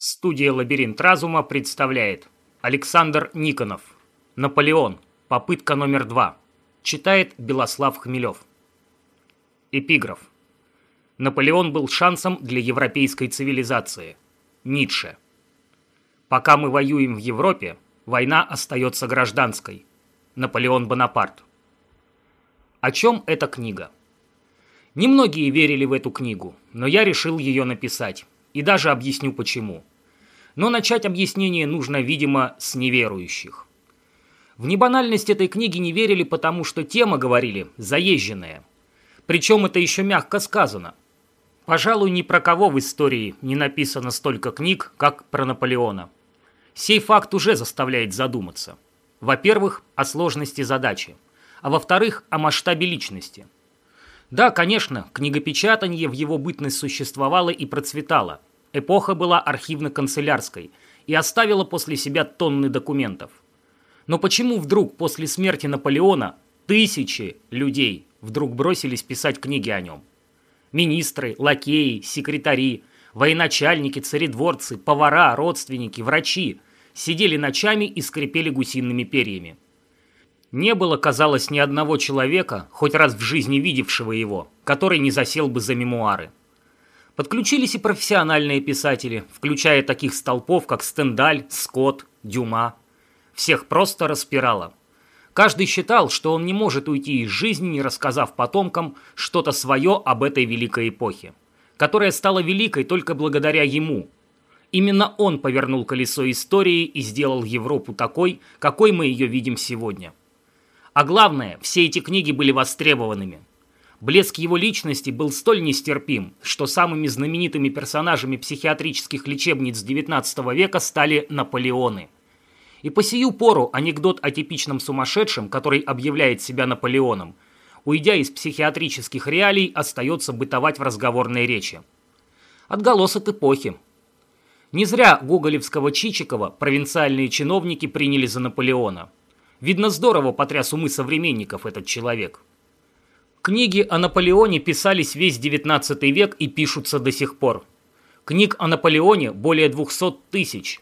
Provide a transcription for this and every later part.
Студия «Лабиринт разума» представляет Александр Никонов «Наполеон. Попытка номер два». Читает Белослав Хмелев. Эпиграф. Наполеон был шансом для европейской цивилизации. Ницше. Пока мы воюем в Европе, война остается гражданской. Наполеон Бонапарт. О чем эта книга? Немногие верили в эту книгу, но я решил ее написать и даже объясню почему. Но начать объяснение нужно, видимо, с неверующих. В небанальность этой книги не верили, потому что тема, говорили, заезженная. Причем это еще мягко сказано. Пожалуй, ни про кого в истории не написано столько книг, как про Наполеона. Сей факт уже заставляет задуматься. Во-первых, о сложности задачи, а во-вторых, о масштабе личности. Да, конечно, книгопечатание в его бытность существовало и процветало – Эпоха была архивно-канцелярской и оставила после себя тонны документов. Но почему вдруг после смерти Наполеона тысячи людей вдруг бросились писать книги о нем? Министры, лакеи, секретари, военачальники, царедворцы, повара, родственники, врачи сидели ночами и скрипели гусиными перьями. Не было, казалось, ни одного человека, хоть раз в жизни видевшего его, который не засел бы за мемуары. Подключились и профессиональные писатели, включая таких столпов, как Стендаль, Скотт, Дюма. Всех просто распирало. Каждый считал, что он не может уйти из жизни, не рассказав потомкам что-то свое об этой великой эпохе, которая стала великой только благодаря ему. Именно он повернул колесо истории и сделал Европу такой, какой мы ее видим сегодня. А главное, все эти книги были востребованными. Блеск его личности был столь нестерпим, что самыми знаменитыми персонажами психиатрических лечебниц XIX века стали Наполеоны. И по сию пору анекдот о типичном сумасшедшем, который объявляет себя Наполеоном, уйдя из психиатрических реалий, остается бытовать в разговорной речи. Отголосок эпохи. Не зря гоголевского Чичикова провинциальные чиновники приняли за Наполеона. Видно, здорово потряс умы современников этот человек. Книги о Наполеоне писались весь XIX век и пишутся до сих пор. Книг о Наполеоне более 200 тысяч.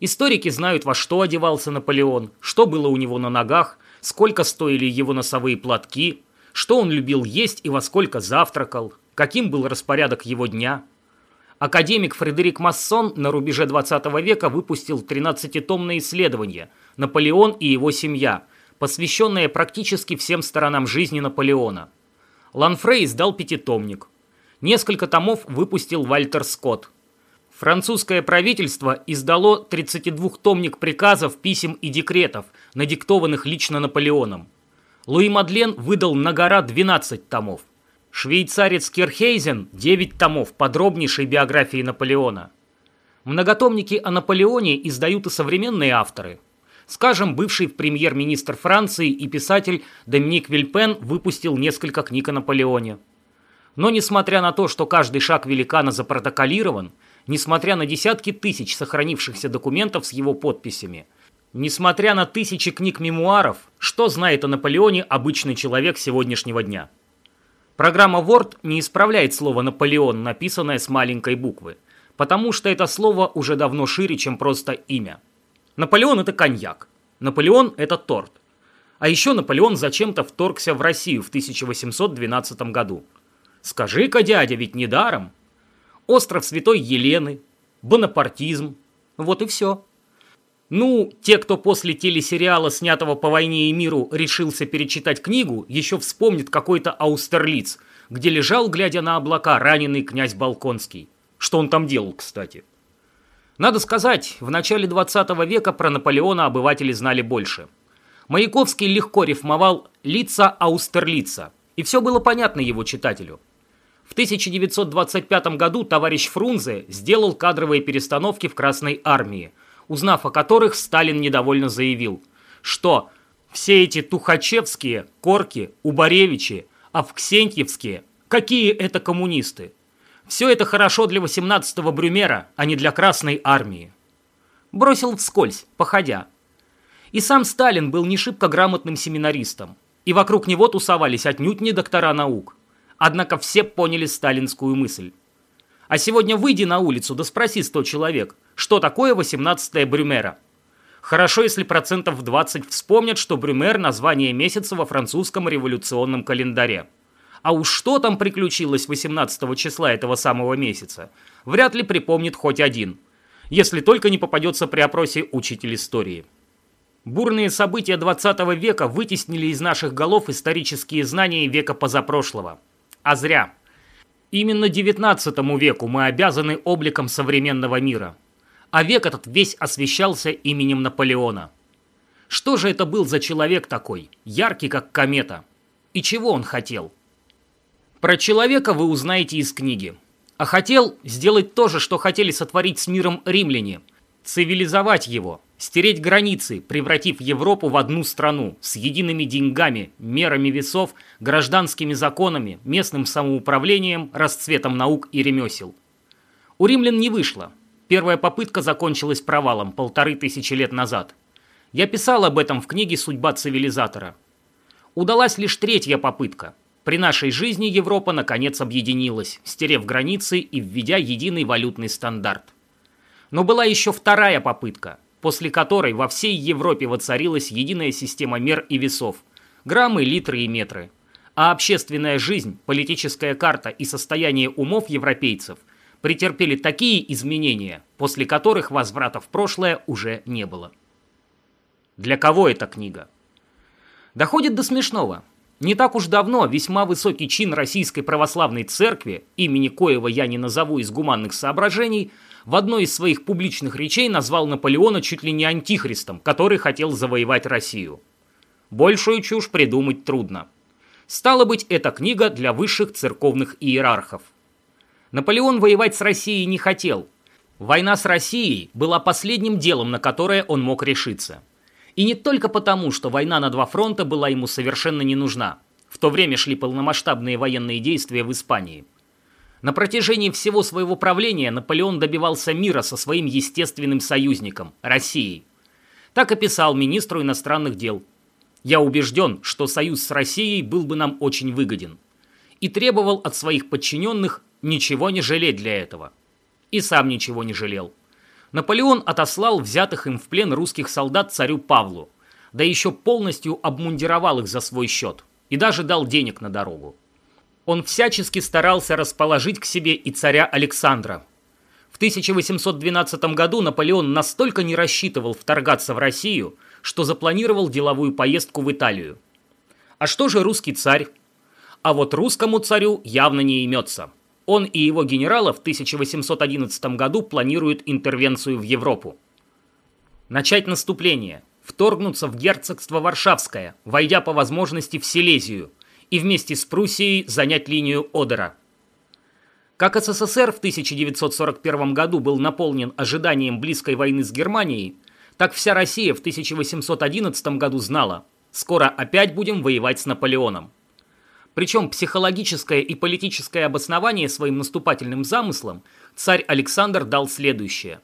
Историки знают, во что одевался Наполеон, что было у него на ногах, сколько стоили его носовые платки, что он любил есть и во сколько завтракал, каким был распорядок его дня. Академик Фредерик Массон на рубеже 20 века выпустил 13-томное исследование «Наполеон и его семья», посвященное практически всем сторонам жизни Наполеона. Ланфрей издал пятитомник. Несколько томов выпустил Вальтер Скотт. Французское правительство издало 32-томник приказов, писем и декретов, надиктованных лично Наполеоном. Луи Мадлен выдал на гора 12 томов. Швейцарец Керхейзен – 9 томов подробнейшей биографии Наполеона. Многотомники о Наполеоне издают и современные авторы – Скажем, бывший премьер-министр Франции и писатель Доминик Вильпен выпустил несколько книг о Наполеоне. Но несмотря на то, что каждый шаг великана запротоколирован, несмотря на десятки тысяч сохранившихся документов с его подписями, несмотря на тысячи книг-мемуаров, что знает о Наполеоне обычный человек сегодняшнего дня? Программа Word не исправляет слово «Наполеон», написанное с маленькой буквы, потому что это слово уже давно шире, чем просто имя – Наполеон – это коньяк. Наполеон – это торт. А еще Наполеон зачем-то вторгся в Россию в 1812 году. Скажи-ка, дядя, ведь недаром. Остров Святой Елены, бонапартизм. Вот и все. Ну, те, кто после телесериала, снятого по войне и миру, решился перечитать книгу, еще вспомнят какой-то Аустерлиц, где лежал, глядя на облака, раненый князь Балконский. Что он там делал, кстати? Надо сказать, в начале 20 века про Наполеона обыватели знали больше. Маяковский легко рифмовал «лица Аустерлица», и все было понятно его читателю. В 1925 году товарищ Фрунзе сделал кадровые перестановки в Красной армии, узнав о которых Сталин недовольно заявил, что все эти Тухачевские, Корки, Убаревичи, Авксентьевские, какие это коммунисты? Все это хорошо для 18-го Брюмера, а не для Красной Армии. Бросил вскользь, походя. И сам Сталин был не шибко грамотным семинаристом, и вокруг него тусовались отнюдь не доктора наук. Однако все поняли сталинскую мысль. А сегодня выйди на улицу, да спроси сто человек, что такое 18-е Брюмера. Хорошо, если процентов 20 вспомнят, что Брюмер – название месяца во французском революционном календаре. А уж что там приключилось 18 числа этого самого месяца, вряд ли припомнит хоть один, если только не попадется при опросе учитель истории. Бурные события 20 века вытеснили из наших голов исторические знания века позапрошлого. А зря. Именно 19 веку мы обязаны обликом современного мира. А век этот весь освещался именем Наполеона. Что же это был за человек такой, яркий как комета? И чего он хотел? Про человека вы узнаете из книги. А хотел сделать то же, что хотели сотворить с миром римляне. Цивилизовать его, стереть границы, превратив Европу в одну страну с едиными деньгами, мерами весов, гражданскими законами, местным самоуправлением, расцветом наук и ремесел. У римлян не вышло. Первая попытка закончилась провалом полторы тысячи лет назад. Я писал об этом в книге «Судьба цивилизатора». Удалась лишь третья попытка. При нашей жизни Европа наконец объединилась, стерев границы и введя единый валютный стандарт. Но была еще вторая попытка, после которой во всей Европе воцарилась единая система мер и весов – граммы, литры и метры. А общественная жизнь, политическая карта и состояние умов европейцев претерпели такие изменения, после которых возврата в прошлое уже не было. Для кого эта книга? Доходит до смешного. Не так уж давно весьма высокий чин Российской Православной Церкви, имени коего я не назову из гуманных соображений – в одной из своих публичных речей назвал Наполеона чуть ли не антихристом, который хотел завоевать Россию. Большую чушь придумать трудно. Стало быть, это книга для высших церковных иерархов. Наполеон воевать с Россией не хотел. Война с Россией была последним делом, на которое он мог решиться. И не только потому, что война на два фронта была ему совершенно не нужна. В то время шли полномасштабные военные действия в Испании. На протяжении всего своего правления Наполеон добивался мира со своим естественным союзником – Россией. Так описал министру иностранных дел. «Я убежден, что союз с Россией был бы нам очень выгоден» и требовал от своих подчиненных ничего не жалеть для этого. И сам ничего не жалел. Наполеон отослал взятых им в плен русских солдат царю Павлу, да еще полностью обмундировал их за свой счет и даже дал денег на дорогу. Он всячески старался расположить к себе и царя Александра. В 1812 году Наполеон настолько не рассчитывал вторгаться в Россию, что запланировал деловую поездку в Италию. А что же русский царь? А вот русскому царю явно не имется. Он и его генералы в 1811 году планируют интервенцию в Европу. Начать наступление, вторгнуться в герцогство Варшавское, войдя по возможности в Силезию – и вместе с Пруссией занять линию Одера. Как СССР в 1941 году был наполнен ожиданием близкой войны с Германией, так вся Россия в 1811 году знала, скоро опять будем воевать с Наполеоном. Причем психологическое и политическое обоснование своим наступательным замыслам царь Александр дал следующее.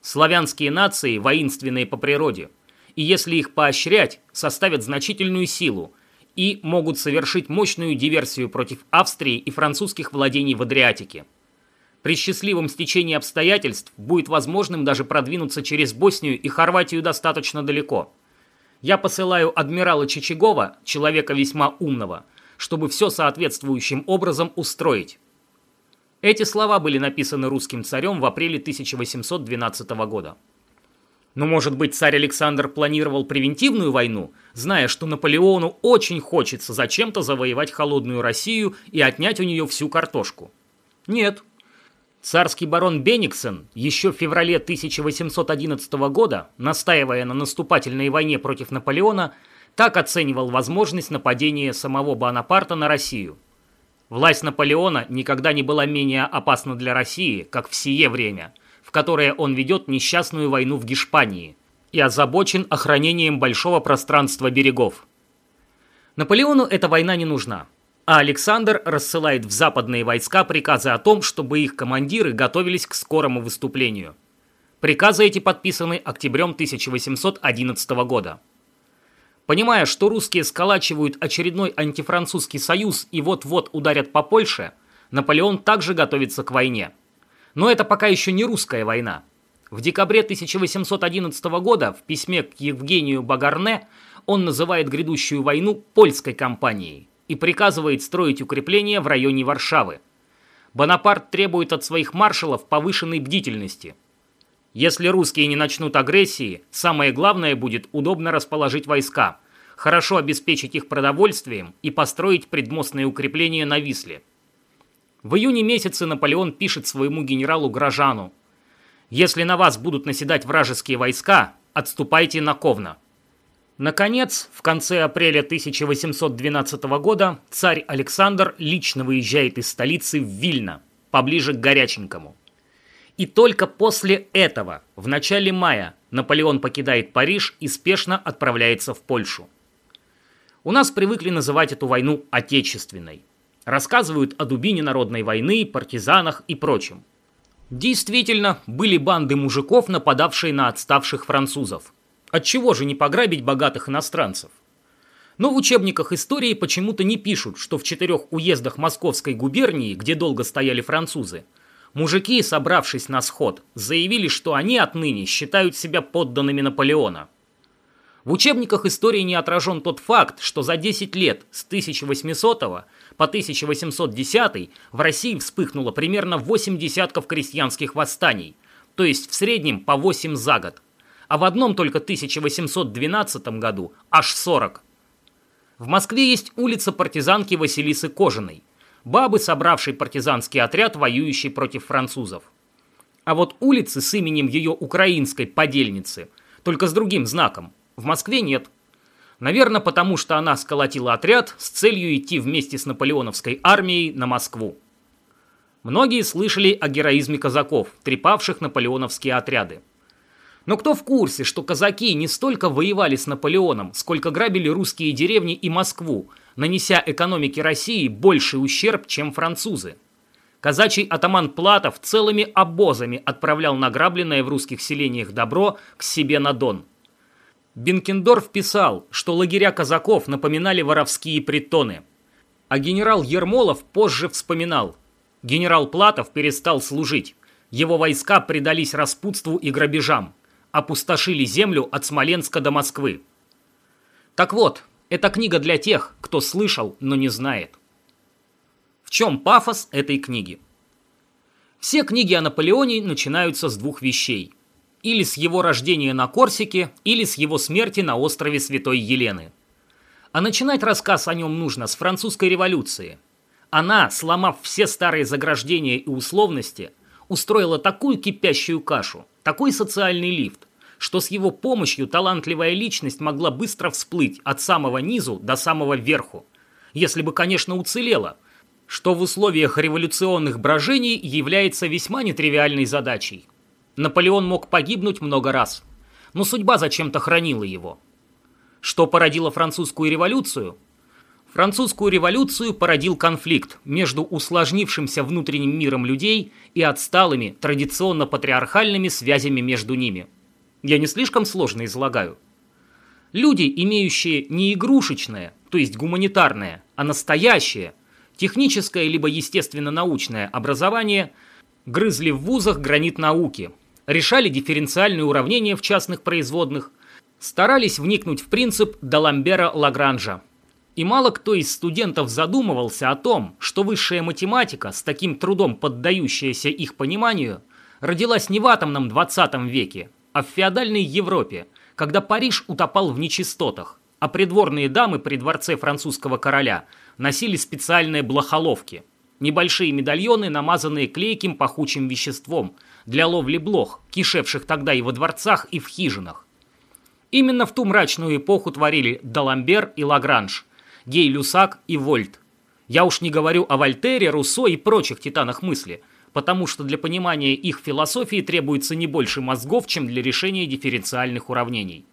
Славянские нации воинственные по природе, и если их поощрять, составят значительную силу – и могут совершить мощную диверсию против Австрии и французских владений в Адриатике. При счастливом стечении обстоятельств будет возможным даже продвинуться через Боснию и Хорватию достаточно далеко. Я посылаю адмирала Чичагова, человека весьма умного, чтобы все соответствующим образом устроить. Эти слова были написаны русским царем в апреле 1812 года. Но, может быть, царь Александр планировал превентивную войну, зная, что Наполеону очень хочется зачем-то завоевать холодную Россию и отнять у нее всю картошку? Нет. Царский барон Бениксен еще в феврале 1811 года, настаивая на наступательной войне против Наполеона, так оценивал возможность нападения самого Бонапарта на Россию. Власть Наполеона никогда не была менее опасна для России, как в сие время – которое он ведет несчастную войну в Гешпании и озабочен охранением большого пространства берегов. Наполеону эта война не нужна, а Александр рассылает в западные войска приказы о том, чтобы их командиры готовились к скорому выступлению. Приказы эти подписаны октябрем 1811 года. Понимая, что русские сколачивают очередной антифранцузский союз и вот-вот ударят по Польше, Наполеон также готовится к войне – но это пока еще не русская война. В декабре 1811 года в письме к Евгению Багарне он называет грядущую войну польской кампанией и приказывает строить укрепления в районе Варшавы. Бонапарт требует от своих маршалов повышенной бдительности. Если русские не начнут агрессии, самое главное будет удобно расположить войска, хорошо обеспечить их продовольствием и построить предмостные укрепления на Висле. В июне месяце Наполеон пишет своему генералу Грожану «Если на вас будут наседать вражеские войска, отступайте на Ковна». Наконец, в конце апреля 1812 года царь Александр лично выезжает из столицы в Вильно, поближе к Горяченькому. И только после этого, в начале мая, Наполеон покидает Париж и спешно отправляется в Польшу. У нас привыкли называть эту войну отечественной. Рассказывают о дубине народной войны, партизанах и прочем. Действительно, были банды мужиков, нападавшие на отставших французов. Отчего же не пограбить богатых иностранцев? Но в учебниках истории почему-то не пишут, что в четырех уездах Московской губернии, где долго стояли французы, мужики, собравшись на сход, заявили, что они отныне считают себя подданными Наполеона. В учебниках истории не отражен тот факт, что за 10 лет с 1800 по 1810 в России вспыхнуло примерно 8 десятков крестьянских восстаний, то есть в среднем по 8 за год а в одном только 1812 году аж 40. В Москве есть улица партизанки Василисы Кожаной, бабы, собравшей партизанский отряд, воюющий против французов. А вот улицы с именем ее украинской подельницы, только с другим знаком, в Москве нет. Наверное, потому что она сколотила отряд с целью идти вместе с наполеоновской армией на Москву. Многие слышали о героизме казаков, трепавших наполеоновские отряды. Но кто в курсе, что казаки не столько воевали с Наполеоном, сколько грабили русские деревни и Москву, нанеся экономике России больший ущерб, чем французы? Казачий атаман Платов целыми обозами отправлял награбленное в русских селениях добро к себе на Дон. Бенкендорф писал, что лагеря казаков напоминали воровские притоны. А генерал Ермолов позже вспоминал, генерал Платов перестал служить, его войска предались распутству и грабежам опустошили землю от Смоленска до Москвы. Так вот, эта книга для тех, кто слышал, но не знает. В чем пафос этой книги? Все книги о Наполеоне начинаются с двух вещей. Или с его рождения на Корсике, или с его смерти на острове Святой Елены. А начинать рассказ о нем нужно с французской революции. Она, сломав все старые заграждения и условности, устроила такую кипящую кашу – такой социальный лифт, что с его помощью талантливая личность могла быстро всплыть от самого низу до самого верху. Если бы, конечно, уцелела, что в условиях революционных брожений является весьма нетривиальной задачей. Наполеон мог погибнуть много раз, но судьба зачем-то хранила его. Что породило французскую революцию? Французскую революцию породил конфликт между усложнившимся внутренним миром людей и отсталыми, традиционно патриархальными связями между ними. Я не слишком сложно излагаю. Люди, имеющие не игрушечное, то есть гуманитарное, а настоящее, техническое либо естественно-научное образование, грызли в вузах гранит науки, решали дифференциальные уравнения в частных производных, старались вникнуть в принцип Даламбера-Лагранжа – и мало кто из студентов задумывался о том, что высшая математика, с таким трудом поддающаяся их пониманию, родилась не в атомном 20 веке, а в феодальной Европе, когда Париж утопал в нечистотах, а придворные дамы при дворце французского короля носили специальные блохоловки, небольшие медальоны, намазанные клейким пахучим веществом для ловли блох, кишевших тогда и во дворцах, и в хижинах. Именно в ту мрачную эпоху творили Даламбер и Лагранж – Гей-Люсак и Вольт. Я уж не говорю о Вольтере, Руссо и прочих титанах мысли, потому что для понимания их философии требуется не больше мозгов, чем для решения дифференциальных уравнений.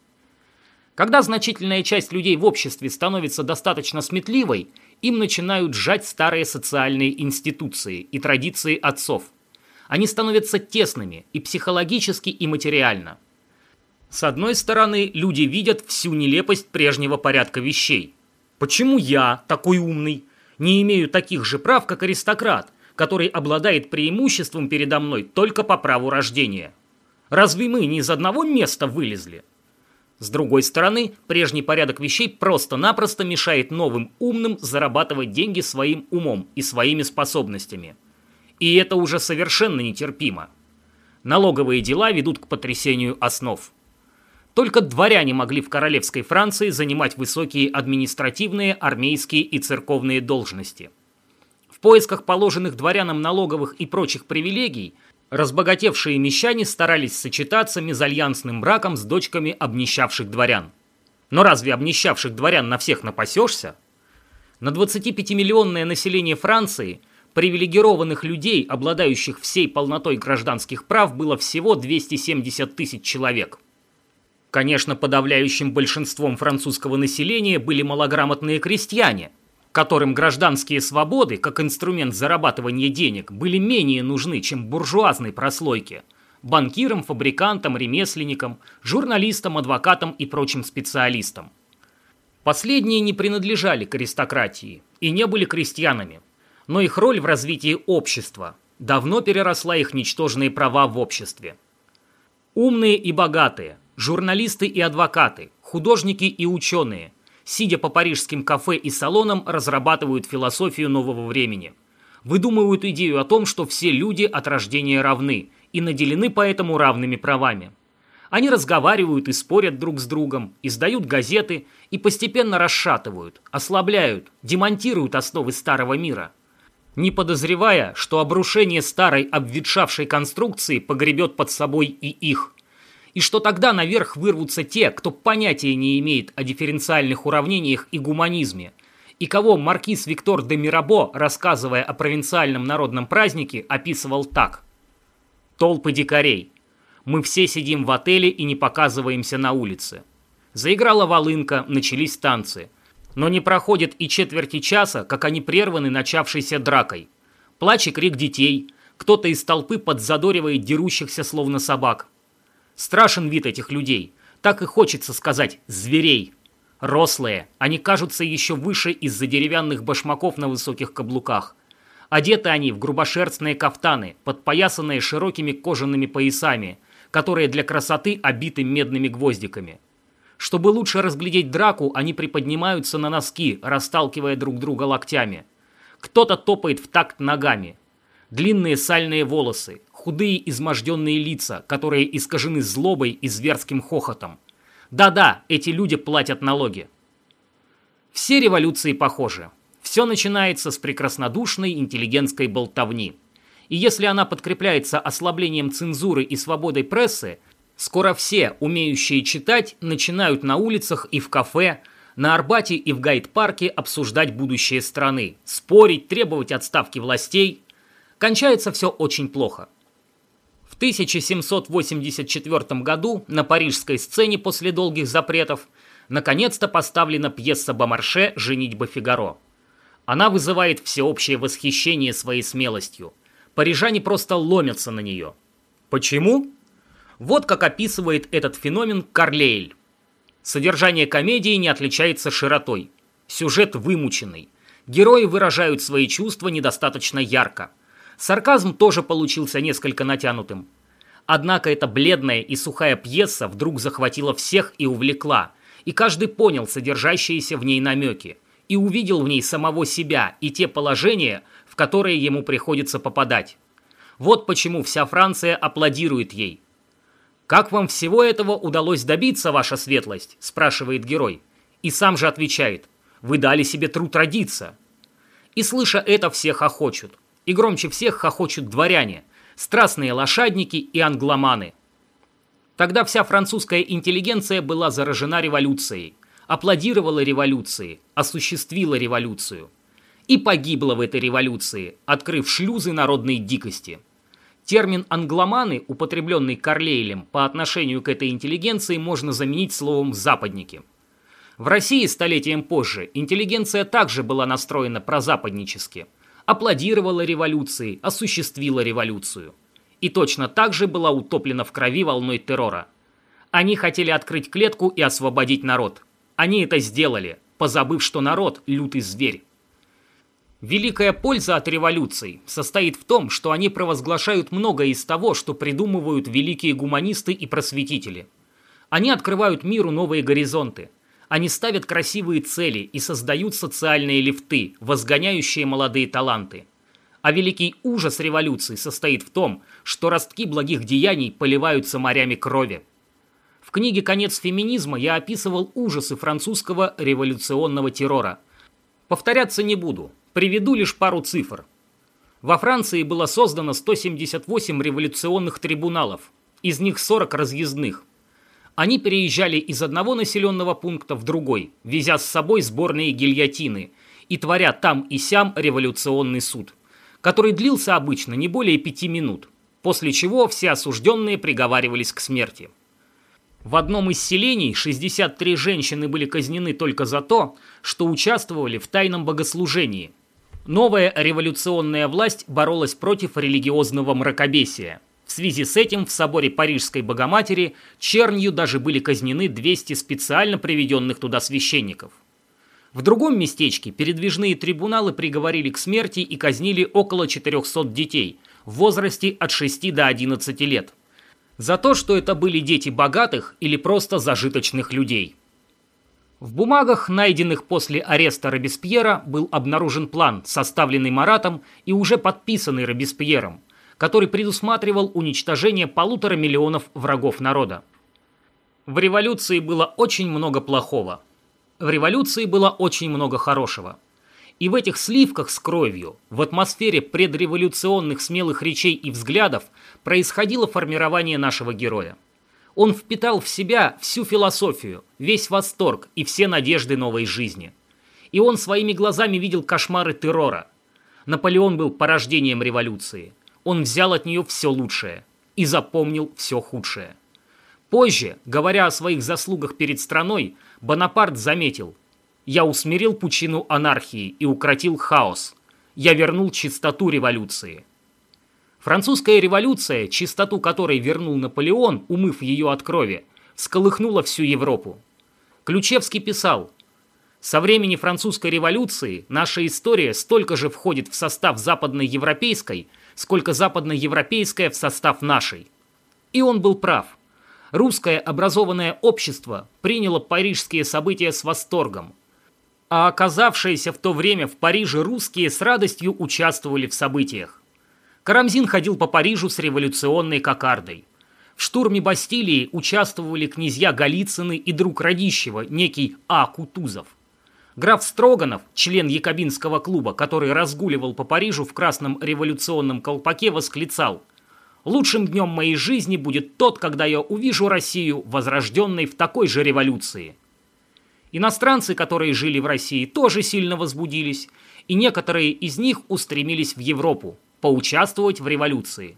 Когда значительная часть людей в обществе становится достаточно сметливой, им начинают сжать старые социальные институции и традиции отцов. Они становятся тесными и психологически, и материально. С одной стороны, люди видят всю нелепость прежнего порядка вещей – Почему я, такой умный, не имею таких же прав, как аристократ, который обладает преимуществом передо мной только по праву рождения? Разве мы не из одного места вылезли? С другой стороны, прежний порядок вещей просто-напросто мешает новым умным зарабатывать деньги своим умом и своими способностями. И это уже совершенно нетерпимо. Налоговые дела ведут к потрясению основ. Только дворяне могли в королевской Франции занимать высокие административные, армейские и церковные должности. Поисках положенных дворянам налоговых и прочих привилегий разбогатевшие мещане старались сочетаться мезальянсным браком с дочками обнищавших дворян. Но разве обнищавших дворян на всех напасешься? На 25-миллионное население Франции привилегированных людей, обладающих всей полнотой гражданских прав, было всего 270 тысяч человек – Конечно, подавляющим большинством французского населения были малограмотные крестьяне, которым гражданские свободы, как инструмент зарабатывания денег, были менее нужны, чем буржуазной прослойке – банкирам, фабрикантам, ремесленникам, журналистам, адвокатам и прочим специалистам. Последние не принадлежали к аристократии и не были крестьянами, но их роль в развитии общества давно переросла их ничтожные права в обществе. Умные и богатые, Журналисты и адвокаты, художники и ученые, сидя по парижским кафе и салонам, разрабатывают философию нового времени. Выдумывают идею о том, что все люди от рождения равны и наделены поэтому равными правами. Они разговаривают и спорят друг с другом, издают газеты и постепенно расшатывают, ослабляют, демонтируют основы старого мира. Не подозревая, что обрушение старой обветшавшей конструкции погребет под собой и их – и что тогда наверх вырвутся те, кто понятия не имеет о дифференциальных уравнениях и гуманизме, и кого маркиз Виктор де Мирабо, рассказывая о провинциальном народном празднике, описывал так. «Толпы дикарей. Мы все сидим в отеле и не показываемся на улице. Заиграла волынка, начались танцы. Но не проходит и четверти часа, как они прерваны начавшейся дракой. Плач и крик детей. Кто-то из толпы подзадоривает дерущихся словно собак. Страшен вид этих людей. Так и хочется сказать «зверей». Рослые, они кажутся еще выше из-за деревянных башмаков на высоких каблуках. Одеты они в грубошерстные кафтаны, подпоясанные широкими кожаными поясами, которые для красоты обиты медными гвоздиками. Чтобы лучше разглядеть драку, они приподнимаются на носки, расталкивая друг друга локтями. Кто-то топает в такт ногами. Длинные сальные волосы, худые изможденные лица, которые искажены злобой и зверским хохотом. Да-да, эти люди платят налоги. Все революции похожи. Все начинается с прекраснодушной интеллигентской болтовни. И если она подкрепляется ослаблением цензуры и свободой прессы, скоро все, умеющие читать, начинают на улицах и в кафе, на Арбате и в Гайд-парке обсуждать будущее страны, спорить, требовать отставки властей. Кончается все очень плохо. 1784 году на парижской сцене после долгих запретов наконец-то поставлена пьеса Бомарше «Женитьба Фигаро». Она вызывает всеобщее восхищение своей смелостью. Парижане просто ломятся на нее. Почему? Вот как описывает этот феномен Карлейль. Содержание комедии не отличается широтой. Сюжет вымученный. Герои выражают свои чувства недостаточно ярко. Сарказм тоже получился несколько натянутым. Однако эта бледная и сухая пьеса вдруг захватила всех и увлекла, и каждый понял содержащиеся в ней намеки, и увидел в ней самого себя и те положения, в которые ему приходится попадать. Вот почему вся Франция аплодирует ей. «Как вам всего этого удалось добиться, ваша светлость?» – спрашивает герой. И сам же отвечает. «Вы дали себе труд родиться». И слыша это, все хохочут. И громче всех хохочут дворяне, страстные лошадники и англоманы. Тогда вся французская интеллигенция была заражена революцией, аплодировала революции, осуществила революцию. И погибла в этой революции, открыв шлюзы народной дикости. Термин «англоманы», употребленный Карлейлем по отношению к этой интеллигенции, можно заменить словом «западники». В России столетием позже интеллигенция также была настроена прозападнически – аплодировала революции, осуществила революцию. И точно так же была утоплена в крови волной террора. Они хотели открыть клетку и освободить народ. Они это сделали, позабыв, что народ – лютый зверь. Великая польза от революций состоит в том, что они провозглашают многое из того, что придумывают великие гуманисты и просветители. Они открывают миру новые горизонты. Они ставят красивые цели и создают социальные лифты, возгоняющие молодые таланты. А великий ужас революции состоит в том, что ростки благих деяний поливаются морями крови. В книге «Конец феминизма» я описывал ужасы французского революционного террора. Повторяться не буду, Приведу лишь пару цифр. Во Франции было создано 178 революционных трибуналов, из них 40 разъездных. Они переезжали из одного населенного пункта в другой, везя с собой сборные гильотины и творя там и сям революционный суд, который длился обычно не более пяти минут, после чего все осужденные приговаривались к смерти. В одном из селений 63 женщины были казнены только за то, что участвовали в тайном богослужении – Новая революционная власть боролась против религиозного мракобесия. В связи с этим в соборе Парижской Богоматери чернью даже были казнены 200 специально приведенных туда священников. В другом местечке передвижные трибуналы приговорили к смерти и казнили около 400 детей в возрасте от 6 до 11 лет. За то, что это были дети богатых или просто зажиточных людей – в бумагах, найденных после ареста Робеспьера, был обнаружен план, составленный Маратом и уже подписанный Робеспьером, который предусматривал уничтожение полутора миллионов врагов народа. В революции было очень много плохого. В революции было очень много хорошего. И в этих сливках с кровью, в атмосфере предреволюционных смелых речей и взглядов происходило формирование нашего героя. Он впитал в себя всю философию, весь восторг и все надежды новой жизни. И он своими глазами видел кошмары террора. Наполеон был порождением революции. Он взял от нее все лучшее и запомнил все худшее. Позже, говоря о своих заслугах перед страной, Бонапарт заметил «Я усмирил пучину анархии и укротил хаос. Я вернул чистоту революции». Французская революция, чистоту которой вернул Наполеон, умыв ее от крови, сколыхнула всю Европу. Ключевский писал, «Со времени французской революции наша история столько же входит в состав западноевропейской, сколько западноевропейская в состав нашей». И он был прав. Русское образованное общество приняло парижские события с восторгом, а оказавшиеся в то время в Париже русские с радостью участвовали в событиях. Карамзин ходил по Парижу с революционной кокардой. В штурме Бастилии участвовали князья Голицыны и друг Радищева, некий А. Кутузов. Граф Строганов, член Якобинского клуба, который разгуливал по Парижу в красном революционном колпаке, восклицал «Лучшим днем моей жизни будет тот, когда я увижу Россию, возрожденной в такой же революции». Иностранцы, которые жили в России, тоже сильно возбудились, и некоторые из них устремились в Европу поучаствовать в революции.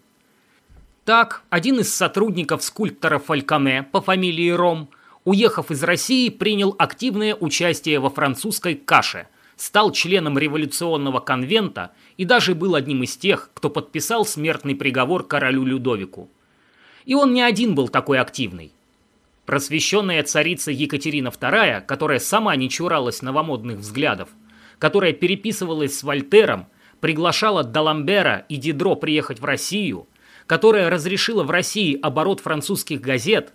Так, один из сотрудников скульптора Фальконе по фамилии Ром, уехав из России, принял активное участие во французской каше, стал членом революционного конвента и даже был одним из тех, кто подписал смертный приговор королю Людовику. И он не один был такой активный. Просвещенная царица Екатерина II, которая сама не чуралась новомодных взглядов, которая переписывалась с Вольтером приглашала Даламбера и Дидро приехать в Россию, которая разрешила в России оборот французских газет,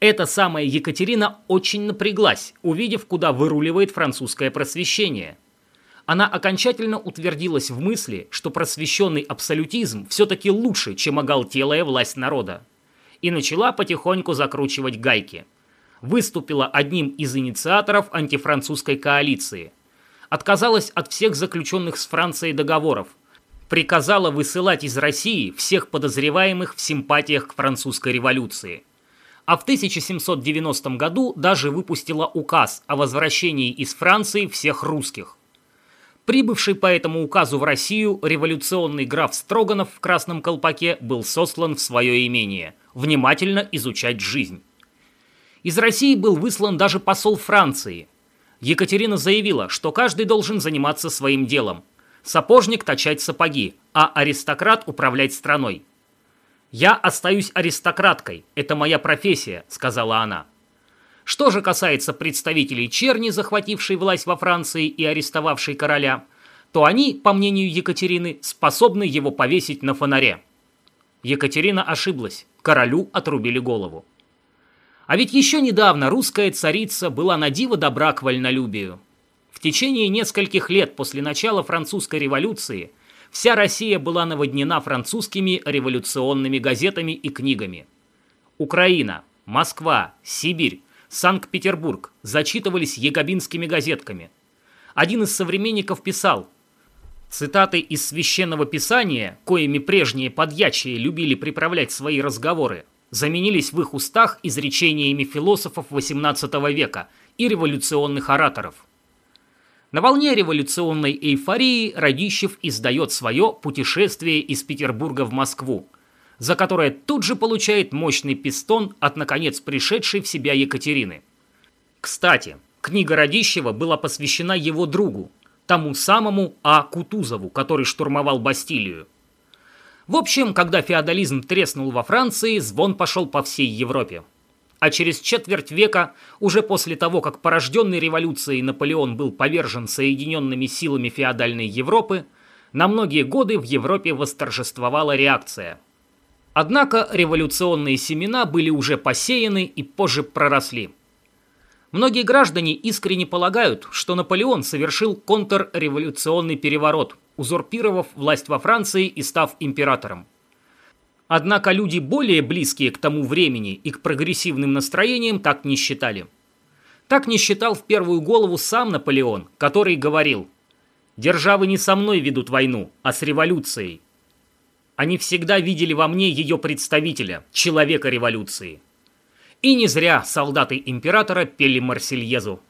эта самая Екатерина очень напряглась, увидев, куда выруливает французское просвещение. Она окончательно утвердилась в мысли, что просвещенный абсолютизм все-таки лучше, чем оголтелая власть народа. И начала потихоньку закручивать гайки. Выступила одним из инициаторов антифранцузской коалиции – отказалась от всех заключенных с Францией договоров, приказала высылать из России всех подозреваемых в симпатиях к французской революции. А в 1790 году даже выпустила указ о возвращении из Франции всех русских. Прибывший по этому указу в Россию революционный граф Строганов в красном колпаке был сослан в свое имение, внимательно изучать жизнь. Из России был выслан даже посол Франции – Екатерина заявила, что каждый должен заниматься своим делом. Сапожник точать сапоги, а аристократ управлять страной. «Я остаюсь аристократкой, это моя профессия», — сказала она. Что же касается представителей черни, захватившей власть во Франции и арестовавшей короля, то они, по мнению Екатерины, способны его повесить на фонаре. Екатерина ошиблась, королю отрубили голову. А ведь еще недавно русская царица была на диво добра к вольнолюбию. В течение нескольких лет после начала французской революции вся Россия была наводнена французскими революционными газетами и книгами. Украина, Москва, Сибирь, Санкт-Петербург зачитывались егобинскими газетками. Один из современников писал, Цитаты из священного писания, коими прежние подьячие любили приправлять свои разговоры, заменились в их устах изречениями философов XVIII века и революционных ораторов. На волне революционной эйфории Радищев издает свое «Путешествие из Петербурга в Москву», за которое тут же получает мощный пистон от, наконец, пришедшей в себя Екатерины. Кстати, книга Радищева была посвящена его другу, тому самому А. Кутузову, который штурмовал Бастилию. В общем, когда феодализм треснул во Франции, звон пошел по всей Европе. А через четверть века, уже после того, как порожденный революцией Наполеон был повержен соединенными силами феодальной Европы, на многие годы в Европе восторжествовала реакция. Однако революционные семена были уже посеяны и позже проросли. Многие граждане искренне полагают, что Наполеон совершил контрреволюционный переворот, узурпировав власть во Франции и став императором. Однако люди, более близкие к тому времени и к прогрессивным настроениям, так не считали. Так не считал в первую голову сам Наполеон, который говорил «Державы не со мной ведут войну, а с революцией». Они всегда видели во мне ее представителя, человека революции. И не зря солдаты императора пели Марсельезу.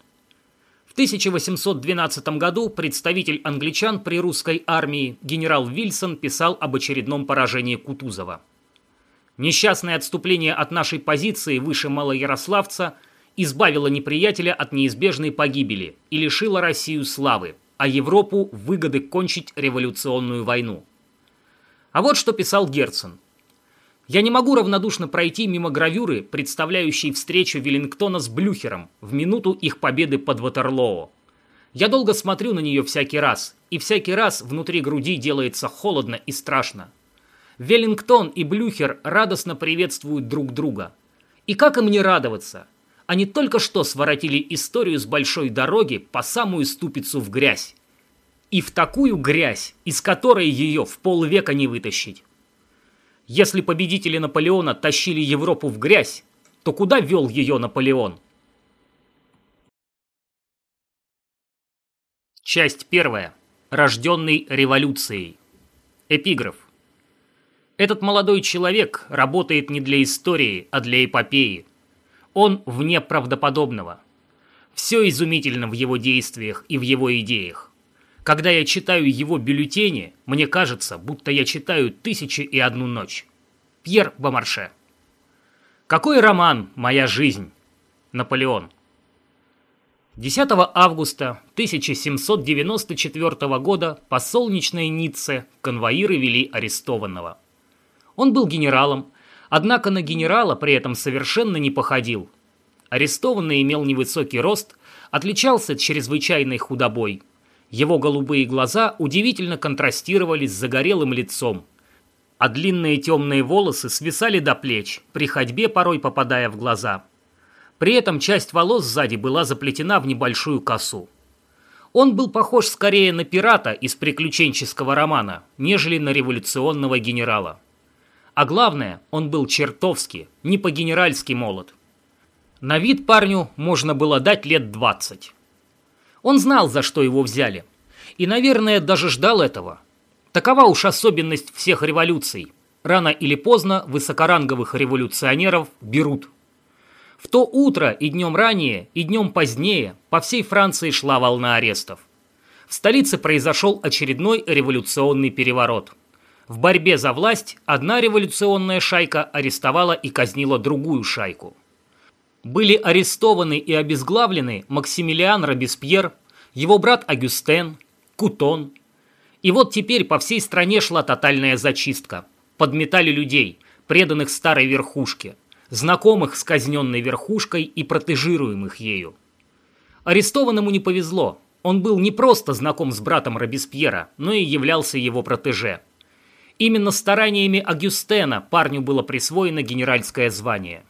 В 1812 году представитель англичан при русской армии генерал Вильсон писал об очередном поражении Кутузова. Несчастное отступление от нашей позиции выше Малоярославца избавило неприятеля от неизбежной погибели и лишило Россию славы, а Европу выгоды кончить революционную войну. А вот что писал Герцен. Я не могу равнодушно пройти мимо гравюры, представляющей встречу Веллингтона с Блюхером в минуту их победы под Ватерлоо. Я долго смотрю на нее всякий раз, и всякий раз внутри груди делается холодно и страшно. Веллингтон и Блюхер радостно приветствуют друг друга. И как им не радоваться? Они только что своротили историю с большой дороги по самую ступицу в грязь. И в такую грязь, из которой ее в полвека не вытащить. Если победители Наполеона тащили Европу в грязь, то куда вел ее Наполеон? Часть первая. Рожденный революцией. Эпиграф. Этот молодой человек работает не для истории, а для эпопеи. Он вне правдоподобного. Все изумительно в его действиях и в его идеях. Когда я читаю его бюллетени, мне кажется, будто я читаю «Тысячи и одну ночь». Пьер Бомарше. Какой роман «Моя жизнь»? Наполеон. 10 августа 1794 года по солнечной Ницце конвоиры вели арестованного. Он был генералом, однако на генерала при этом совершенно не походил. Арестованный имел невысокий рост, отличался чрезвычайной худобой – его голубые глаза удивительно контрастировали с загорелым лицом, а длинные темные волосы свисали до плеч, при ходьбе порой попадая в глаза. При этом часть волос сзади была заплетена в небольшую косу. Он был похож скорее на пирата из приключенческого романа, нежели на революционного генерала. А главное, он был чертовски, не по-генеральски молод. На вид парню можно было дать лет двадцать. Он знал, за что его взяли. И, наверное, даже ждал этого. Такова уж особенность всех революций. Рано или поздно высокоранговых революционеров берут. В то утро и днем ранее, и днем позднее по всей Франции шла волна арестов. В столице произошел очередной революционный переворот. В борьбе за власть одна революционная шайка арестовала и казнила другую шайку были арестованы и обезглавлены Максимилиан Робеспьер, его брат Агюстен, Кутон. И вот теперь по всей стране шла тотальная зачистка. Подметали людей, преданных старой верхушке, знакомых с казненной верхушкой и протежируемых ею. Арестованному не повезло. Он был не просто знаком с братом Робеспьера, но и являлся его протеже. Именно стараниями Агюстена парню было присвоено генеральское звание.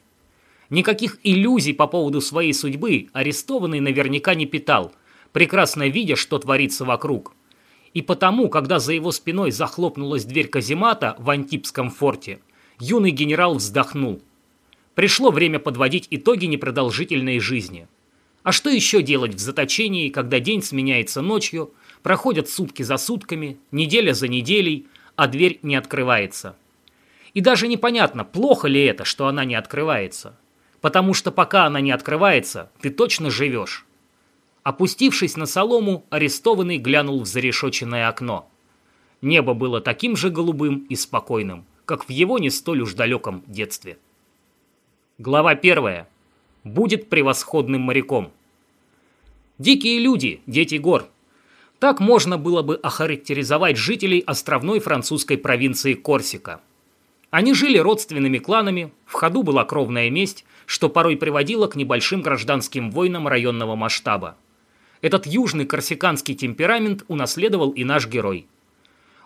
Никаких иллюзий по поводу своей судьбы арестованный наверняка не питал, прекрасно видя, что творится вокруг. И потому, когда за его спиной захлопнулась дверь каземата в Антипском форте, юный генерал вздохнул. Пришло время подводить итоги непродолжительной жизни. А что еще делать в заточении, когда день сменяется ночью, проходят сутки за сутками, неделя за неделей, а дверь не открывается? И даже непонятно, плохо ли это, что она не открывается. Потому что пока она не открывается, ты точно живешь. Опустившись на солому, арестованный глянул в зарешоченное окно. Небо было таким же голубым и спокойным, как в его не столь уж далеком детстве. Глава первая. Будет превосходным моряком. Дикие люди, дети гор. Так можно было бы охарактеризовать жителей островной французской провинции Корсика. Они жили родственными кланами, в ходу была кровная месть, что порой приводило к небольшим гражданским войнам районного масштаба. Этот южный корсиканский темперамент унаследовал и наш герой –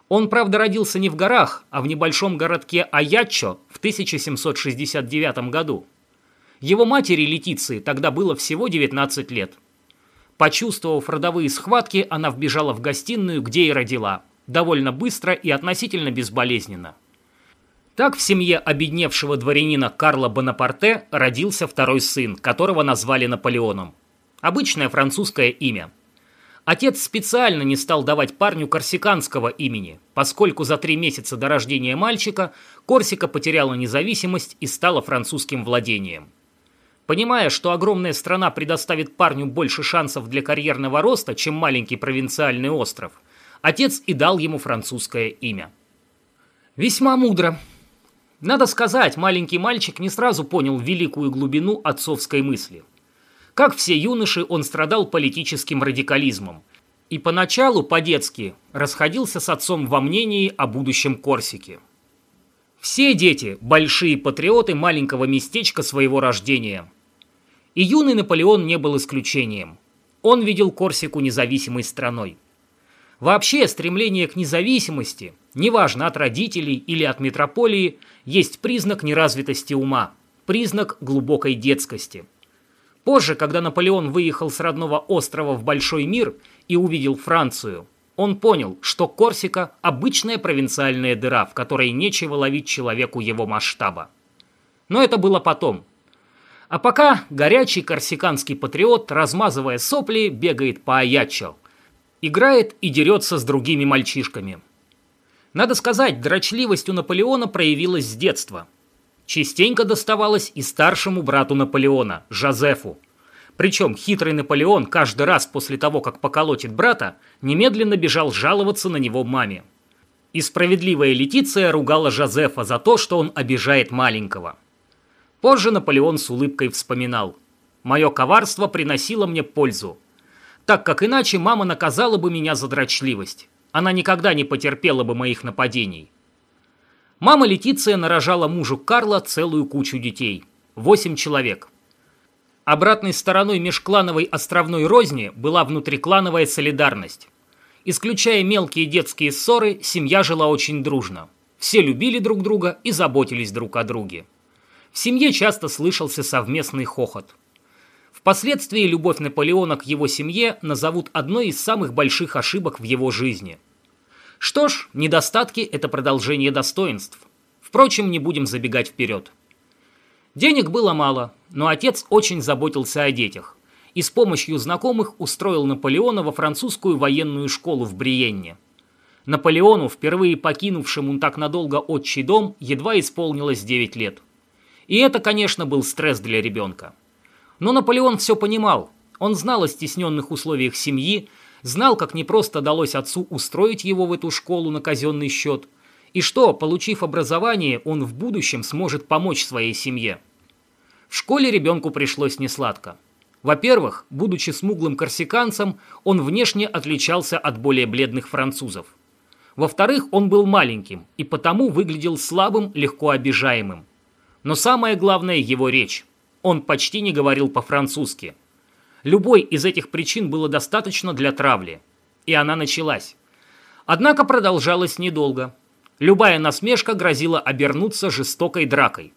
он, правда, родился не в горах, а в небольшом городке Аяччо в 1769 году. Его матери Летиции тогда было всего 19 лет. Почувствовав родовые схватки, она вбежала в гостиную, где и родила, довольно быстро и относительно безболезненно. Так в семье обедневшего дворянина Карла Бонапарте родился второй сын, которого назвали Наполеоном. Обычное французское имя – Отец специально не стал давать парню корсиканского имени, поскольку за три месяца до рождения мальчика Корсика потеряла независимость и стала французским владением. Понимая, что огромная страна предоставит парню больше шансов для карьерного роста, чем маленький провинциальный остров, отец и дал ему французское имя. Весьма мудро. Надо сказать, маленький мальчик не сразу понял великую глубину отцовской мысли – как все юноши, он страдал политическим радикализмом. И поначалу, по-детски, расходился с отцом во мнении о будущем Корсике. Все дети – большие патриоты маленького местечка своего рождения. И юный Наполеон не был исключением. Он видел Корсику независимой страной. Вообще, стремление к независимости, неважно от родителей или от метрополии, есть признак неразвитости ума, признак глубокой детскости – Позже, когда Наполеон выехал с родного острова в большой мир и увидел Францию, он понял, что Корсика – обычная провинциальная дыра, в которой нечего ловить человеку его масштаба. Но это было потом. А пока горячий корсиканский патриот, размазывая сопли, бегает по Аячо, играет и дерется с другими мальчишками. Надо сказать, дрочливость у Наполеона проявилась с детства – частенько доставалось и старшему брату Наполеона, Жозефу. Причем хитрый Наполеон каждый раз после того, как поколотит брата, немедленно бежал жаловаться на него маме. И справедливая Летиция ругала Жозефа за то, что он обижает маленького. Позже Наполеон с улыбкой вспоминал. «Мое коварство приносило мне пользу. Так как иначе мама наказала бы меня за дрочливость. Она никогда не потерпела бы моих нападений. Мама Летиция нарожала мужу Карла целую кучу детей. Восемь человек. Обратной стороной межклановой островной розни была внутриклановая солидарность. Исключая мелкие детские ссоры, семья жила очень дружно. Все любили друг друга и заботились друг о друге. В семье часто слышался совместный хохот. Впоследствии любовь Наполеона к его семье назовут одной из самых больших ошибок в его жизни – что ж, недостатки – это продолжение достоинств. Впрочем, не будем забегать вперед. Денег было мало, но отец очень заботился о детях и с помощью знакомых устроил Наполеона во французскую военную школу в Бриенне. Наполеону, впервые покинувшему так надолго отчий дом, едва исполнилось 9 лет. И это, конечно, был стресс для ребенка. Но Наполеон все понимал. Он знал о стесненных условиях семьи, знал, как непросто далось отцу устроить его в эту школу на казенный счет, и что, получив образование, он в будущем сможет помочь своей семье. В школе ребенку пришлось несладко. Во-первых, будучи смуглым корсиканцем, он внешне отличался от более бледных французов. Во-вторых, он был маленьким и потому выглядел слабым, легко обижаемым. Но самое главное – его речь. Он почти не говорил по-французски – Любой из этих причин было достаточно для травли. И она началась. Однако продолжалась недолго. Любая насмешка грозила обернуться жестокой дракой.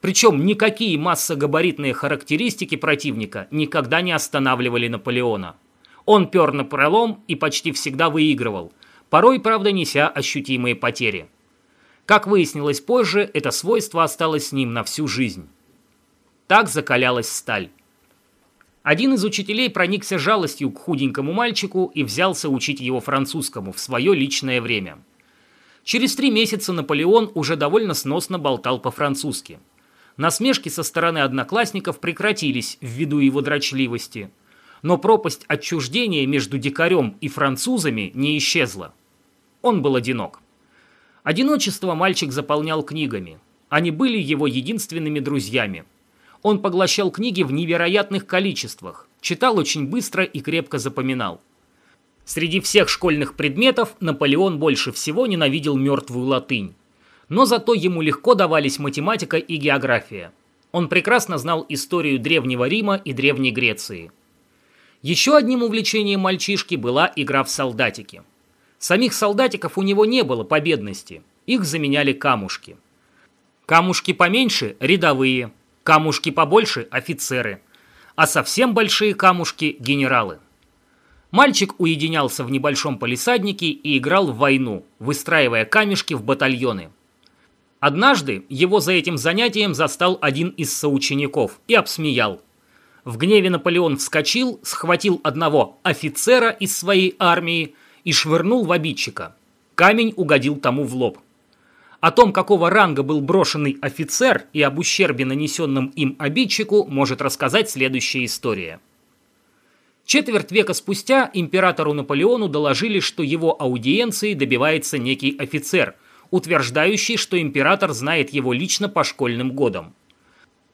Причем никакие массогабаритные характеристики противника никогда не останавливали Наполеона. Он пер на пролом и почти всегда выигрывал, порой, правда, неся ощутимые потери. Как выяснилось позже, это свойство осталось с ним на всю жизнь. Так закалялась сталь. Один из учителей проникся жалостью к худенькому мальчику и взялся учить его французскому в свое личное время. Через три месяца Наполеон уже довольно сносно болтал по-французски. Насмешки со стороны одноклассников прекратились ввиду его дрочливости. Но пропасть отчуждения между дикарем и французами не исчезла. Он был одинок. Одиночество мальчик заполнял книгами. Они были его единственными друзьями. Он поглощал книги в невероятных количествах, читал очень быстро и крепко запоминал. Среди всех школьных предметов Наполеон больше всего ненавидел мертвую латынь но зато ему легко давались математика и география. Он прекрасно знал историю Древнего Рима и Древней Греции. Еще одним увлечением мальчишки была игра в солдатики. Самих солдатиков у него не было победности, их заменяли камушки. Камушки поменьше – рядовые, камушки побольше – офицеры, а совсем большие камушки – генералы. Мальчик уединялся в небольшом полисаднике и играл в войну, выстраивая камешки в батальоны – Однажды его за этим занятием застал один из соучеников и обсмеял. В гневе Наполеон вскочил, схватил одного офицера из своей армии и швырнул в обидчика. Камень угодил тому в лоб. О том, какого ранга был брошенный офицер и об ущербе, нанесенном им обидчику, может рассказать следующая история. Четверть века спустя императору Наполеону доложили, что его аудиенции добивается некий офицер – утверждающий, что император знает его лично по школьным годам.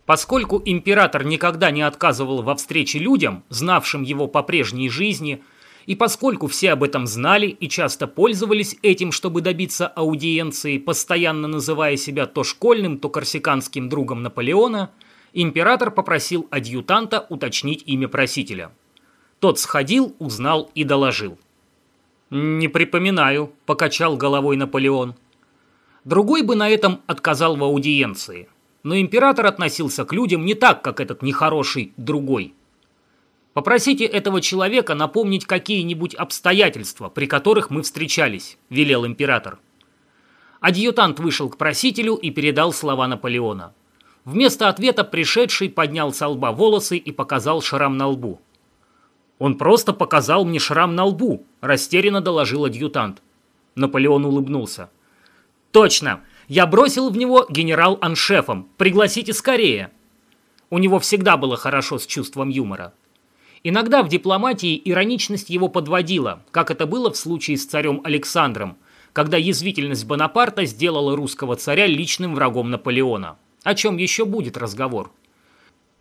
Поскольку император никогда не отказывал во встрече людям, знавшим его по прежней жизни, и поскольку все об этом знали и часто пользовались этим, чтобы добиться аудиенции, постоянно называя себя то школьным, то корсиканским другом Наполеона, император попросил адъютанта уточнить имя просителя. Тот сходил, узнал и доложил. «Не припоминаю», – покачал головой Наполеон. Другой бы на этом отказал в аудиенции. Но император относился к людям не так, как этот нехороший другой. «Попросите этого человека напомнить какие-нибудь обстоятельства, при которых мы встречались», – велел император. Адъютант вышел к просителю и передал слова Наполеона. Вместо ответа пришедший поднял со лба волосы и показал шрам на лбу. «Он просто показал мне шрам на лбу», – растерянно доложил адъютант. Наполеон улыбнулся. «Точно! Я бросил в него генерал-аншефом. Пригласите скорее!» У него всегда было хорошо с чувством юмора. Иногда в дипломатии ироничность его подводила, как это было в случае с царем Александром, когда язвительность Бонапарта сделала русского царя личным врагом Наполеона. О чем еще будет разговор.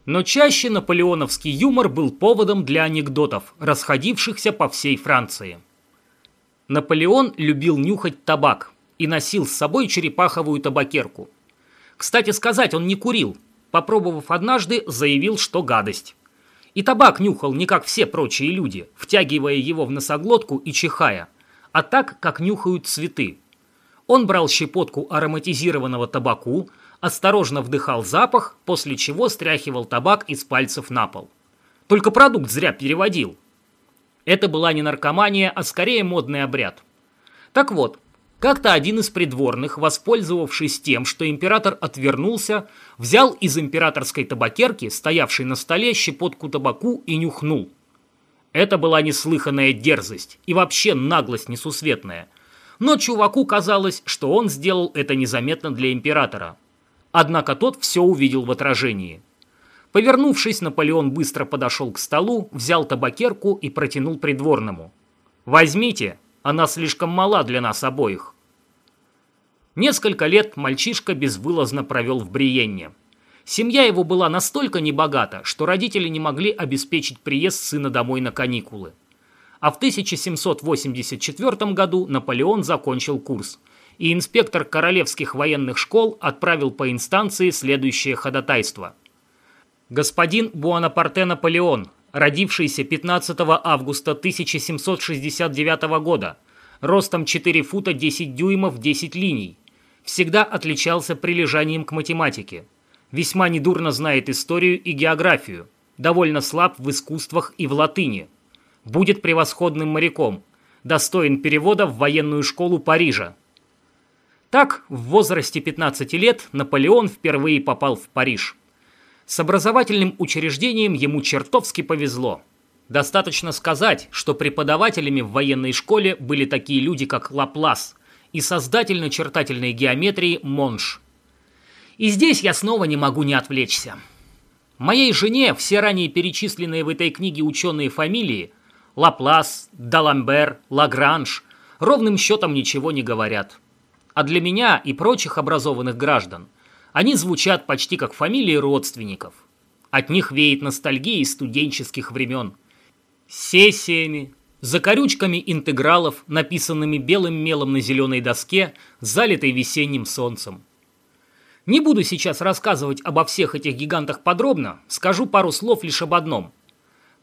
Но чаще наполеоновский юмор был поводом для анекдотов, расходившихся по всей Франции. Наполеон любил нюхать табак, и носил с собой черепаховую табакерку. Кстати сказать, он не курил. Попробовав однажды, заявил, что гадость. И табак нюхал не как все прочие люди, втягивая его в носоглотку и чихая, а так, как нюхают цветы. Он брал щепотку ароматизированного табаку, осторожно вдыхал запах, после чего стряхивал табак из пальцев на пол. Только продукт зря переводил. Это была не наркомания, а скорее модный обряд. Так вот, как-то один из придворных, воспользовавшись тем, что император отвернулся, взял из императорской табакерки, стоявшей на столе, щепотку табаку и нюхнул. Это была неслыханная дерзость и вообще наглость несусветная. Но чуваку казалось, что он сделал это незаметно для императора. Однако тот все увидел в отражении. Повернувшись, Наполеон быстро подошел к столу, взял табакерку и протянул придворному. «Возьмите, она слишком мала для нас обоих. Несколько лет мальчишка безвылазно провел в Бриенне. Семья его была настолько небогата, что родители не могли обеспечить приезд сына домой на каникулы. А в 1784 году Наполеон закончил курс, и инспектор королевских военных школ отправил по инстанции следующее ходатайство. «Господин Буанапарте Наполеон, родившийся 15 августа 1769 года, ростом 4 фута 10 дюймов 10 линий, всегда отличался прилежанием к математике, весьма недурно знает историю и географию, довольно слаб в искусствах и в латыни, будет превосходным моряком, достоин перевода в военную школу Парижа. Так, в возрасте 15 лет Наполеон впервые попал в Париж. С образовательным учреждением ему чертовски повезло. Достаточно сказать, что преподавателями в военной школе были такие люди, как Лаплас и создатель начертательной геометрии Монш. И здесь я снова не могу не отвлечься. Моей жене все ранее перечисленные в этой книге ученые фамилии Лаплас, Даламбер, Лагранж ровным счетом ничего не говорят. А для меня и прочих образованных граждан – они звучат почти как фамилии родственников. От них веет ностальгией студенческих времен. Сессиями, закорючками интегралов, написанными белым мелом на зеленой доске, залитой весенним солнцем. Не буду сейчас рассказывать обо всех этих гигантах подробно, скажу пару слов лишь об одном.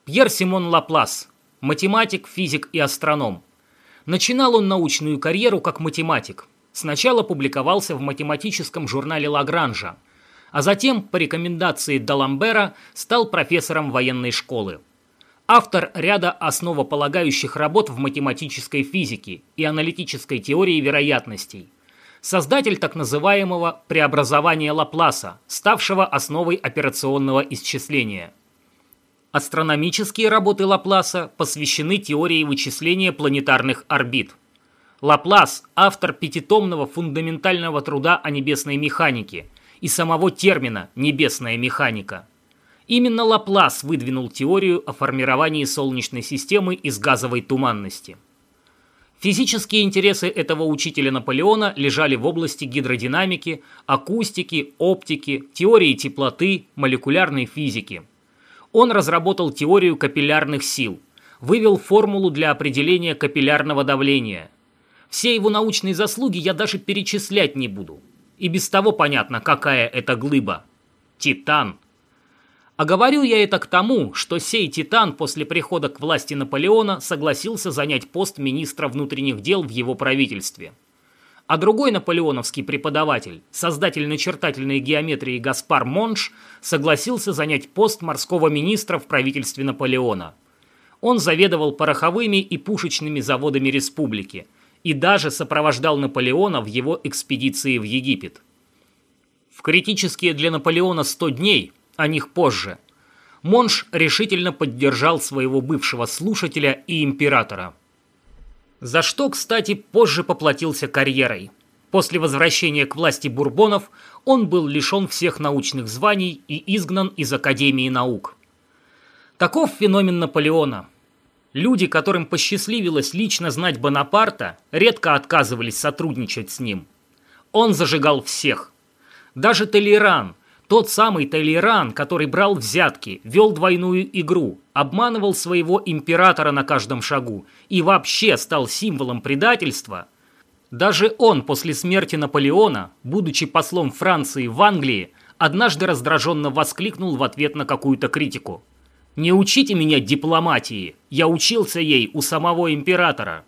Пьер Симон Лаплас, математик, физик и астроном. Начинал он научную карьеру как математик – Сначала публиковался в математическом журнале Лагранжа, а затем, по рекомендации Даламбера, стал профессором военной школы. Автор ряда основополагающих работ в математической физике и аналитической теории вероятностей. Создатель так называемого преобразования Лапласа, ставшего основой операционного исчисления. Астрономические работы Лапласа посвящены теории вычисления планетарных орбит – Лаплас – автор пятитомного фундаментального труда о небесной механике и самого термина «небесная механика». Именно Лаплас выдвинул теорию о формировании Солнечной системы из газовой туманности. Физические интересы этого учителя Наполеона лежали в области гидродинамики, акустики, оптики, теории теплоты, молекулярной физики. Он разработал теорию капиллярных сил, вывел формулу для определения капиллярного давления – все его научные заслуги я даже перечислять не буду. И без того понятно, какая это глыба. Титан. А говорю я это к тому, что сей Титан после прихода к власти Наполеона согласился занять пост министра внутренних дел в его правительстве. А другой наполеоновский преподаватель, создатель начертательной геометрии Гаспар Монш, согласился занять пост морского министра в правительстве Наполеона. Он заведовал пороховыми и пушечными заводами республики – и даже сопровождал Наполеона в его экспедиции в Египет. В критические для Наполеона 100 дней, о них позже, Монш решительно поддержал своего бывшего слушателя и императора. За что, кстати, позже поплатился карьерой. После возвращения к власти бурбонов он был лишен всех научных званий и изгнан из Академии наук. Таков феномен Наполеона – Люди, которым посчастливилось лично знать Бонапарта, редко отказывались сотрудничать с ним. Он зажигал всех. Даже Толеран, тот самый Толеран, который брал взятки, вел двойную игру, обманывал своего императора на каждом шагу и вообще стал символом предательства. Даже он после смерти Наполеона, будучи послом Франции в Англии, однажды раздраженно воскликнул в ответ на какую-то критику – не учите меня дипломатии, я учился ей у самого императора.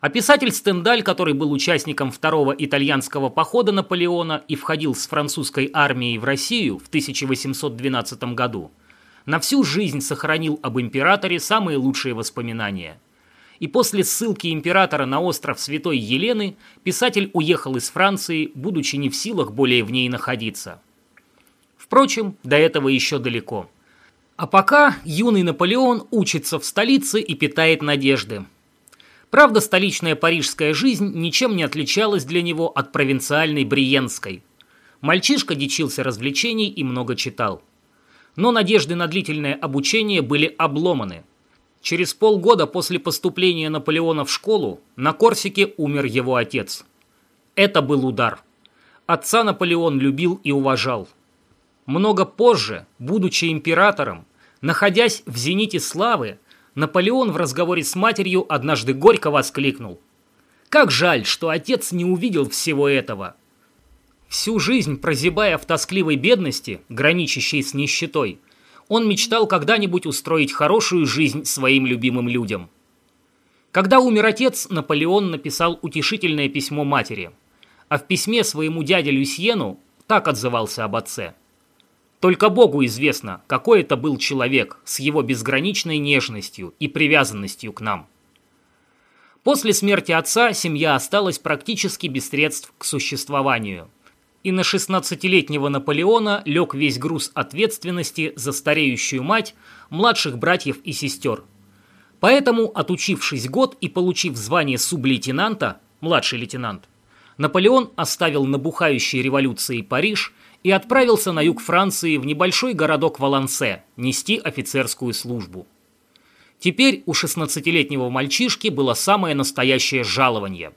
А писатель Стендаль, который был участником второго итальянского похода Наполеона и входил с французской армией в Россию в 1812 году, на всю жизнь сохранил об императоре самые лучшие воспоминания. И после ссылки императора на остров Святой Елены писатель уехал из Франции, будучи не в силах более в ней находиться. Впрочем, до этого еще далеко – а пока юный Наполеон учится в столице и питает надежды. Правда, столичная парижская жизнь ничем не отличалась для него от провинциальной бриенской. Мальчишка дичился развлечений и много читал. Но надежды на длительное обучение были обломаны. Через полгода после поступления Наполеона в школу на Корсике умер его отец. Это был удар. Отца Наполеон любил и уважал – много позже, будучи императором, находясь в зените славы, Наполеон в разговоре с матерью однажды горько воскликнул. «Как жаль, что отец не увидел всего этого!» Всю жизнь прозябая в тоскливой бедности, граничащей с нищетой, Он мечтал когда-нибудь устроить хорошую жизнь своим любимым людям. Когда умер отец, Наполеон написал утешительное письмо матери, а в письме своему дяде Люсьену так отзывался об отце. Только Богу известно, какой это был человек с его безграничной нежностью и привязанностью к нам. После смерти отца семья осталась практически без средств к существованию. И на 16-летнего Наполеона лег весь груз ответственности за стареющую мать, младших братьев и сестер. Поэтому, отучившись год и получив звание сублейтенанта, младший лейтенант, Наполеон оставил набухающий революцией Париж и отправился на юг Франции в небольшой городок Валансе нести офицерскую службу. Теперь у 16-летнего мальчишки было самое настоящее жалование.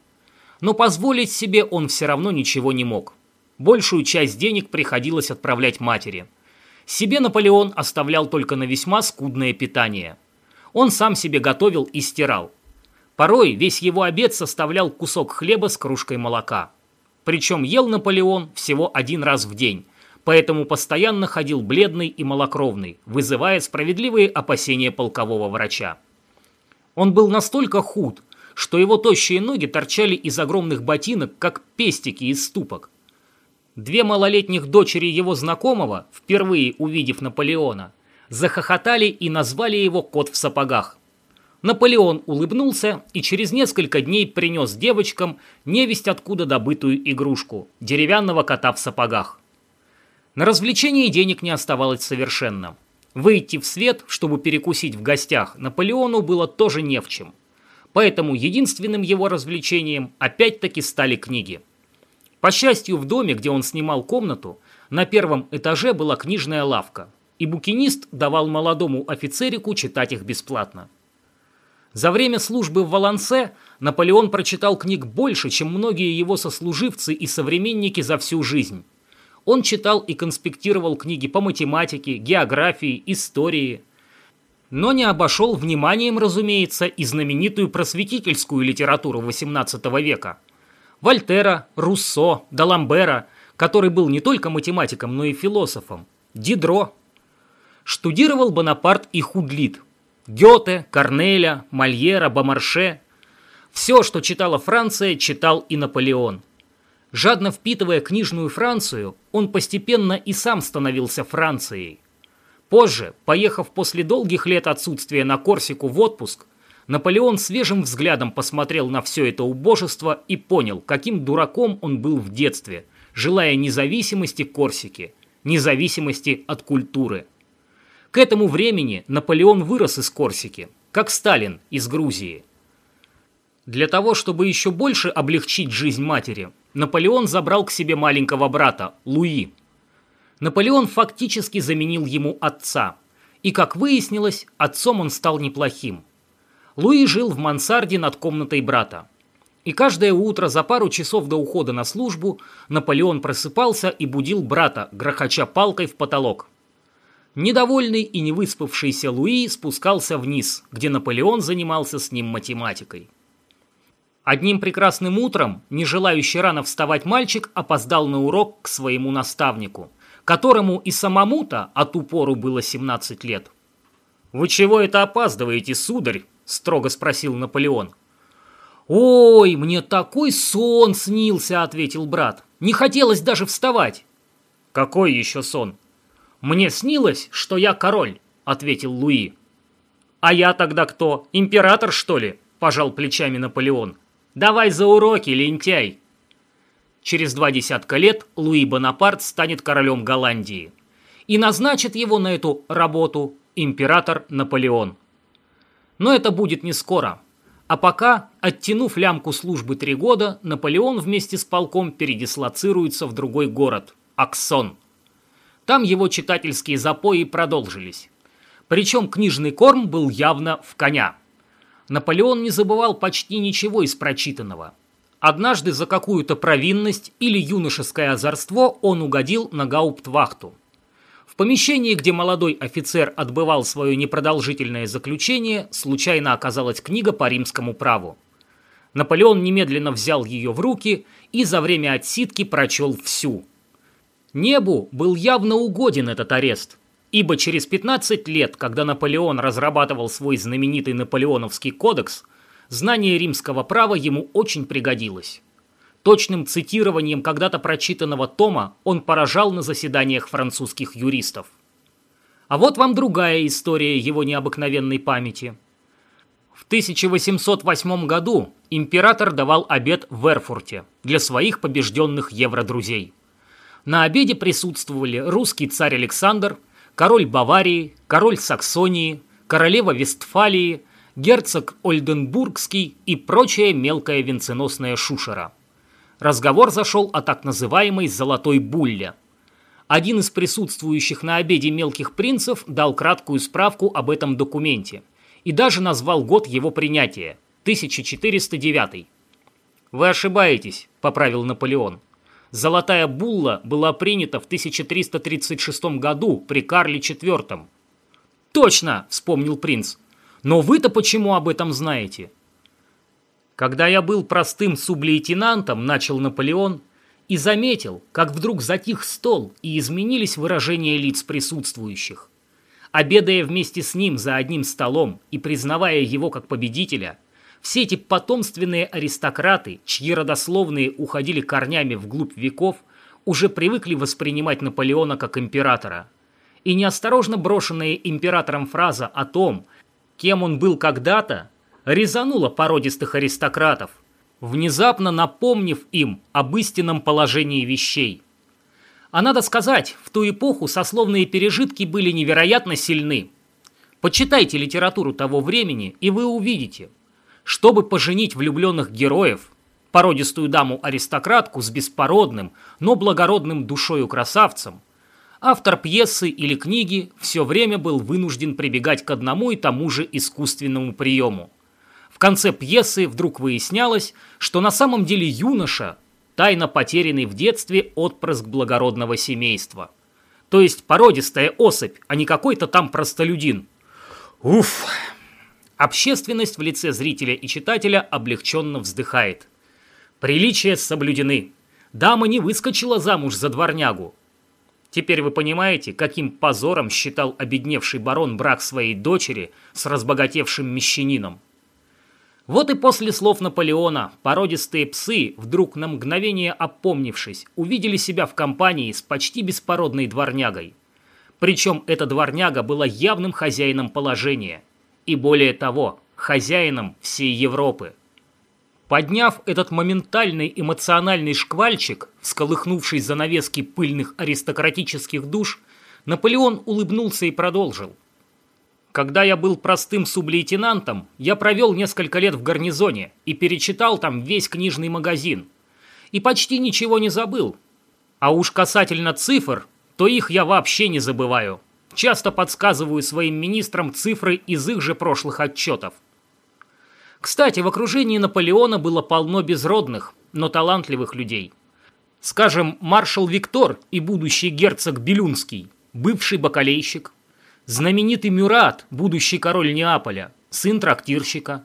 Но позволить себе он все равно ничего не мог. Большую часть денег приходилось отправлять матери. Себе Наполеон оставлял только на весьма скудное питание. Он сам себе готовил и стирал. Порой весь его обед составлял кусок хлеба с кружкой молока. Причем ел Наполеон всего один раз в день, поэтому постоянно ходил бледный и малокровный, вызывая справедливые опасения полкового врача. Он был настолько худ, что его тощие ноги торчали из огромных ботинок, как пестики из ступок. Две малолетних дочери его знакомого, впервые увидев Наполеона, захохотали и назвали его «кот в сапогах». Наполеон улыбнулся и через несколько дней принес девочкам невесть откуда добытую игрушку – деревянного кота в сапогах. На развлечение денег не оставалось совершенно. Выйти в свет, чтобы перекусить в гостях, Наполеону было тоже не в чем. Поэтому единственным его развлечением опять-таки стали книги. По счастью, в доме, где он снимал комнату, на первом этаже была книжная лавка, и букинист давал молодому офицерику читать их бесплатно. За время службы в Валансе Наполеон прочитал книг больше, чем многие его сослуживцы и современники за всю жизнь. Он читал и конспектировал книги по математике, географии, истории. Но не обошел вниманием, разумеется, и знаменитую просветительскую литературу XVIII века. Вольтера, Руссо, Даламбера, который был не только математиком, но и философом. Дидро. Штудировал Бонапарт и Худлит. Гёте, Корнеля, Мольера, Бомарше. Все, что читала Франция, читал и Наполеон. Жадно впитывая книжную Францию, он постепенно и сам становился Францией. Позже, поехав после долгих лет отсутствия на Корсику в отпуск, Наполеон свежим взглядом посмотрел на все это убожество и понял, каким дураком он был в детстве, желая независимости Корсики, независимости от культуры. К этому времени Наполеон вырос из Корсики, как Сталин из Грузии. Для того, чтобы еще больше облегчить жизнь матери, Наполеон забрал к себе маленького брата, Луи. Наполеон фактически заменил ему отца. И, как выяснилось, отцом он стал неплохим. Луи жил в мансарде над комнатой брата. И каждое утро за пару часов до ухода на службу Наполеон просыпался и будил брата, грохоча палкой в потолок. Недовольный и невыспавшийся Луи спускался вниз, где Наполеон занимался с ним математикой. Одним прекрасным утром, не желающий рано вставать мальчик опоздал на урок к своему наставнику, которому и самому-то от упору было 17 лет. «Вы чего это опаздываете, сударь?» – строго спросил Наполеон. «Ой, мне такой сон снился!» – ответил брат. «Не хотелось даже вставать!» «Какой еще сон?» «Мне снилось, что я король», – ответил Луи. «А я тогда кто, император, что ли?» – пожал плечами Наполеон. Давай за уроки, лентяй!» Через два десятка лет Луи Бонапарт станет королем Голландии. И назначит его на эту работу император Наполеон. Но это будет не скоро. А пока, оттянув лямку службы три года, Наполеон вместе с полком передислоцируется в другой город – Аксон. Там его читательские запои продолжились. Причем книжный корм был явно в коня – Наполеон не забывал почти ничего из прочитанного. Однажды за какую-то провинность или юношеское озорство он угодил на гауптвахту. В помещении, где молодой офицер отбывал свое непродолжительное заключение, случайно оказалась книга по римскому праву. Наполеон немедленно взял ее в руки и за время отсидки прочел всю. Небу был явно угоден этот арест – Ибо через 15 лет, когда Наполеон разрабатывал свой знаменитый Наполеоновский кодекс, знание римского права ему очень пригодилось. Точным цитированием когда-то прочитанного тома он поражал на заседаниях французских юристов. А вот вам другая история его необыкновенной памяти. В 1808 году император давал обед в Эрфурте для своих побежденных евродрузей. На обеде присутствовали русский царь Александр, король Баварии, король Саксонии, королева Вестфалии, герцог Ольденбургский и прочая мелкая венценосная шушера. Разговор зашел о так называемой «золотой булле». Один из присутствующих на обеде мелких принцев дал краткую справку об этом документе и даже назвал год его принятия – 1409. «Вы ошибаетесь», – поправил Наполеон. «Золотая булла была принята в 1336 году при Карле IV». «Точно!» – вспомнил принц. «Но вы-то почему об этом знаете?» Когда я был простым сублейтенантом, начал Наполеон, и заметил, как вдруг затих стол и изменились выражения лиц присутствующих. Обедая вместе с ним за одним столом и признавая его как победителя, все эти потомственные аристократы, чьи родословные уходили корнями вглубь веков, уже привыкли воспринимать Наполеона как императора. И неосторожно брошенная императором фраза о том, кем он был когда-то, резанула породистых аристократов, внезапно напомнив им об истинном положении вещей. А надо сказать, в ту эпоху сословные пережитки были невероятно сильны. Почитайте литературу того времени, и вы увидите, чтобы поженить влюбленных героев, породистую даму-аристократку с беспородным, но благородным душою красавцем, автор пьесы или книги все время был вынужден прибегать к одному и тому же искусственному приему. В конце пьесы вдруг выяснялось, что на самом деле юноша – тайно потерянный в детстве отпрыск благородного семейства. То есть породистая особь, а не какой-то там простолюдин. Уф! Общественность в лице зрителя и читателя облегченно вздыхает. Приличия соблюдены. Дама не выскочила замуж за дворнягу. Теперь вы понимаете, каким позором считал обедневший барон брак своей дочери с разбогатевшим мещанином. Вот и после слов Наполеона породистые псы, вдруг на мгновение опомнившись, увидели себя в компании с почти беспородной дворнягой. Причем эта дворняга была явным хозяином положения. И более того, хозяином всей Европы. Подняв этот моментальный эмоциональный шквальчик, всколыхнувший занавески пыльных аристократических душ, Наполеон улыбнулся и продолжил – когда я был простым сублейтенантом, я провел несколько лет в гарнизоне и перечитал там весь книжный магазин. И почти ничего не забыл. А уж касательно цифр, то их я вообще не забываю. Часто подсказываю своим министрам цифры из их же прошлых отчетов. Кстати, в окружении Наполеона было полно безродных, но талантливых людей. Скажем, маршал Виктор и будущий герцог Белюнский, бывший бакалейщик, знаменитый Мюрат, будущий король Неаполя, сын трактирщика,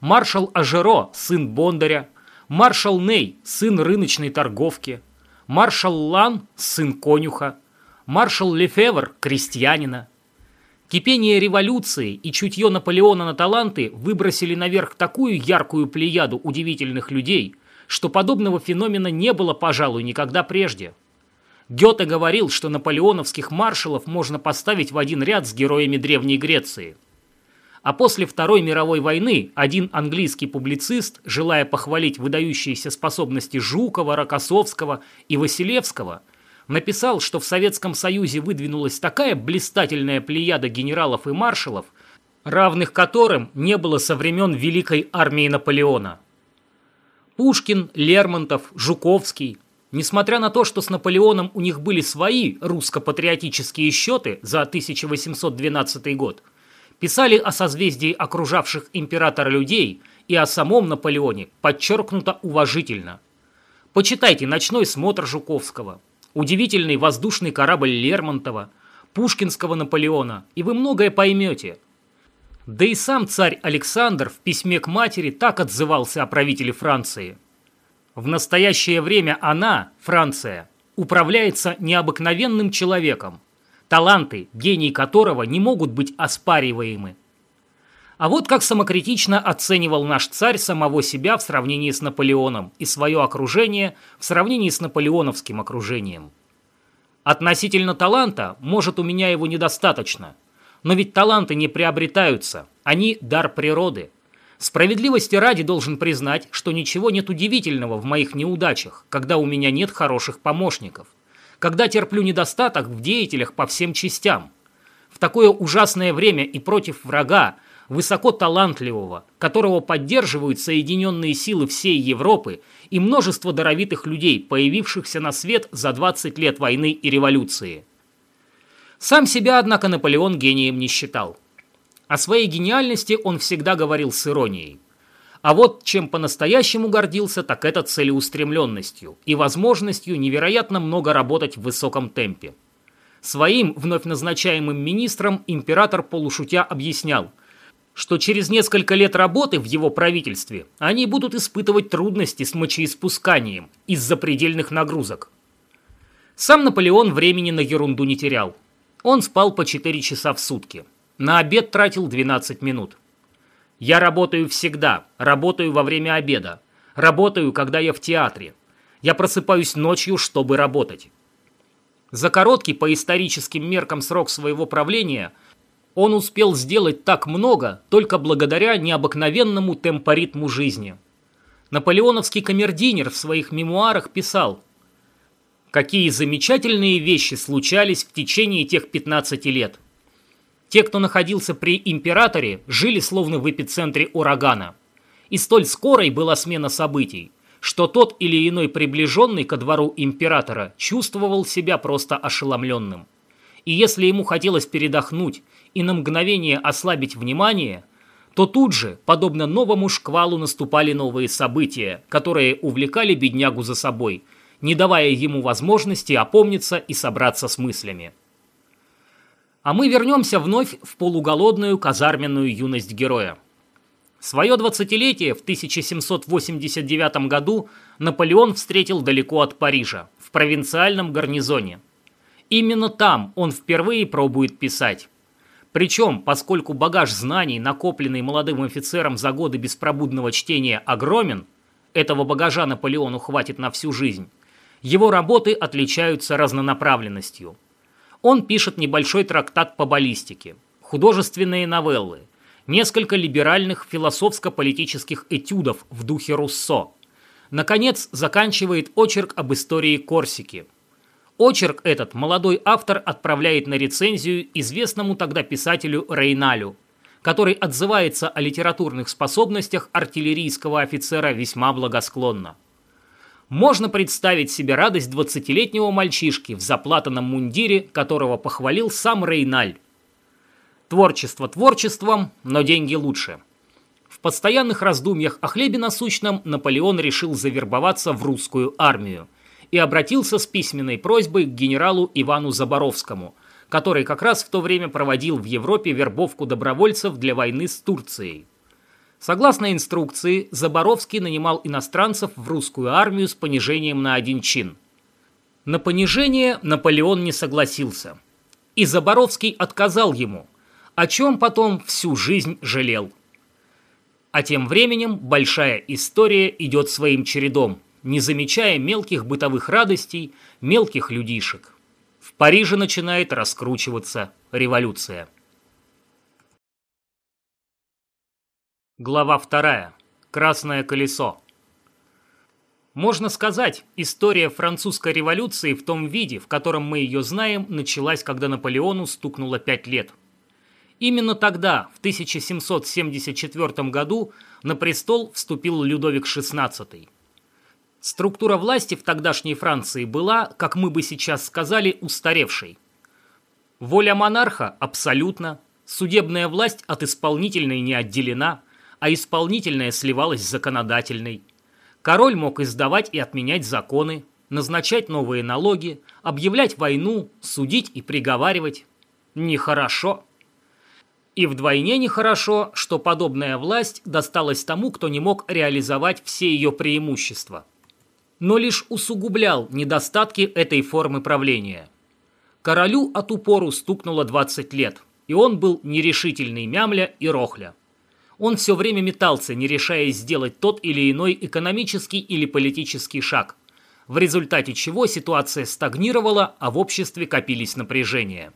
маршал Ажеро, сын Бондаря, маршал Ней, сын рыночной торговки, маршал Лан, сын конюха, маршал Лефевр, крестьянина. Кипение революции и чутье Наполеона на таланты выбросили наверх такую яркую плеяду удивительных людей, что подобного феномена не было, пожалуй, никогда прежде – Гёте говорил, что наполеоновских маршалов можно поставить в один ряд с героями Древней Греции. А после Второй мировой войны один английский публицист, желая похвалить выдающиеся способности Жукова, Рокоссовского и Василевского, написал, что в Советском Союзе выдвинулась такая блистательная плеяда генералов и маршалов, равных которым не было со времен Великой армии Наполеона. Пушкин, Лермонтов, Жуковский – Несмотря на то, что с Наполеоном у них были свои русско-патриотические счеты за 1812 год, писали о созвездии окружавших императора людей и о самом Наполеоне подчеркнуто уважительно. Почитайте «Ночной смотр» Жуковского, удивительный воздушный корабль Лермонтова, Пушкинского Наполеона, и вы многое поймете. Да и сам царь Александр в письме к матери так отзывался о правителе Франции – в настоящее время она, Франция, управляется необыкновенным человеком. таланты, гений которого не могут быть оспариваемы. А вот как самокритично оценивал наш царь самого себя в сравнении с Наполеоном и свое окружение в сравнении с наполеоновским окружением. Относительно таланта, может, у меня его недостаточно. Но ведь таланты не приобретаются, они дар природы. Справедливости ради должен признать, что ничего нет удивительного в моих неудачах, когда у меня нет хороших помощников. Когда терплю недостаток в деятелях по всем частям. В такое ужасное время и против врага, высоко талантливого, которого поддерживают соединенные силы всей Европы и множество даровитых людей, появившихся на свет за 20 лет войны и революции. Сам себя, однако, Наполеон гением не считал. О своей гениальности он всегда говорил с иронией. А вот чем по-настоящему гордился, так это целеустремленностью и возможностью невероятно много работать в высоком темпе. Своим вновь назначаемым министрам император полушутя объяснял, что через несколько лет работы в его правительстве они будут испытывать трудности с мочеиспусканием из-за предельных нагрузок. Сам Наполеон времени на ерунду не терял. Он спал по 4 часа в сутки. На обед тратил 12 минут. Я работаю всегда, работаю во время обеда, работаю, когда я в театре. Я просыпаюсь ночью, чтобы работать. За короткий по историческим меркам срок своего правления – он успел сделать так много только благодаря необыкновенному темпоритму жизни. Наполеоновский камердинер в своих мемуарах писал «Какие замечательные вещи случались в течение тех 15 лет. Те, кто находился при императоре, жили словно в эпицентре урагана. И столь скорой была смена событий, что тот или иной приближенный ко двору императора чувствовал себя просто ошеломленным. И если ему хотелось передохнуть и на мгновение ослабить внимание, то тут же, подобно новому шквалу, наступали новые события, которые увлекали беднягу за собой, не давая ему возможности опомниться и собраться с мыслями. А мы вернемся вновь в полуголодную казарменную юность героя. Свое двадцатилетие в 1789 году Наполеон встретил далеко от Парижа, в провинциальном гарнизоне. Именно там он впервые пробует писать. Причем, поскольку багаж знаний, накопленный молодым офицером за годы беспробудного чтения, огромен, этого багажа Наполеону хватит на всю жизнь, его работы отличаются разнонаправленностью. Он пишет небольшой трактат по баллистике, художественные новеллы, несколько либеральных философско-политических этюдов в духе Руссо. Наконец, заканчивает очерк об истории Корсики – Очерк этот молодой автор отправляет на рецензию известному тогда писателю Рейналю, который отзывается о литературных способностях артиллерийского офицера весьма благосклонно. Можно представить себе радость 20-летнего мальчишки в заплатанном мундире, которого похвалил сам Рейналь. Творчество творчеством, но деньги лучше. В постоянных раздумьях о хлебе насущном Наполеон решил завербоваться в русскую армию – и обратился с письменной просьбой к генералу Ивану Заборовскому, который как раз в то время проводил в Европе вербовку добровольцев для войны с Турцией. Согласно инструкции, Заборовский нанимал иностранцев в русскую армию с понижением на один чин. На понижение Наполеон не согласился. И Заборовский отказал ему, о чем потом всю жизнь жалел. А тем временем большая история идет своим чередом – не замечая мелких бытовых радостей, мелких людишек. В Париже начинает раскручиваться революция. Глава вторая. Красное колесо. Можно сказать, история французской революции в том виде, в котором мы ее знаем, началась, когда Наполеону стукнуло пять лет. Именно тогда, в 1774 году, на престол вступил Людовик XVI. Структура власти в тогдашней Франции была, как мы бы сейчас сказали, устаревшей. Воля монарха абсолютно, судебная власть от исполнительной не отделена, а исполнительная сливалась с законодательной. Король мог издавать и отменять законы, назначать новые налоги, объявлять войну, судить и приговаривать. Нехорошо. И вдвойне нехорошо, что подобная власть досталась тому, кто не мог реализовать все ее преимущества – но лишь усугублял недостатки этой формы правления. Королю от упору стукнуло 20 лет, и он был нерешительный мямля и рохля. Он все время метался, не решаясь сделать тот или иной экономический или политический шаг, в результате чего ситуация стагнировала, а в обществе копились напряжения.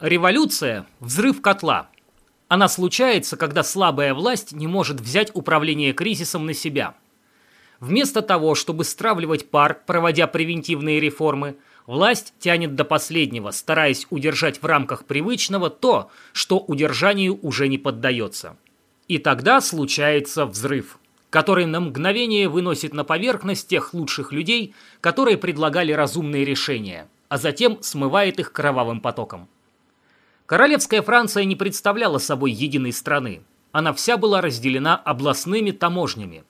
Революция – взрыв котла. Она случается, когда слабая власть не может взять управление кризисом на себя. Вместо того, чтобы стравливать пар, проводя превентивные реформы – Власть тянет до последнего, стараясь удержать в рамках привычного то, что удержанию уже не поддается. И тогда случается взрыв, который на мгновение выносит на поверхность тех лучших людей, которые предлагали разумные решения, а затем смывает их кровавым потоком. Королевская Франция не представляла собой единой страны. Она вся была разделена областными таможнями.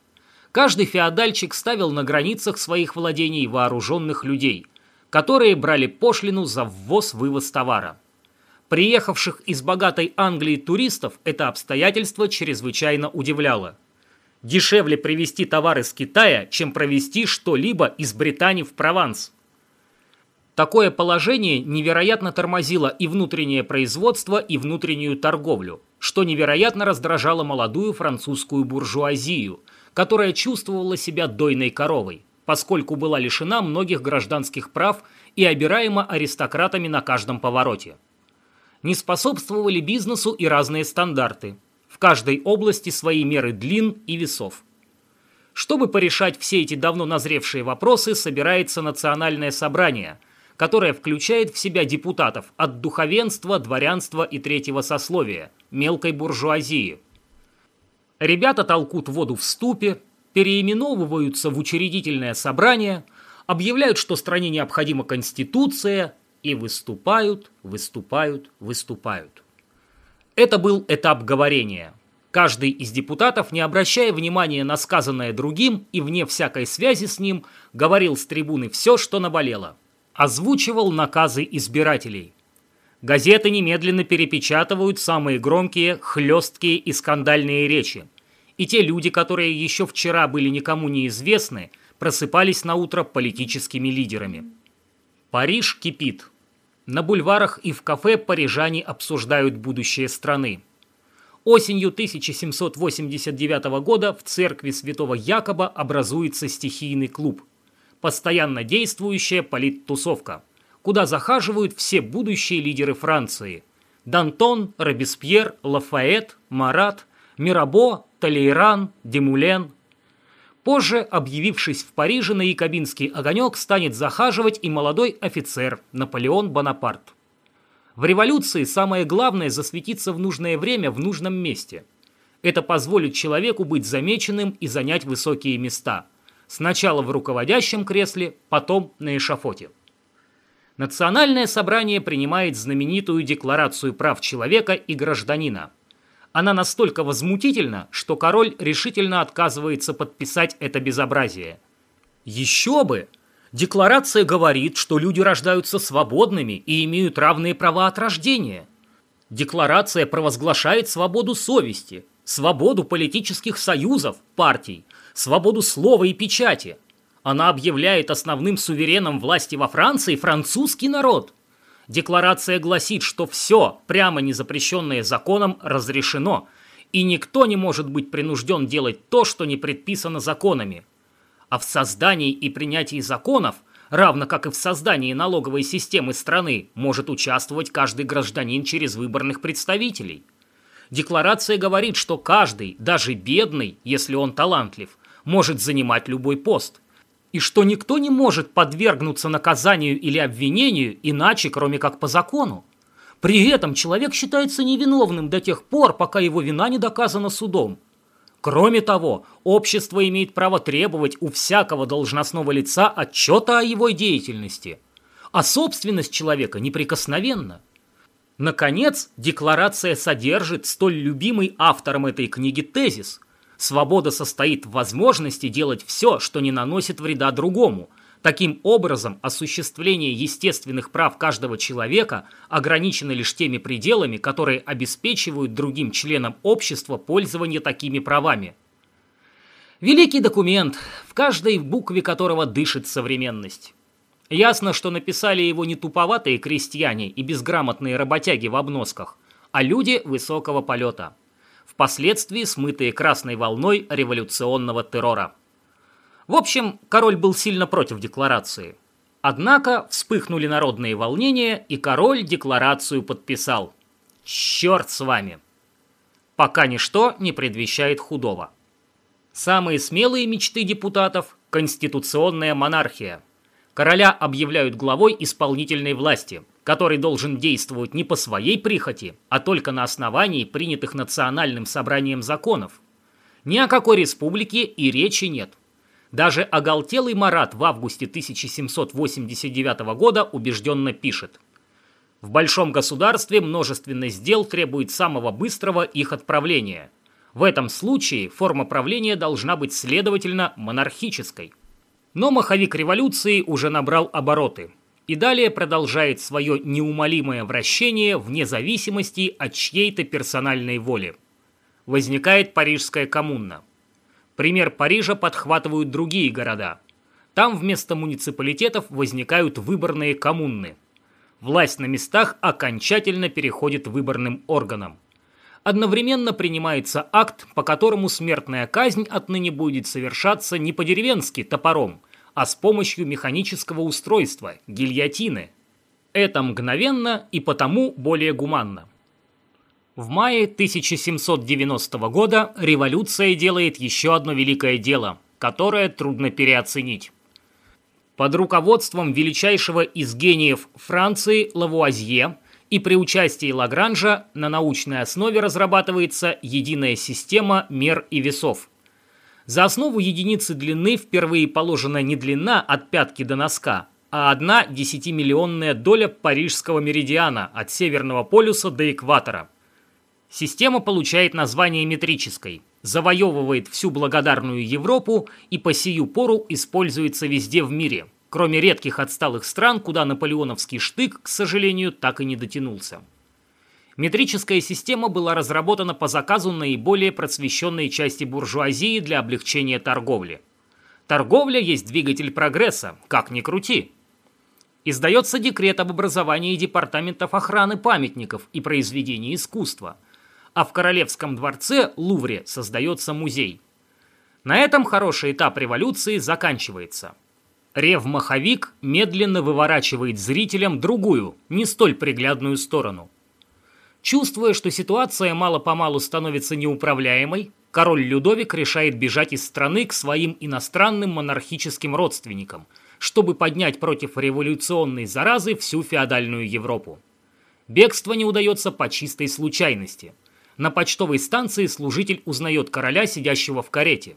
Каждый феодальчик ставил на границах своих владений вооруженных людей – которые брали пошлину за ввоз-вывоз товара. Приехавших из богатой Англии туристов это обстоятельство чрезвычайно удивляло. Дешевле привезти товар из Китая, чем провести что-либо из Британии в Прованс. Такое положение невероятно тормозило и внутреннее производство, и внутреннюю торговлю, что невероятно раздражало молодую французскую буржуазию, которая чувствовала себя дойной коровой поскольку была лишена многих гражданских прав и обираема аристократами на каждом повороте. Не способствовали бизнесу и разные стандарты. В каждой области свои меры длин и весов. Чтобы порешать все эти давно назревшие вопросы, собирается национальное собрание, которое включает в себя депутатов от духовенства, дворянства и третьего сословия, мелкой буржуазии. Ребята толкут воду в ступе, переименовываются в учредительное собрание, объявляют, что стране необходима конституция, и выступают, выступают, выступают. Это был этап говорения. Каждый из депутатов, не обращая внимания на сказанное другим и вне всякой связи с ним, говорил с трибуны все, что наболело. Озвучивал наказы избирателей. Газеты немедленно перепечатывают самые громкие, хлесткие и скандальные речи – и те люди, которые еще вчера были никому неизвестны, просыпались на утро политическими лидерами. Париж кипит. На бульварах и в кафе парижане обсуждают будущее страны. Осенью 1789 года в церкви святого Якоба образуется стихийный клуб. Постоянно действующая политтусовка, куда захаживают все будущие лидеры Франции. Дантон, Робеспьер, Лафайет, Марат, Мирабо, Толейран, Демулен. Позже, объявившись в Париже на якобинский огонек, станет захаживать и молодой офицер Наполеон Бонапарт. В революции самое главное засветиться в нужное время в нужном месте. Это позволит человеку быть замеченным и занять высокие места. Сначала в руководящем кресле, потом на эшафоте. Национальное собрание принимает знаменитую Декларацию прав человека и гражданина – она настолько возмутительна, что король решительно отказывается подписать это безобразие. Еще бы! Декларация говорит, что люди рождаются свободными и имеют равные права от рождения. Декларация провозглашает свободу совести, свободу политических союзов, партий, свободу слова и печати. Она объявляет основным сувереном власти во Франции французский народ – Декларация гласит, что все, прямо не запрещенное законом, разрешено, и никто не может быть принужден делать то, что не предписано законами. А в создании и принятии законов, равно как и в создании налоговой системы страны, может участвовать каждый гражданин через выборных представителей. Декларация говорит, что каждый, даже бедный, если он талантлив, может занимать любой пост и что никто не может подвергнуться наказанию или обвинению иначе, кроме как по закону. При этом человек считается невиновным до тех пор, пока его вина не доказана судом. Кроме того, общество имеет право требовать у всякого должностного лица отчета о его деятельности, а собственность человека неприкосновенна. Наконец, декларация содержит столь любимый автором этой книги тезис – Свобода состоит в возможности делать все, что не наносит вреда другому. Таким образом, осуществление естественных прав каждого человека ограничено лишь теми пределами, которые обеспечивают другим членам общества пользование такими правами. Великий документ, в каждой букве которого дышит современность. Ясно, что написали его не туповатые крестьяне и безграмотные работяги в обносках, а люди высокого полета, впоследствии смытые красной волной революционного террора. В общем, король был сильно против декларации. Однако вспыхнули народные волнения, и король декларацию подписал. Черт с вами! Пока ничто не предвещает худого. Самые смелые мечты депутатов – конституционная монархия. Короля объявляют главой исполнительной власти, который должен действовать не по своей прихоти, а только на основании принятых национальным собранием законов. Ни о какой республике и речи нет. Даже оголтелый Марат в августе 1789 года убежденно пишет. В большом государстве множественность дел требует самого быстрого их отправления. В этом случае форма правления должна быть следовательно монархической. Но маховик революции уже набрал обороты и далее продолжает свое неумолимое вращение вне зависимости от чьей-то персональной воли. Возникает Парижская коммуна – Пример Парижа подхватывают другие города. Там вместо муниципалитетов возникают выборные коммуны. Власть на местах окончательно переходит выборным органам. Одновременно принимается акт, по которому смертная казнь отныне будет совершаться не по-деревенски топором, а с помощью механического устройства – гильотины. Это мгновенно и потому более гуманно. В мае 1790 года революция делает еще одно великое дело, которое трудно переоценить. Под руководством величайшего из гениев Франции Лавуазье и при участии Лагранжа на научной основе разрабатывается единая система мер и весов. За основу единицы длины впервые положена не длина от пятки до носка, а одна десятимиллионная доля парижского меридиана от Северного полюса до экватора. Система получает название метрической, завоевывает всю благодарную Европу и по сию пору используется везде в мире, кроме редких отсталых стран, куда наполеоновский штык, к сожалению, так и не дотянулся. Метрическая система была разработана по заказу наиболее просвещенной части буржуазии для облегчения торговли. Торговля есть двигатель прогресса, как ни крути. Издается декрет об образовании департаментов охраны памятников и произведений искусства – а в Королевском дворце Лувре создается музей. На этом хороший этап революции заканчивается. Рев-маховик медленно выворачивает зрителям другую, не столь приглядную сторону. Чувствуя, что ситуация мало-помалу становится неуправляемой, король Людовик решает бежать из страны к своим иностранным монархическим родственникам, чтобы поднять против революционной заразы всю феодальную Европу. Бегство не удается по чистой случайности – на почтовой станции служитель узнает короля, сидящего в карете.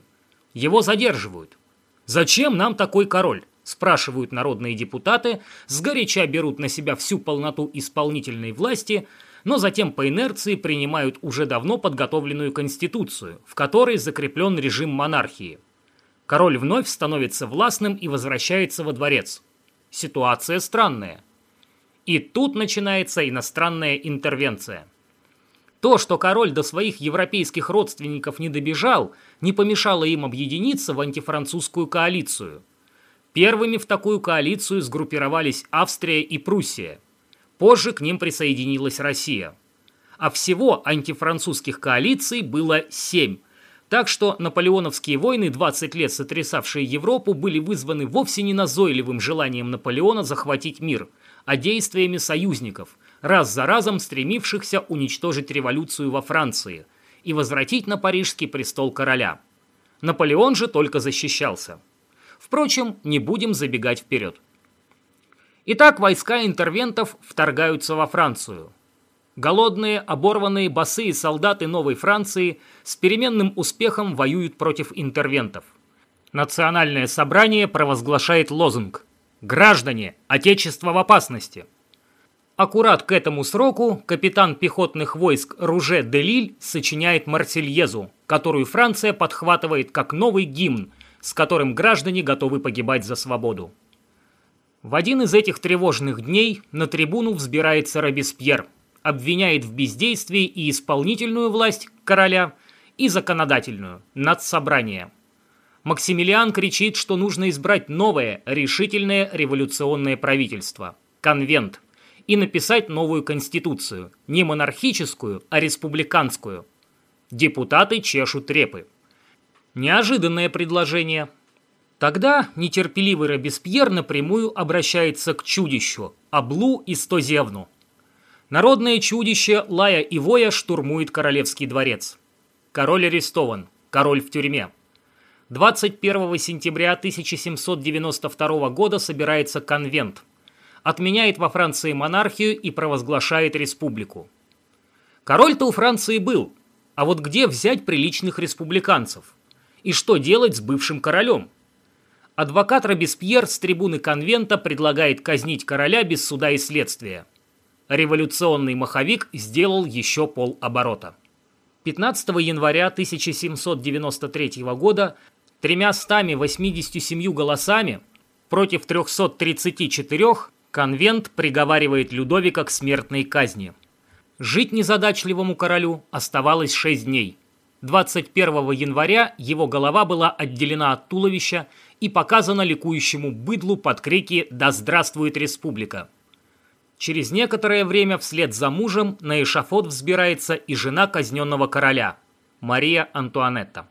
Его задерживают. «Зачем нам такой король?» – спрашивают народные депутаты, сгоряча берут на себя всю полноту исполнительной власти, но затем по инерции принимают уже давно подготовленную конституцию, в которой закреплен режим монархии. Король вновь становится властным и возвращается во дворец. Ситуация странная. И тут начинается иностранная интервенция – то, что король до своих европейских родственников не добежал, не помешало им объединиться в антифранцузскую коалицию. Первыми в такую коалицию сгруппировались Австрия и Пруссия. Позже к ним присоединилась Россия. А всего антифранцузских коалиций было семь. Так что наполеоновские войны, 20 лет сотрясавшие Европу, были вызваны вовсе не назойливым желанием Наполеона захватить мир, а действиями союзников – раз за разом стремившихся уничтожить революцию во Франции и возвратить на парижский престол короля. Наполеон же только защищался. Впрочем, не будем забегать вперед. Итак, войска интервентов вторгаются во Францию. Голодные, оборванные, босые солдаты Новой Франции с переменным успехом воюют против интервентов. Национальное собрание провозглашает лозунг «Граждане, Отечество в опасности!» Аккурат к этому сроку капитан пехотных войск Руже де Лиль сочиняет Марсельезу, которую Франция подхватывает как новый гимн, с которым граждане готовы погибать за свободу. В один из этих тревожных дней на трибуну взбирается Робеспьер, обвиняет в бездействии и исполнительную власть короля, и законодательную, над собранием. Максимилиан кричит, что нужно избрать новое, решительное революционное правительство – конвент, и написать новую конституцию, не монархическую, а республиканскую. Депутаты чешут репы. Неожиданное предложение. Тогда нетерпеливый Робеспьер напрямую обращается к чудищу, Аблу и Стозевну. Народное чудище, лая и воя, штурмует королевский дворец. Король арестован, король в тюрьме. 21 сентября 1792 года собирается конвент. Отменяет во Франции монархию и провозглашает республику. Король-то у Франции был, а вот где взять приличных республиканцев? И что делать с бывшим королем? Адвокат Робеспьер с трибуны конвента предлагает казнить короля без суда и следствия. Революционный маховик сделал еще полоборота. 15 января 1793 года тремя стами 87 голосами против 334 конвент приговаривает Людовика к смертной казни. Жить незадачливому королю оставалось 6 дней. 21 января его голова была отделена от туловища и показана ликующему быдлу под крики «Да здравствует республика!». Через некоторое время вслед за мужем на эшафот взбирается и жена казненного короля, Мария Антуанетта.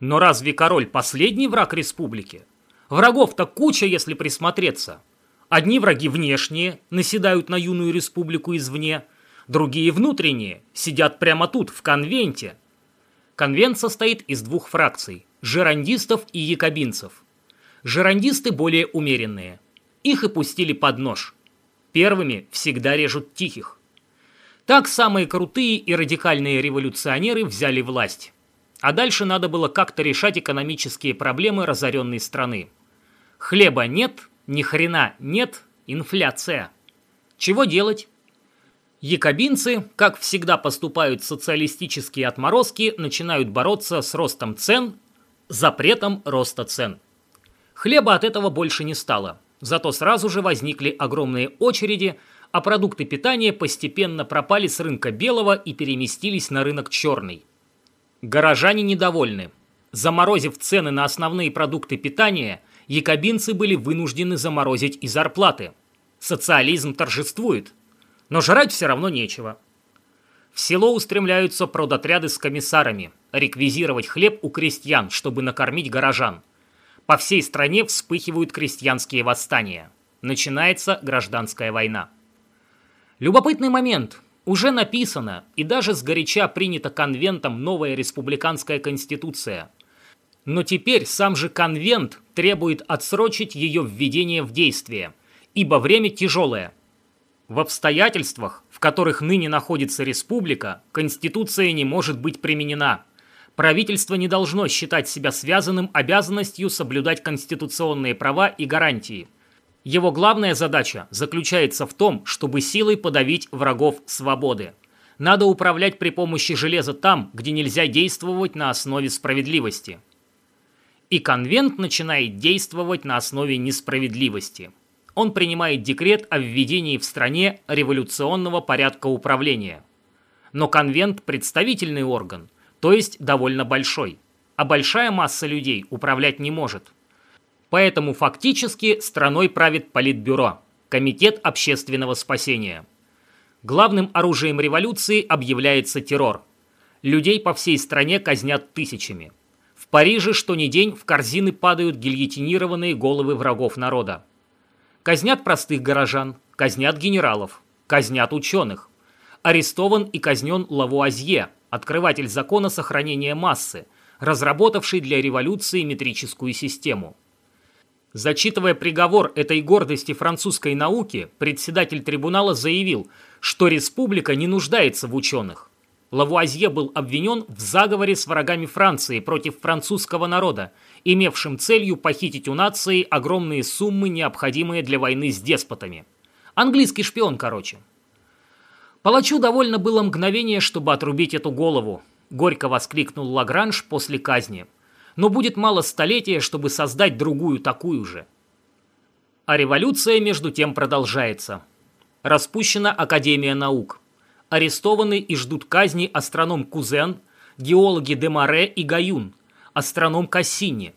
Но разве король последний враг республики? Врагов-то куча, если присмотреться. Одни враги внешние, наседают на юную республику извне, другие внутренние, сидят прямо тут, в конвенте. Конвент состоит из двух фракций – жерандистов и якобинцев. Жерандисты более умеренные. Их и пустили под нож – Первыми всегда режут тихих. Так самые крутые и радикальные революционеры взяли власть. А дальше надо было как-то решать экономические проблемы разоренной страны. Хлеба нет, ни хрена нет, инфляция. Чего делать? Якобинцы, как всегда поступают социалистические отморозки, начинают бороться с ростом цен, запретом роста цен. Хлеба от этого больше не стало – Зато сразу же возникли огромные очереди, а продукты питания постепенно пропали с рынка белого и переместились на рынок черный. Горожане недовольны. Заморозив цены на основные продукты питания, якобинцы были вынуждены заморозить и зарплаты. Социализм торжествует. Но жрать все равно нечего. В село устремляются продотряды с комиссарами, реквизировать хлеб у крестьян, чтобы накормить горожан. По всей стране вспыхивают крестьянские восстания. Начинается гражданская война. Любопытный момент. Уже написано и даже сгоряча принята конвентом новая республиканская конституция. Но теперь сам же конвент требует отсрочить ее введение в действие, ибо время тяжелое. В обстоятельствах, в которых ныне находится республика, конституция не может быть применена – Правительство не должно считать себя связанным обязанностью соблюдать конституционные права и гарантии. Его главная задача заключается в том, чтобы силой подавить врагов свободы. Надо управлять при помощи железа там, где нельзя действовать на основе справедливости. И конвент начинает действовать на основе несправедливости. Он принимает декрет о введении в стране революционного порядка управления. Но конвент – представительный орган – то есть довольно большой, а большая масса людей управлять не может. Поэтому фактически страной правит Политбюро, Комитет общественного спасения. Главным оружием революции объявляется террор. Людей по всей стране казнят тысячами. В Париже что ни день в корзины падают гильотинированные головы врагов народа. Казнят простых горожан, казнят генералов, казнят ученых. Арестован и казнен Лавуазье, открыватель закона сохранения массы, разработавший для революции метрическую систему. Зачитывая приговор этой гордости французской науки, председатель трибунала заявил, что республика не нуждается в ученых. Лавуазье был обвинен в заговоре с врагами Франции против французского народа, имевшим целью похитить у нации огромные суммы, необходимые для войны с деспотами. Английский шпион, короче. Палачу довольно было мгновение, чтобы отрубить эту голову, горько воскликнул Лагранж после казни. Но будет мало столетия, чтобы создать другую такую же. А революция между тем продолжается. Распущена Академия наук. Арестованы и ждут казни астроном Кузен, геологи Демаре и Гаюн, астроном Кассини,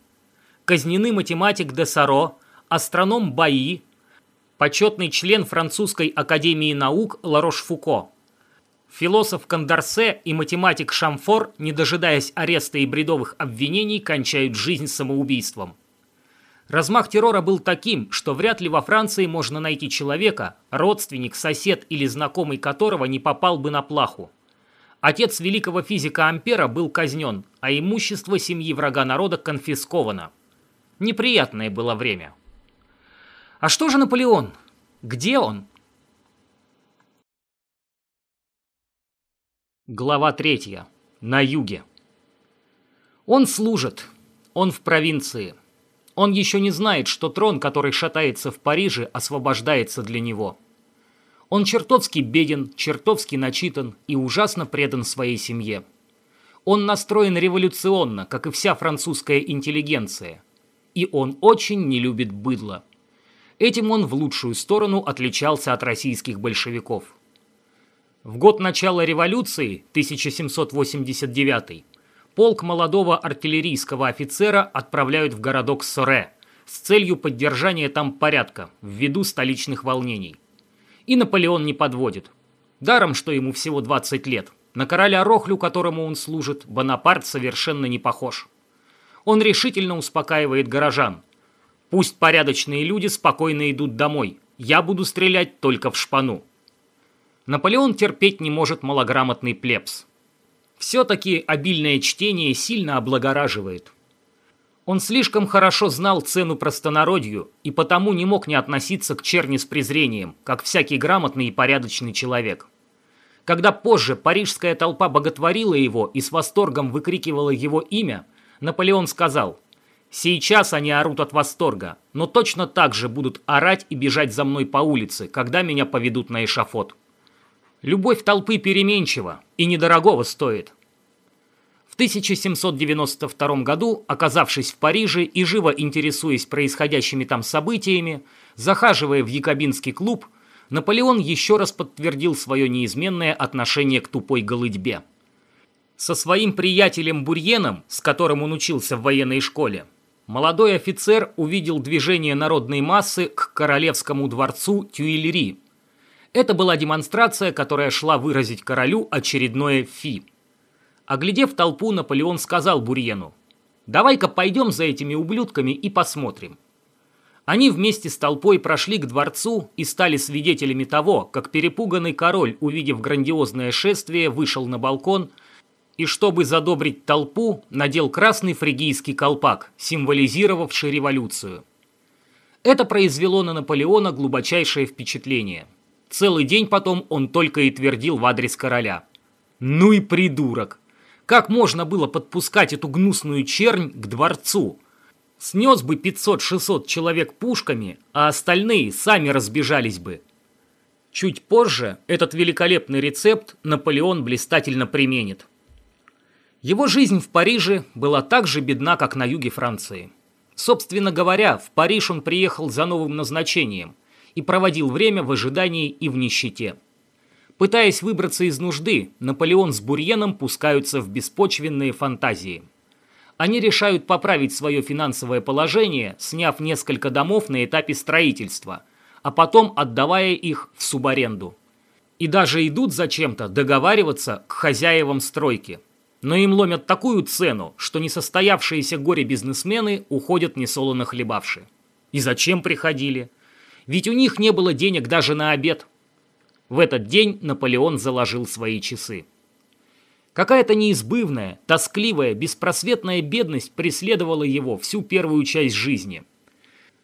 казнены математик де Саро, астроном Баи, почетный член французской академии наук Ларош-Фуко, философ Кондарсе и математик Шамфор, не дожидаясь ареста и бредовых обвинений, кончают жизнь самоубийством. Размах террора был таким, что вряд ли во Франции можно найти человека, родственник, сосед или знакомый которого не попал бы на плаху. Отец великого физика Ампера был казнен, а имущество семьи врага народа конфисковано. Неприятное было время. А что же Наполеон? Где он? Глава третья. На юге. Он служит. Он в провинции. Он еще не знает, что трон, который шатается в Париже, освобождается для него. Он чертовски беден, чертовски начитан и ужасно предан своей семье. Он настроен революционно, как и вся французская интеллигенция. И он очень не любит быдло. Этим он в лучшую сторону отличался от российских большевиков. В год начала революции, 1789 полк молодого артиллерийского офицера отправляют в городок Соре с целью поддержания там порядка ввиду столичных волнений. И Наполеон не подводит. Даром, что ему всего 20 лет. На короля Рохлю, которому он служит, Бонапарт совершенно не похож. Он решительно успокаивает горожан. Пусть порядочные люди спокойно идут домой. Я буду стрелять только в шпану. Наполеон терпеть не может малограмотный плебс. Все-таки обильное чтение сильно облагораживает. Он слишком хорошо знал цену простонародью и потому не мог не относиться к черни с презрением, как всякий грамотный и порядочный человек. Когда позже парижская толпа боготворила его и с восторгом выкрикивала его имя, Наполеон сказал «Сейчас они орут от восторга, но точно так же будут орать и бежать за мной по улице, когда меня поведут на эшафот». Любовь толпы переменчива и недорогого стоит. В 1792 году, оказавшись в Париже и живо интересуясь происходящими там событиями, захаживая в Якобинский клуб, Наполеон еще раз подтвердил свое неизменное отношение к тупой голыдьбе. Со своим приятелем Бурьеном, с которым он учился в военной школе, молодой офицер увидел движение народной массы к королевскому дворцу Тюильри – это была демонстрация, которая шла выразить королю очередное фи. Оглядев толпу, Наполеон сказал Бурьену, «Давай-ка пойдем за этими ублюдками и посмотрим». Они вместе с толпой прошли к дворцу и стали свидетелями того, как перепуганный король, увидев грандиозное шествие, вышел на балкон и, чтобы задобрить толпу, надел красный фригийский колпак, символизировавший революцию. Это произвело на Наполеона глубочайшее впечатление – Целый день потом он только и твердил в адрес короля. «Ну и придурок! Как можно было подпускать эту гнусную чернь к дворцу? Снес бы 500-600 человек пушками, а остальные сами разбежались бы». Чуть позже этот великолепный рецепт Наполеон блистательно применит. Его жизнь в Париже была так же бедна, как на юге Франции. Собственно говоря, в Париж он приехал за новым назначением и проводил время в ожидании и в нищете. Пытаясь выбраться из нужды, Наполеон с Бурьеном пускаются в беспочвенные фантазии. Они решают поправить свое финансовое положение, сняв несколько домов на этапе строительства, а потом отдавая их в субаренду. И даже идут зачем-то договариваться к хозяевам стройки. Но им ломят такую цену, что несостоявшиеся горе-бизнесмены уходят несолоно хлебавши. И зачем приходили? Ведь у них не было денег даже на обед. В этот день Наполеон заложил свои часы. Какая-то неизбывная, тоскливая, беспросветная бедность преследовала его всю первую часть жизни.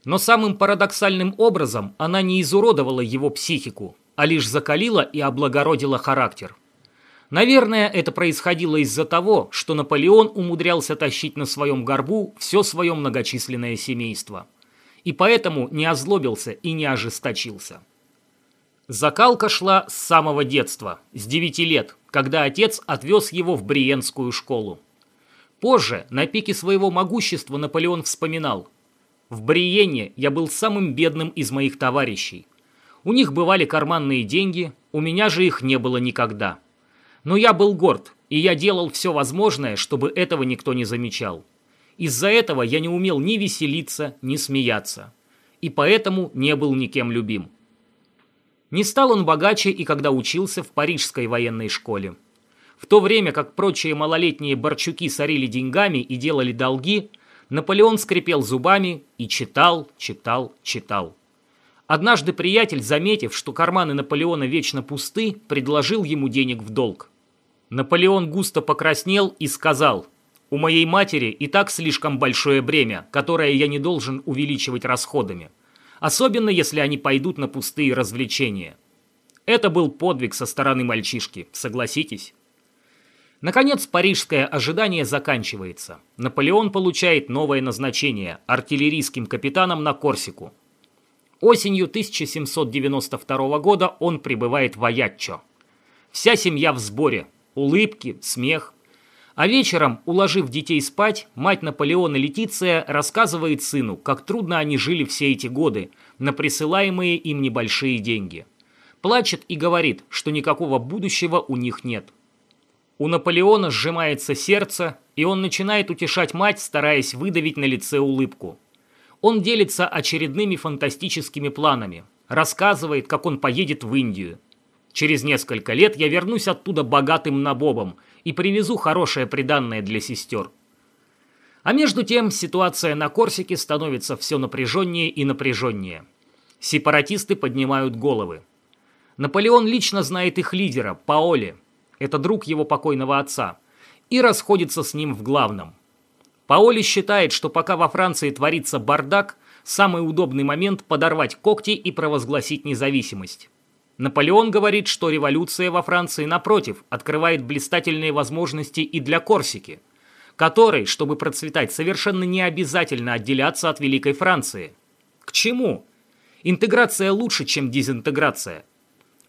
Но самым парадоксальным образом она не изуродовала его психику, а лишь закалила и облагородила характер. Наверное, это происходило из-за того, что Наполеон умудрялся тащить на своем горбу все свое многочисленное семейство и поэтому не озлобился и не ожесточился. Закалка шла с самого детства, с 9 лет, когда отец отвез его в Бриенскую школу. Позже, на пике своего могущества, Наполеон вспоминал. «В Бриене я был самым бедным из моих товарищей. У них бывали карманные деньги, у меня же их не было никогда. Но я был горд, и я делал все возможное, чтобы этого никто не замечал. Из-за этого я не умел ни веселиться, ни смеяться. И поэтому не был никем любим. Не стал он богаче и когда учился в Парижской военной школе. В то время как прочие малолетние борчуки сорили деньгами и делали долги, Наполеон скрипел зубами и читал, читал, читал. Однажды приятель, заметив, что карманы Наполеона вечно пусты, предложил ему денег в долг. Наполеон густо покраснел и сказал, «У моей матери и так слишком большое бремя, которое я не должен увеличивать расходами, особенно если они пойдут на пустые развлечения». Это был подвиг со стороны мальчишки, согласитесь? Наконец, парижское ожидание заканчивается. Наполеон получает новое назначение – артиллерийским капитаном на Корсику. Осенью 1792 года он прибывает в Аятчо. Вся семья в сборе. Улыбки, смех. А вечером, уложив детей спать, мать Наполеона Летиция рассказывает сыну, как трудно они жили все эти годы на присылаемые им небольшие деньги. Плачет и говорит, что никакого будущего у них нет. У Наполеона сжимается сердце, и он начинает утешать мать, стараясь выдавить на лице улыбку. Он делится очередными фантастическими планами, рассказывает, как он поедет в Индию. Через несколько лет я вернусь оттуда богатым набобом и привезу хорошее приданное для сестер. А между тем ситуация на Корсике становится все напряженнее и напряженнее. Сепаратисты поднимают головы. Наполеон лично знает их лидера, Паоли, это друг его покойного отца, и расходится с ним в главном. Паоли считает, что пока во Франции творится бардак, самый удобный момент подорвать когти и провозгласить независимость. Наполеон говорит, что революция во Франции, напротив, открывает блистательные возможности и для Корсики, которой, чтобы процветать, совершенно не обязательно отделяться от Великой Франции. К чему? Интеграция лучше, чем дезинтеграция –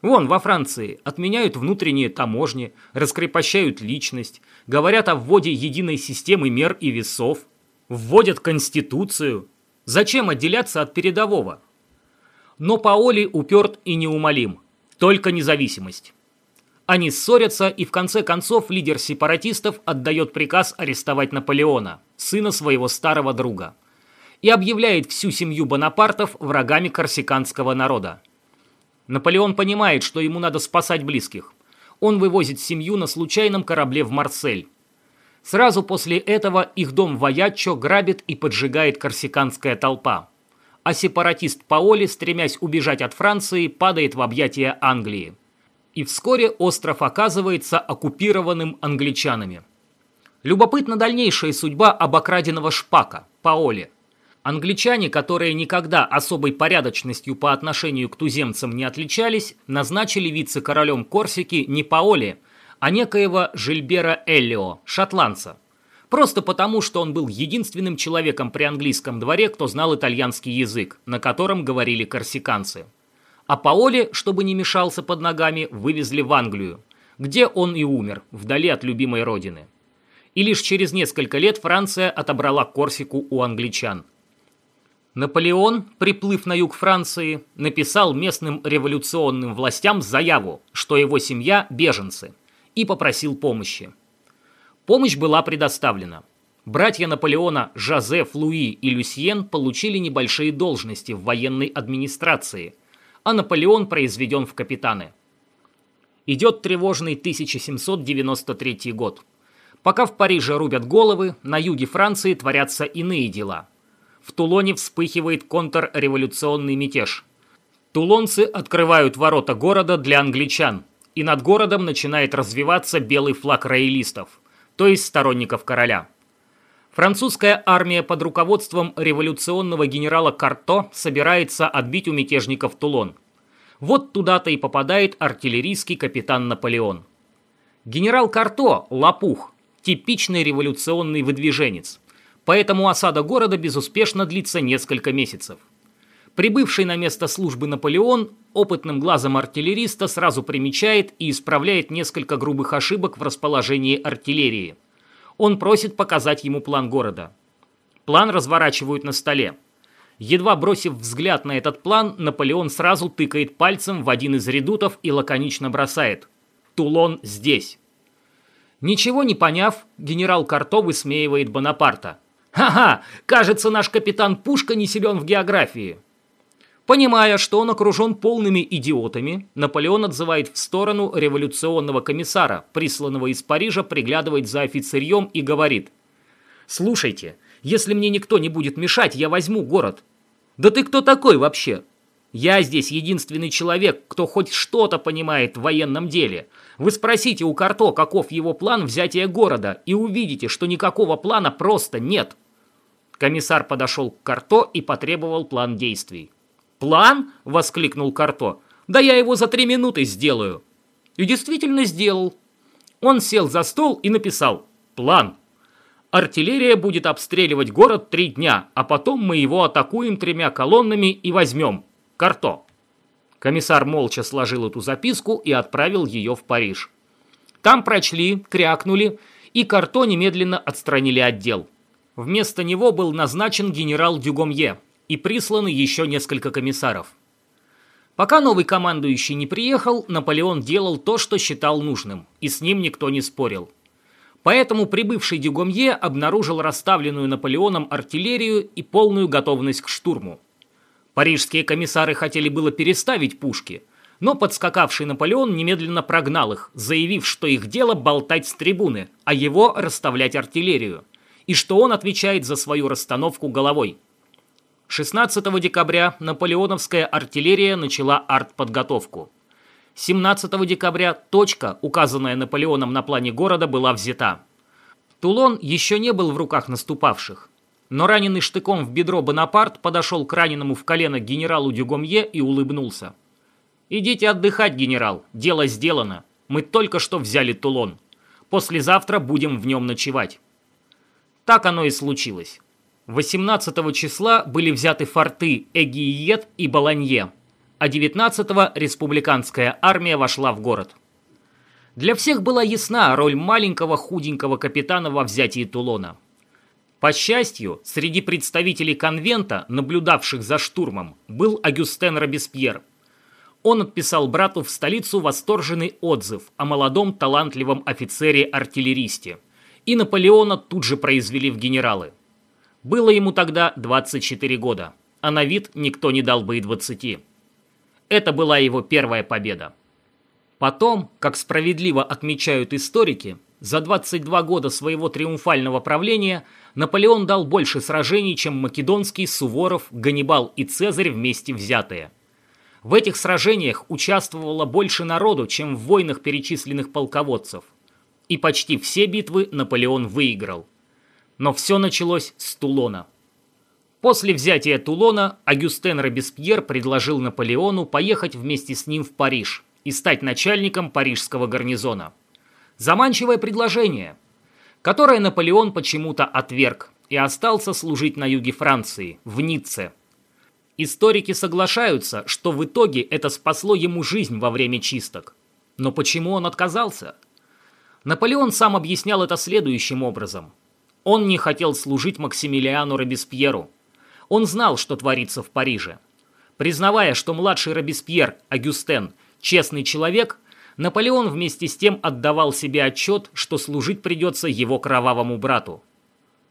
Вон, во Франции отменяют внутренние таможни, раскрепощают личность, говорят о вводе единой системы мер и весов, вводят конституцию. Зачем отделяться от передового? Но Паоли уперт и неумолим. Только независимость. Они ссорятся, и в конце концов лидер сепаратистов отдает приказ арестовать Наполеона, сына своего старого друга, и объявляет всю семью Бонапартов врагами корсиканского народа. Наполеон понимает, что ему надо спасать близких. Он вывозит семью на случайном корабле в Марсель. Сразу после этого их дом в Аяччо грабит и поджигает корсиканская толпа. А сепаратист Паоли, стремясь убежать от Франции, падает в объятия Англии. И вскоре остров оказывается оккупированным англичанами. Любопытна дальнейшая судьба обокраденного шпака, Паоли – Англичане, которые никогда особой порядочностью по отношению к туземцам не отличались, назначили вице-королем Корсики не Паоли, а некоего Жильбера Эллио, шотландца. Просто потому, что он был единственным человеком при английском дворе, кто знал итальянский язык, на котором говорили корсиканцы. А Паоли, чтобы не мешался под ногами, вывезли в Англию, где он и умер, вдали от любимой родины. И лишь через несколько лет Франция отобрала Корсику у англичан – Наполеон, приплыв на юг Франции, написал местным революционным властям заяву, что его семья – беженцы, и попросил помощи. Помощь была предоставлена. Братья Наполеона Жозеф, Луи и Люсьен получили небольшие должности в военной администрации, а Наполеон произведен в капитаны. Идет тревожный 1793 год. Пока в Париже рубят головы, на юге Франции творятся иные дела – в Тулоне вспыхивает контрреволюционный мятеж. Тулонцы открывают ворота города для англичан, и над городом начинает развиваться белый флаг роялистов, то есть сторонников короля. Французская армия под руководством революционного генерала Карто собирается отбить у мятежников Тулон. Вот туда-то и попадает артиллерийский капитан Наполеон. Генерал Карто – лопух, типичный революционный выдвиженец – поэтому осада города безуспешно длится несколько месяцев. Прибывший на место службы Наполеон опытным глазом артиллериста сразу примечает и исправляет несколько грубых ошибок в расположении артиллерии. Он просит показать ему план города. План разворачивают на столе. Едва бросив взгляд на этот план, Наполеон сразу тыкает пальцем в один из редутов и лаконично бросает «Тулон здесь». Ничего не поняв, генерал Карто высмеивает Бонапарта – Ха-ха, кажется, наш капитан Пушка не силен в географии. Понимая, что он окружен полными идиотами, Наполеон отзывает в сторону революционного комиссара, присланного из Парижа приглядывать за офицерьем и говорит «Слушайте, если мне никто не будет мешать, я возьму город». «Да ты кто такой вообще?» «Я здесь единственный человек, кто хоть что-то понимает в военном деле. Вы спросите у Карто, каков его план взятия города, и увидите, что никакого плана просто нет». Комиссар подошел к Карто и потребовал план действий. «План?» – воскликнул Карто. «Да я его за три минуты сделаю». И действительно сделал. Он сел за стол и написал «План». Артиллерия будет обстреливать город три дня, а потом мы его атакуем тремя колоннами и возьмем. Карто. Комиссар молча сложил эту записку и отправил ее в Париж. Там прочли, крякнули, и Карто немедленно отстранили отдел. Вместо него был назначен генерал Дюгомье, и присланы еще несколько комиссаров. Пока новый командующий не приехал, Наполеон делал то, что считал нужным, и с ним никто не спорил. Поэтому прибывший Дюгомье обнаружил расставленную Наполеоном артиллерию и полную готовность к штурму. Парижские комиссары хотели было переставить пушки, но подскакавший Наполеон немедленно прогнал их, заявив, что их дело болтать с трибуны, а его расставлять артиллерию, и что он отвечает за свою расстановку головой. 16 декабря наполеоновская артиллерия начала артподготовку. 17 декабря точка, указанная Наполеоном на плане города, была взята. Тулон еще не был в руках наступавших. Но раненый штыком в бедро Бонапарт подошел к раненому в колено генералу Дюгомье и улыбнулся. «Идите отдыхать, генерал, дело сделано. Мы только что взяли Тулон. Послезавтра будем в нем ночевать». Так оно и случилось. 18 числа были взяты форты Эгиет и Баланье, а 19 республиканская армия вошла в город. Для всех была ясна роль маленького худенького капитана во взятии Тулона. По счастью, среди представителей конвента, наблюдавших за штурмом, был Агюстен Робеспьер. Он отписал брату в столицу восторженный отзыв о молодом талантливом офицере-артиллеристе. И Наполеона тут же произвели в генералы. Было ему тогда 24 года, а на вид никто не дал бы и 20. Это была его первая победа. Потом, как справедливо отмечают историки, за 22 года своего триумфального правления Наполеон дал больше сражений, чем Македонский, Суворов, Ганнибал и Цезарь вместе взятые. В этих сражениях участвовало больше народу, чем в войнах перечисленных полководцев. И почти все битвы Наполеон выиграл – но все началось с Тулона. После взятия Тулона Агюстен Робеспьер предложил Наполеону поехать вместе с ним в Париж и стать начальником парижского гарнизона. Заманчивое предложение, которое Наполеон почему-то отверг и остался служить на юге Франции, в Ницце. Историки соглашаются, что в итоге это спасло ему жизнь во время чисток. Но почему он отказался? Наполеон сам объяснял это следующим образом – он не хотел служить Максимилиану Робеспьеру. Он знал, что творится в Париже. Признавая, что младший Робеспьер, Агюстен, честный человек, Наполеон вместе с тем отдавал себе отчет, что служить придется его кровавому брату.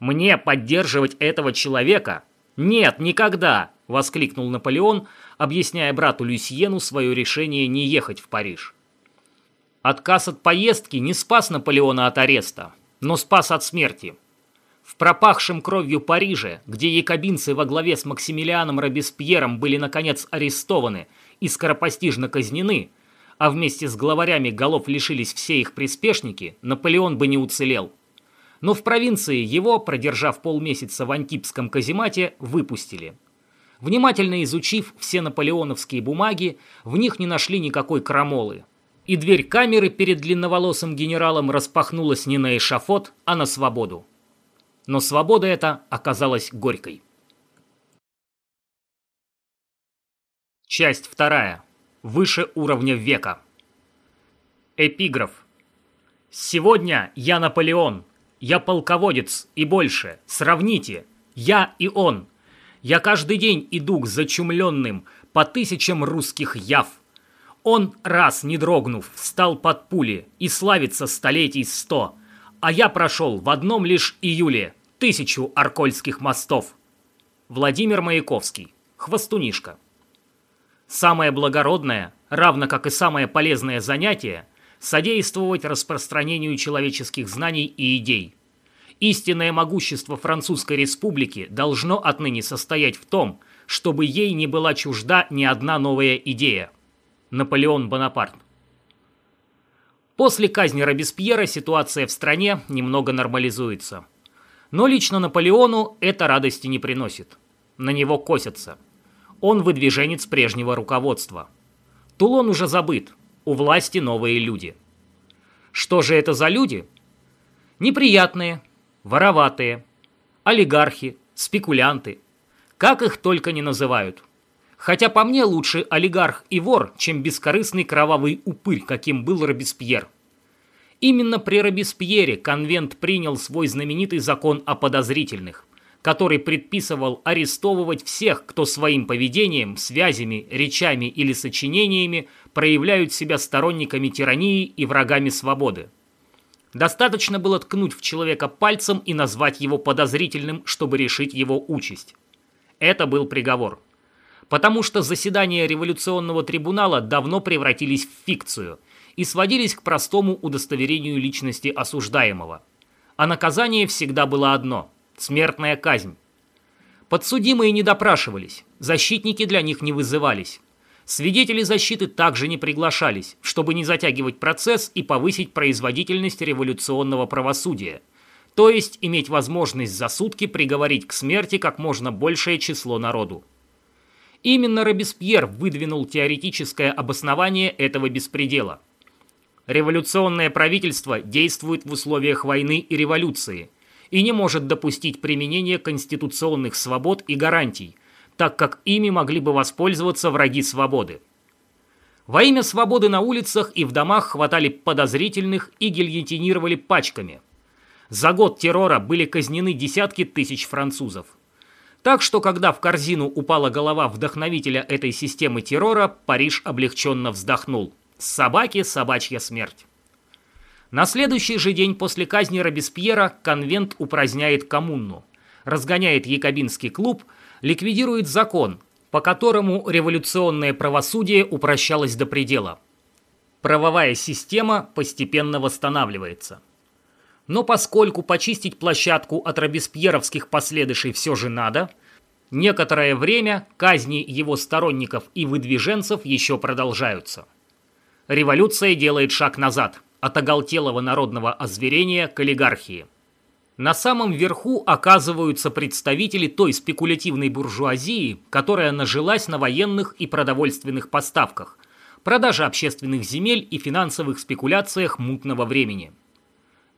«Мне поддерживать этого человека? Нет, никогда!» – воскликнул Наполеон, объясняя брату Люсьену свое решение не ехать в Париж. Отказ от поездки не спас Наполеона от ареста, но спас от смерти – в пропахшем кровью Париже, где якобинцы во главе с Максимилианом Робеспьером были наконец арестованы и скоропостижно казнены, а вместе с главарями голов лишились все их приспешники, Наполеон бы не уцелел. Но в провинции его, продержав полмесяца в антипском каземате, выпустили. Внимательно изучив все наполеоновские бумаги, в них не нашли никакой крамолы. И дверь камеры перед длинноволосым генералом распахнулась не на эшафот, а на свободу но свобода эта оказалась горькой. Часть вторая. Выше уровня века. Эпиграф. «Сегодня я Наполеон, я полководец и больше, сравните, я и он. Я каждый день иду к зачумленным по тысячам русских яв. Он, раз не дрогнув, встал под пули и славится столетий сто, а я прошел в одном лишь июле тысячу аркольских мостов. Владимир Маяковский. Хвостунишка. Самое благородное, равно как и самое полезное занятие – содействовать распространению человеческих знаний и идей. Истинное могущество Французской Республики должно отныне состоять в том, чтобы ей не была чужда ни одна новая идея. Наполеон Бонапарт. После казни Робеспьера ситуация в стране немного нормализуется. Но лично Наполеону это радости не приносит. На него косятся. Он выдвиженец прежнего руководства. Тулон уже забыт, у власти новые люди. Что же это за люди? Неприятные, вороватые, олигархи, спекулянты. Как их только не называют. Хотя по мне лучше олигарх и вор, чем бескорыстный кровавый упырь, каким был Робеспьер. Именно при Робеспьере конвент принял свой знаменитый закон о подозрительных который предписывал арестовывать всех, кто своим поведением, связями, речами или сочинениями проявляют себя сторонниками тирании и врагами свободы. Достаточно было ткнуть в человека пальцем и назвать его подозрительным, чтобы решить его участь. Это был приговор. Потому что заседания революционного трибунала давно превратились в фикцию и сводились к простому удостоверению личности осуждаемого. А наказание всегда было одно – Смертная казнь. Подсудимые не допрашивались, защитники для них не вызывались. Свидетели защиты также не приглашались, чтобы не затягивать процесс и повысить производительность революционного правосудия, то есть иметь возможность за сутки приговорить к смерти как можно большее число народу. Именно Робеспьер выдвинул теоретическое обоснование этого беспредела. Революционное правительство действует в условиях войны и революции – и не может допустить применения конституционных свобод и гарантий, так как ими могли бы воспользоваться враги свободы. Во имя свободы на улицах и в домах хватали подозрительных и гильотинировали пачками. За год террора были казнены десятки тысяч французов. Так что, когда в корзину упала голова вдохновителя этой системы террора, Париж облегченно вздохнул. Собаки – собачья смерть. На следующий же день после казни Робеспьера конвент упраздняет коммуну, разгоняет якобинский клуб, ликвидирует закон, по которому революционное правосудие упрощалось до предела. Правовая система постепенно восстанавливается. Но поскольку почистить площадку от робеспьеровских последующей все же надо, некоторое время казни его сторонников и выдвиженцев еще продолжаются. Революция делает шаг назад – от оголтелого народного озверения к олигархии. На самом верху оказываются представители той спекулятивной буржуазии, которая нажилась на военных и продовольственных поставках, продаже общественных земель и финансовых спекуляциях мутного времени.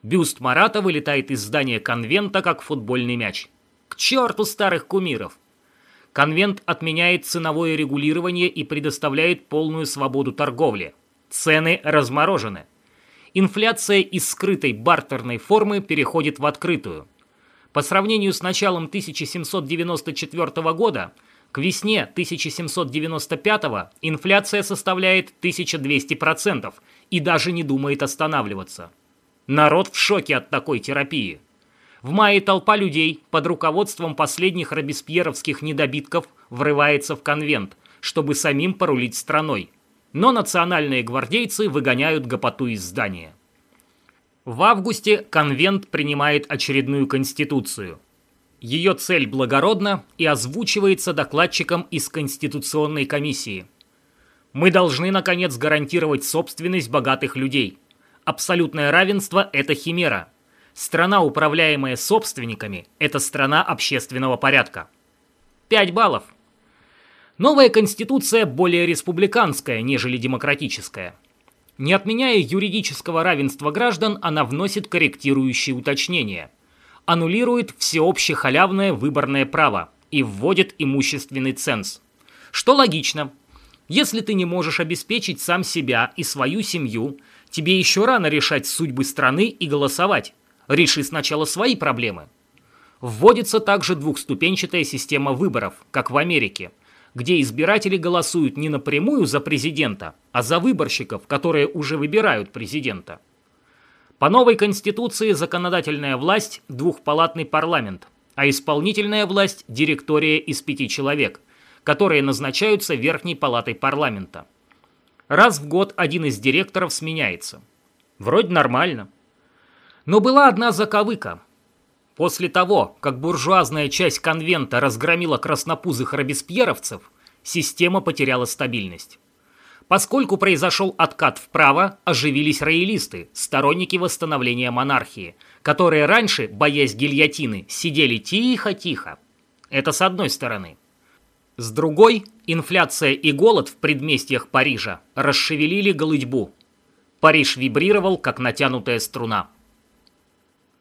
Бюст Марата вылетает из здания конвента, как футбольный мяч. К черту старых кумиров! Конвент отменяет ценовое регулирование и предоставляет полную свободу торговли. Цены разморожены инфляция из скрытой бартерной формы переходит в открытую. По сравнению с началом 1794 года, к весне 1795 инфляция составляет 1200% и даже не думает останавливаться. Народ в шоке от такой терапии. В мае толпа людей под руководством последних робеспьеровских недобитков врывается в конвент, чтобы самим порулить страной но национальные гвардейцы выгоняют гопоту из здания. В августе конвент принимает очередную конституцию. Ее цель благородна и озвучивается докладчиком из Конституционной комиссии. Мы должны, наконец, гарантировать собственность богатых людей. Абсолютное равенство – это химера. Страна, управляемая собственниками – это страна общественного порядка. 5 баллов – Новая конституция более республиканская, нежели демократическая. Не отменяя юридического равенства граждан, она вносит корректирующие уточнения. Аннулирует всеобще халявное выборное право и вводит имущественный ценз. Что логично. Если ты не можешь обеспечить сам себя и свою семью, тебе еще рано решать судьбы страны и голосовать. Реши сначала свои проблемы. Вводится также двухступенчатая система выборов, как в Америке – где избиратели голосуют не напрямую за президента, а за выборщиков, которые уже выбирают президента. По новой конституции законодательная власть – двухпалатный парламент, а исполнительная власть – директория из пяти человек, которые назначаются верхней палатой парламента. Раз в год один из директоров сменяется. Вроде нормально. Но была одна заковыка. После того, как буржуазная часть конвента разгромила краснопузых робеспьеровцев, система потеряла стабильность. Поскольку произошел откат вправо, оживились роялисты, сторонники восстановления монархии, которые раньше, боясь гильотины, сидели тихо-тихо. Это с одной стороны. С другой, инфляция и голод в предместьях Парижа расшевелили голыдьбу. Париж вибрировал, как натянутая струна.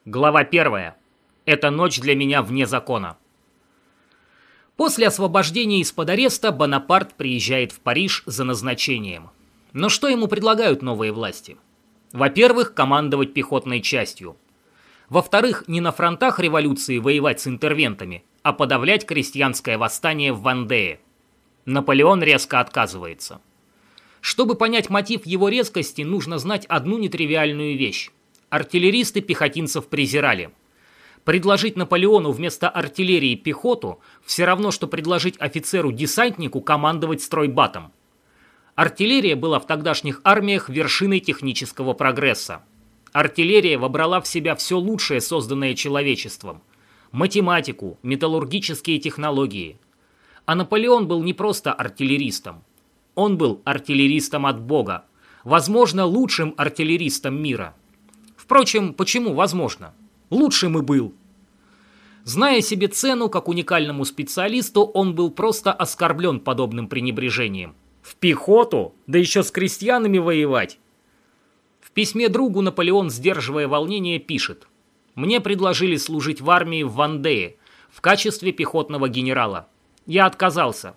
Глава первая. Эта ночь для меня вне закона. После освобождения из-под ареста Бонапарт приезжает в Париж за назначением. Но что ему предлагают новые власти? Во-первых, командовать пехотной частью. Во-вторых, не на фронтах революции воевать с интервентами, а подавлять крестьянское восстание в Вандее. Наполеон резко отказывается. Чтобы понять мотив его резкости, нужно знать одну нетривиальную вещь. Артиллеристы пехотинцев презирали – Предложить Наполеону вместо артиллерии пехоту все равно, что предложить офицеру-десантнику командовать стройбатом. Артиллерия была в тогдашних армиях вершиной технического прогресса. Артиллерия вобрала в себя все лучшее, созданное человечеством. Математику, металлургические технологии. А Наполеон был не просто артиллеристом. Он был артиллеристом от Бога. Возможно, лучшим артиллеристом мира. Впрочем, почему возможно? Лучшим и был. Зная себе цену как уникальному специалисту, он был просто оскорблен подобным пренебрежением. В пехоту? Да еще с крестьянами воевать? В письме другу Наполеон, сдерживая волнение, пишет. «Мне предложили служить в армии в Вандее в качестве пехотного генерала. Я отказался.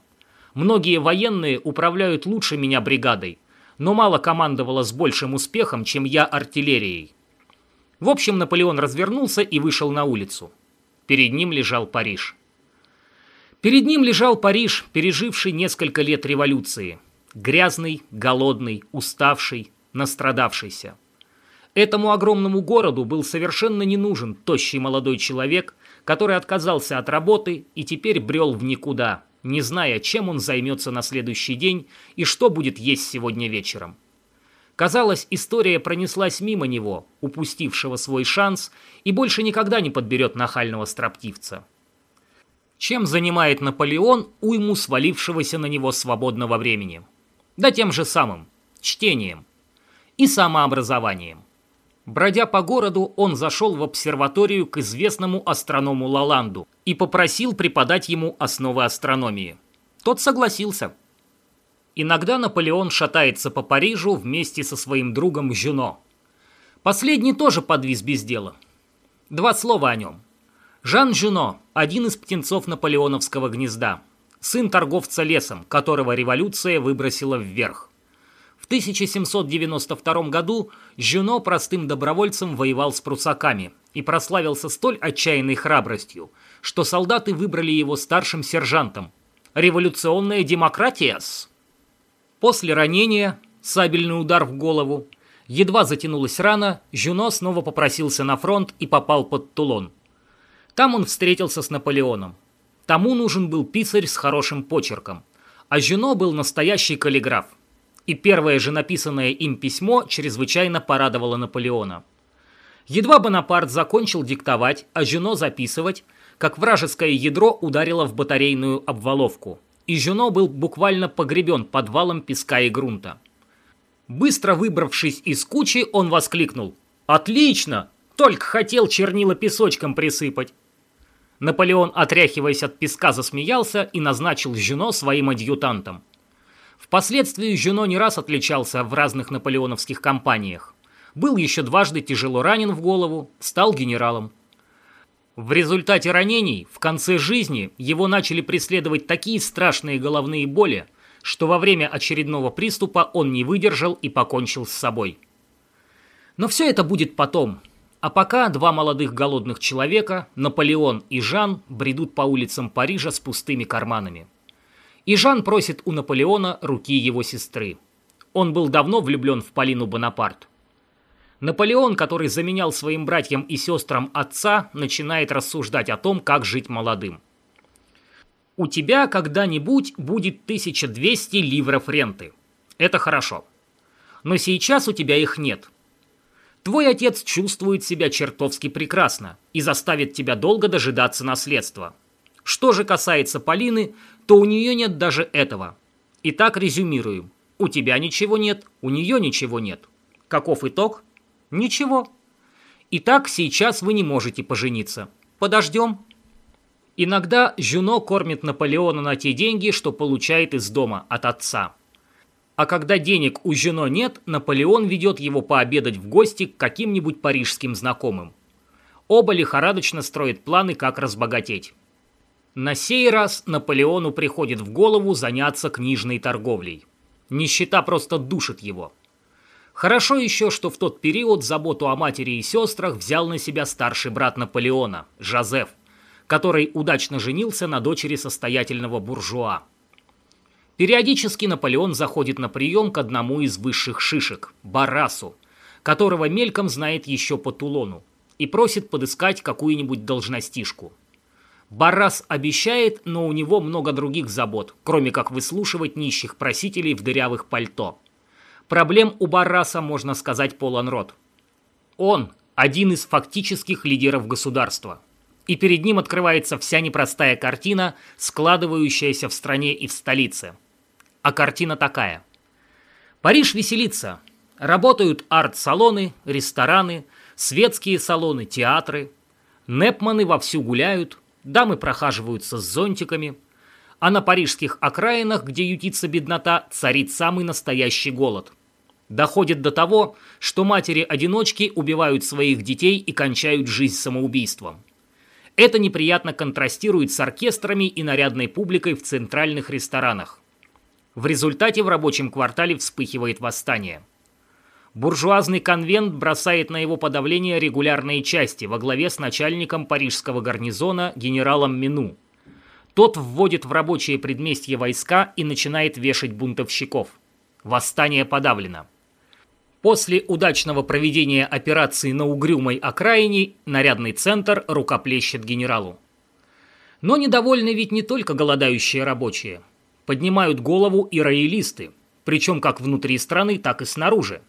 Многие военные управляют лучше меня бригадой, но мало командовало с большим успехом, чем я артиллерией. В общем, Наполеон развернулся и вышел на улицу. Перед ним лежал Париж. Перед ним лежал Париж, переживший несколько лет революции. Грязный, голодный, уставший, настрадавшийся. Этому огромному городу был совершенно не нужен тощий молодой человек, который отказался от работы и теперь брел в никуда, не зная, чем он займется на следующий день и что будет есть сегодня вечером. Казалось, история пронеслась мимо него, упустившего свой шанс, и больше никогда не подберет нахального строптивца. Чем занимает Наполеон уйму свалившегося на него свободного времени? Да тем же самым – чтением и самообразованием. Бродя по городу, он зашел в обсерваторию к известному астроному Лаланду и попросил преподать ему основы астрономии. Тот согласился – Иногда Наполеон шатается по Парижу вместе со своим другом Жюно. Последний тоже подвис без дела. Два слова о нем. Жан Жюно – один из птенцов наполеоновского гнезда, сын торговца лесом, которого революция выбросила вверх. В 1792 году Жюно простым добровольцем воевал с прусаками и прославился столь отчаянной храбростью, что солдаты выбрали его старшим сержантом. Революционная демократия -с. После ранения, сабельный удар в голову, едва затянулась рана, Жюно снова попросился на фронт и попал под Тулон. Там он встретился с Наполеоном. Тому нужен был писарь с хорошим почерком, а Жюно был настоящий каллиграф. И первое же написанное им письмо чрезвычайно порадовало Наполеона. Едва Бонапарт закончил диктовать, а Жюно записывать, как вражеское ядро ударило в батарейную обваловку – и Жюно был буквально погребен подвалом песка и грунта. Быстро выбравшись из кучи, он воскликнул. «Отлично! Только хотел чернила песочком присыпать!» Наполеон, отряхиваясь от песка, засмеялся и назначил Жюно своим адъютантом. Впоследствии Жюно не раз отличался в разных наполеоновских кампаниях. Был еще дважды тяжело ранен в голову, стал генералом. В результате ранений в конце жизни его начали преследовать такие страшные головные боли, что во время очередного приступа он не выдержал и покончил с собой. Но все это будет потом. А пока два молодых голодных человека, Наполеон и Жан, бредут по улицам Парижа с пустыми карманами. И Жан просит у Наполеона руки его сестры. Он был давно влюблен в Полину Бонапарт. Наполеон, который заменял своим братьям и сестрам отца, начинает рассуждать о том, как жить молодым. У тебя когда-нибудь будет 1200 ливров ренты. Это хорошо. Но сейчас у тебя их нет. Твой отец чувствует себя чертовски прекрасно и заставит тебя долго дожидаться наследства. Что же касается Полины, то у нее нет даже этого. Итак, резюмируем. У тебя ничего нет, у нее ничего нет. Каков итог? Ничего. Итак, сейчас вы не можете пожениться. Подождем. Иногда Жюно кормит Наполеона на те деньги, что получает из дома от отца. А когда денег у Жюно нет, Наполеон ведет его пообедать в гости к каким-нибудь парижским знакомым. Оба лихорадочно строят планы, как разбогатеть. На сей раз Наполеону приходит в голову заняться книжной торговлей. Нищета просто душит его. Хорошо еще, что в тот период заботу о матери и сестрах взял на себя старший брат Наполеона, Жозеф, который удачно женился на дочери состоятельного буржуа. Периодически Наполеон заходит на прием к одному из высших шишек, Барасу, которого мельком знает еще по Тулону, и просит подыскать какую-нибудь должностишку. Барас обещает, но у него много других забот, кроме как выслушивать нищих просителей в дырявых пальто. Проблем у Бараса, можно сказать, полон рот. Он – один из фактических лидеров государства – и перед ним открывается вся непростая картина, складывающаяся в стране и в столице. А картина такая. Париж веселится. Работают арт-салоны, рестораны, светские салоны, театры. Непманы вовсю гуляют, дамы прохаживаются с зонтиками. А на парижских окраинах, где ютится беднота, царит самый настоящий голод. Доходит до того, что матери-одиночки убивают своих детей и кончают жизнь самоубийством. Это неприятно контрастирует с оркестрами и нарядной публикой в центральных ресторанах. В результате в рабочем квартале вспыхивает восстание. Буржуазный конвент бросает на его подавление регулярные части во главе с начальником парижского гарнизона генералом Мину. Тот вводит в рабочие предместья войска и начинает вешать бунтовщиков. Восстание подавлено. После удачного проведения операции на угрюмой окраине нарядный центр рукоплещет генералу. Но недовольны ведь не только голодающие рабочие. Поднимают голову и роялисты, причем как внутри страны, так и снаружи.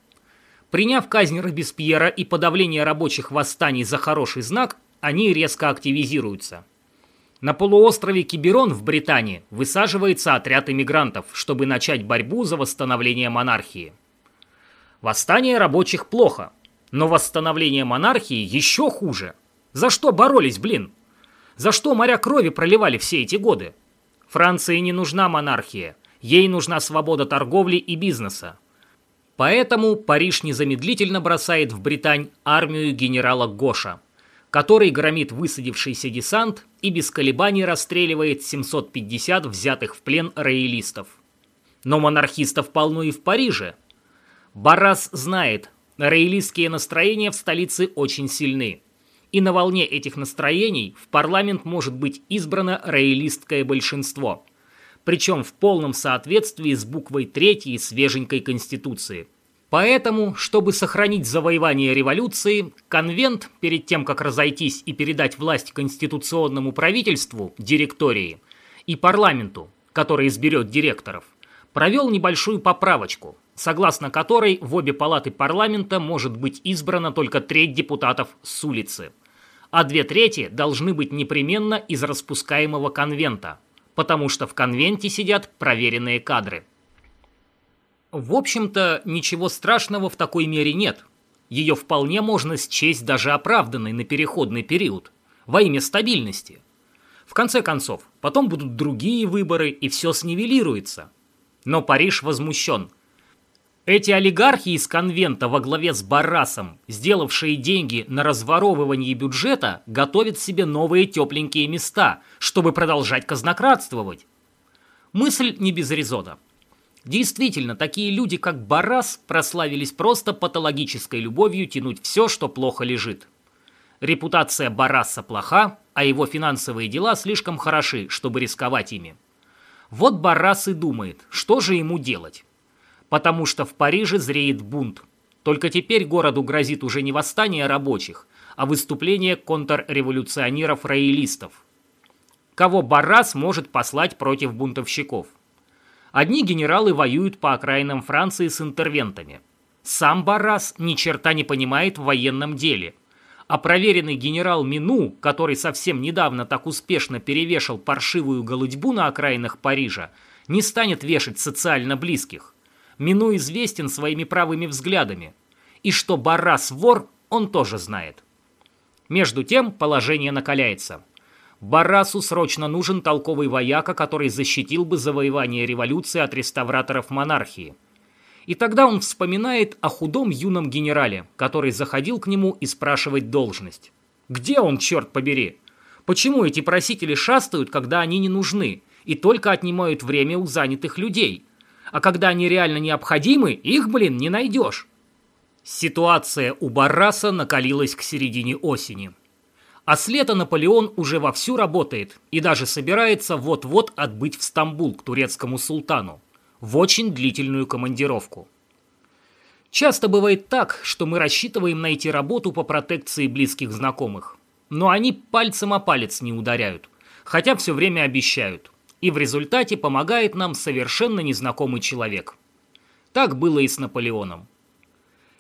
Приняв казнь Робеспьера и подавление рабочих восстаний за хороший знак, они резко активизируются. На полуострове Киберон в Британии высаживается отряд иммигрантов, чтобы начать борьбу за восстановление монархии. Восстание рабочих плохо, но восстановление монархии еще хуже. За что боролись, блин? За что моря крови проливали все эти годы? Франции не нужна монархия, ей нужна свобода торговли и бизнеса. Поэтому Париж незамедлительно бросает в Британь армию генерала Гоша, который громит высадившийся десант и без колебаний расстреливает 750 взятых в плен роялистов. Но монархистов полно и в Париже – Барас знает, роялистские настроения в столице очень сильны. И на волне этих настроений в парламент может быть избрано роялистское большинство. Причем в полном соответствии с буквой 3 свеженькой Конституции. Поэтому, чтобы сохранить завоевание революции, конвент, перед тем, как разойтись и передать власть конституционному правительству, директории, и парламенту, который изберет директоров, провел небольшую поправочку – согласно которой в обе палаты парламента может быть избрана только треть депутатов с улицы, а две трети должны быть непременно из распускаемого конвента, потому что в конвенте сидят проверенные кадры. В общем-то, ничего страшного в такой мере нет. Ее вполне можно счесть даже оправданной на переходный период, во имя стабильности. В конце концов, потом будут другие выборы, и все снивелируется. Но Париж возмущен – эти олигархи из конвента во главе с Барасом, сделавшие деньги на разворовывание бюджета, готовят себе новые тепленькие места, чтобы продолжать казнократствовать. Мысль не без резона. Действительно, такие люди, как Барас, прославились просто патологической любовью тянуть все, что плохо лежит. Репутация Бараса плоха, а его финансовые дела слишком хороши, чтобы рисковать ими. Вот Барас и думает, что же ему делать потому что в Париже зреет бунт. Только теперь городу грозит уже не восстание рабочих, а выступление контрреволюционеров-роялистов. Кого Баррас может послать против бунтовщиков? Одни генералы воюют по окраинам Франции с интервентами. Сам Баррас ни черта не понимает в военном деле. А проверенный генерал Мину, который совсем недавно так успешно перевешал паршивую голудьбу на окраинах Парижа, не станет вешать социально близких. Мину известен своими правыми взглядами. И что Баррас вор, он тоже знает. Между тем положение накаляется. Барасу срочно нужен толковый вояка, который защитил бы завоевание революции от реставраторов монархии. И тогда он вспоминает о худом юном генерале, который заходил к нему и спрашивает должность. Где он, черт побери? Почему эти просители шастают, когда они не нужны, и только отнимают время у занятых людей? А когда они реально необходимы, их, блин, не найдешь. Ситуация у Барраса накалилась к середине осени. А с лета Наполеон уже вовсю работает и даже собирается вот-вот отбыть в Стамбул к турецкому султану в очень длительную командировку. Часто бывает так, что мы рассчитываем найти работу по протекции близких знакомых, но они пальцем о палец не ударяют, хотя все время обещают, и в результате помогает нам совершенно незнакомый человек. Так было и с Наполеоном.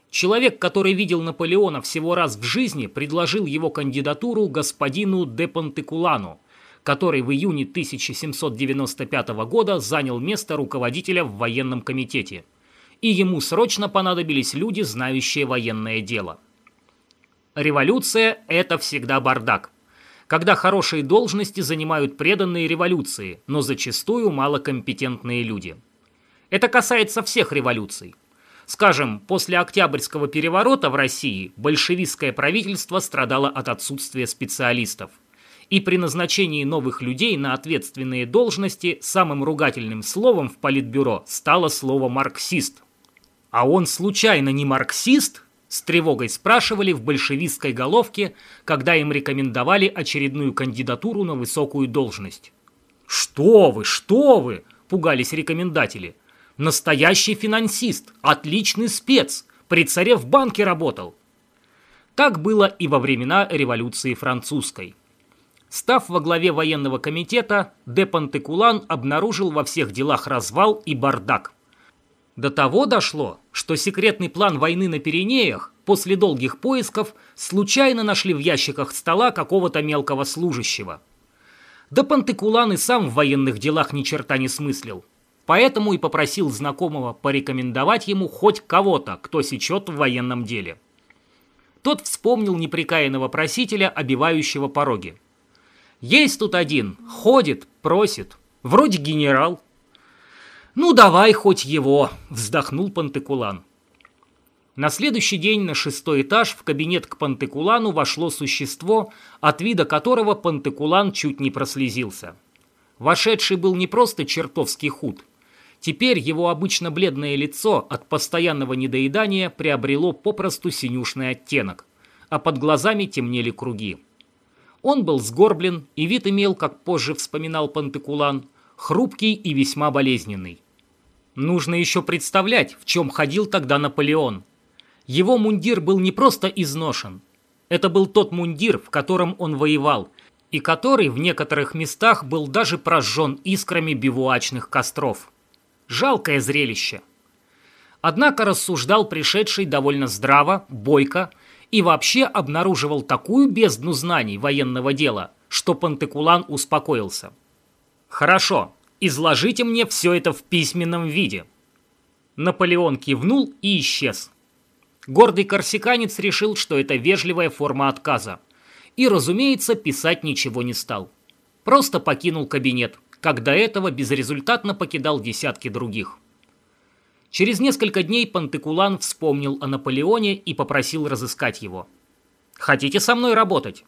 Человек, который видел Наполеона всего раз в жизни, предложил его кандидатуру господину де Пантекулану, который в июне 1795 года занял место руководителя в военном комитете. И ему срочно понадобились люди, знающие военное дело. Революция – это всегда бардак. Когда хорошие должности занимают преданные революции, но зачастую малокомпетентные люди. Это касается всех революций. Скажем, после Октябрьского переворота в России большевистское правительство страдало от отсутствия специалистов. И при назначении новых людей на ответственные должности самым ругательным словом в Политбюро стало слово «марксист». А он случайно не марксист? С тревогой спрашивали в большевистской головке, когда им рекомендовали очередную кандидатуру на высокую должность. «Что вы, что вы!» – пугались рекомендатели – Настоящий финансист, отличный спец, при царе в банке работал. Так было и во времена революции французской. Став во главе военного комитета, де Пантекулан обнаружил во всех делах развал и бардак. До того дошло, что секретный план войны на Пиренеях после долгих поисков случайно нашли в ящиках стола какого-то мелкого служащего. Да Пантекулан и сам в военных делах ни черта не смыслил. Поэтому и попросил знакомого порекомендовать ему хоть кого-то, кто сечет в военном деле. Тот вспомнил неприкаянного просителя, обивающего пороги. «Есть тут один, ходит, просит, вроде генерал». «Ну, давай хоть его», — вздохнул Пантекулан. На следующий день на шестой этаж в кабинет к Пантекулану вошло существо, от вида которого Пантекулан чуть не прослезился. Вошедший был не просто чертовски худ, Теперь его обычно бледное лицо от постоянного недоедания приобрело попросту синюшный оттенок, а под глазами темнели круги. Он был сгорблен и вид имел, как позже вспоминал Пантекулан, хрупкий и весьма болезненный. Нужно еще представлять, в чем ходил тогда Наполеон. Его мундир был не просто изношен. Это был тот мундир, в котором он воевал, и который в некоторых местах был даже прожжен искрами бивуачных костров. Жалкое зрелище. Однако рассуждал пришедший довольно здраво, бойко и вообще обнаруживал такую бездну знаний военного дела, что Пантекулан успокоился. «Хорошо, изложите мне все это в письменном виде». Наполеон кивнул и исчез. Гордый корсиканец решил, что это вежливая форма отказа. И, разумеется, писать ничего не стал. Просто покинул кабинет, как до этого безрезультатно покидал десятки других. Через несколько дней Пантекулан вспомнил о Наполеоне и попросил разыскать его. «Хотите со мной работать?»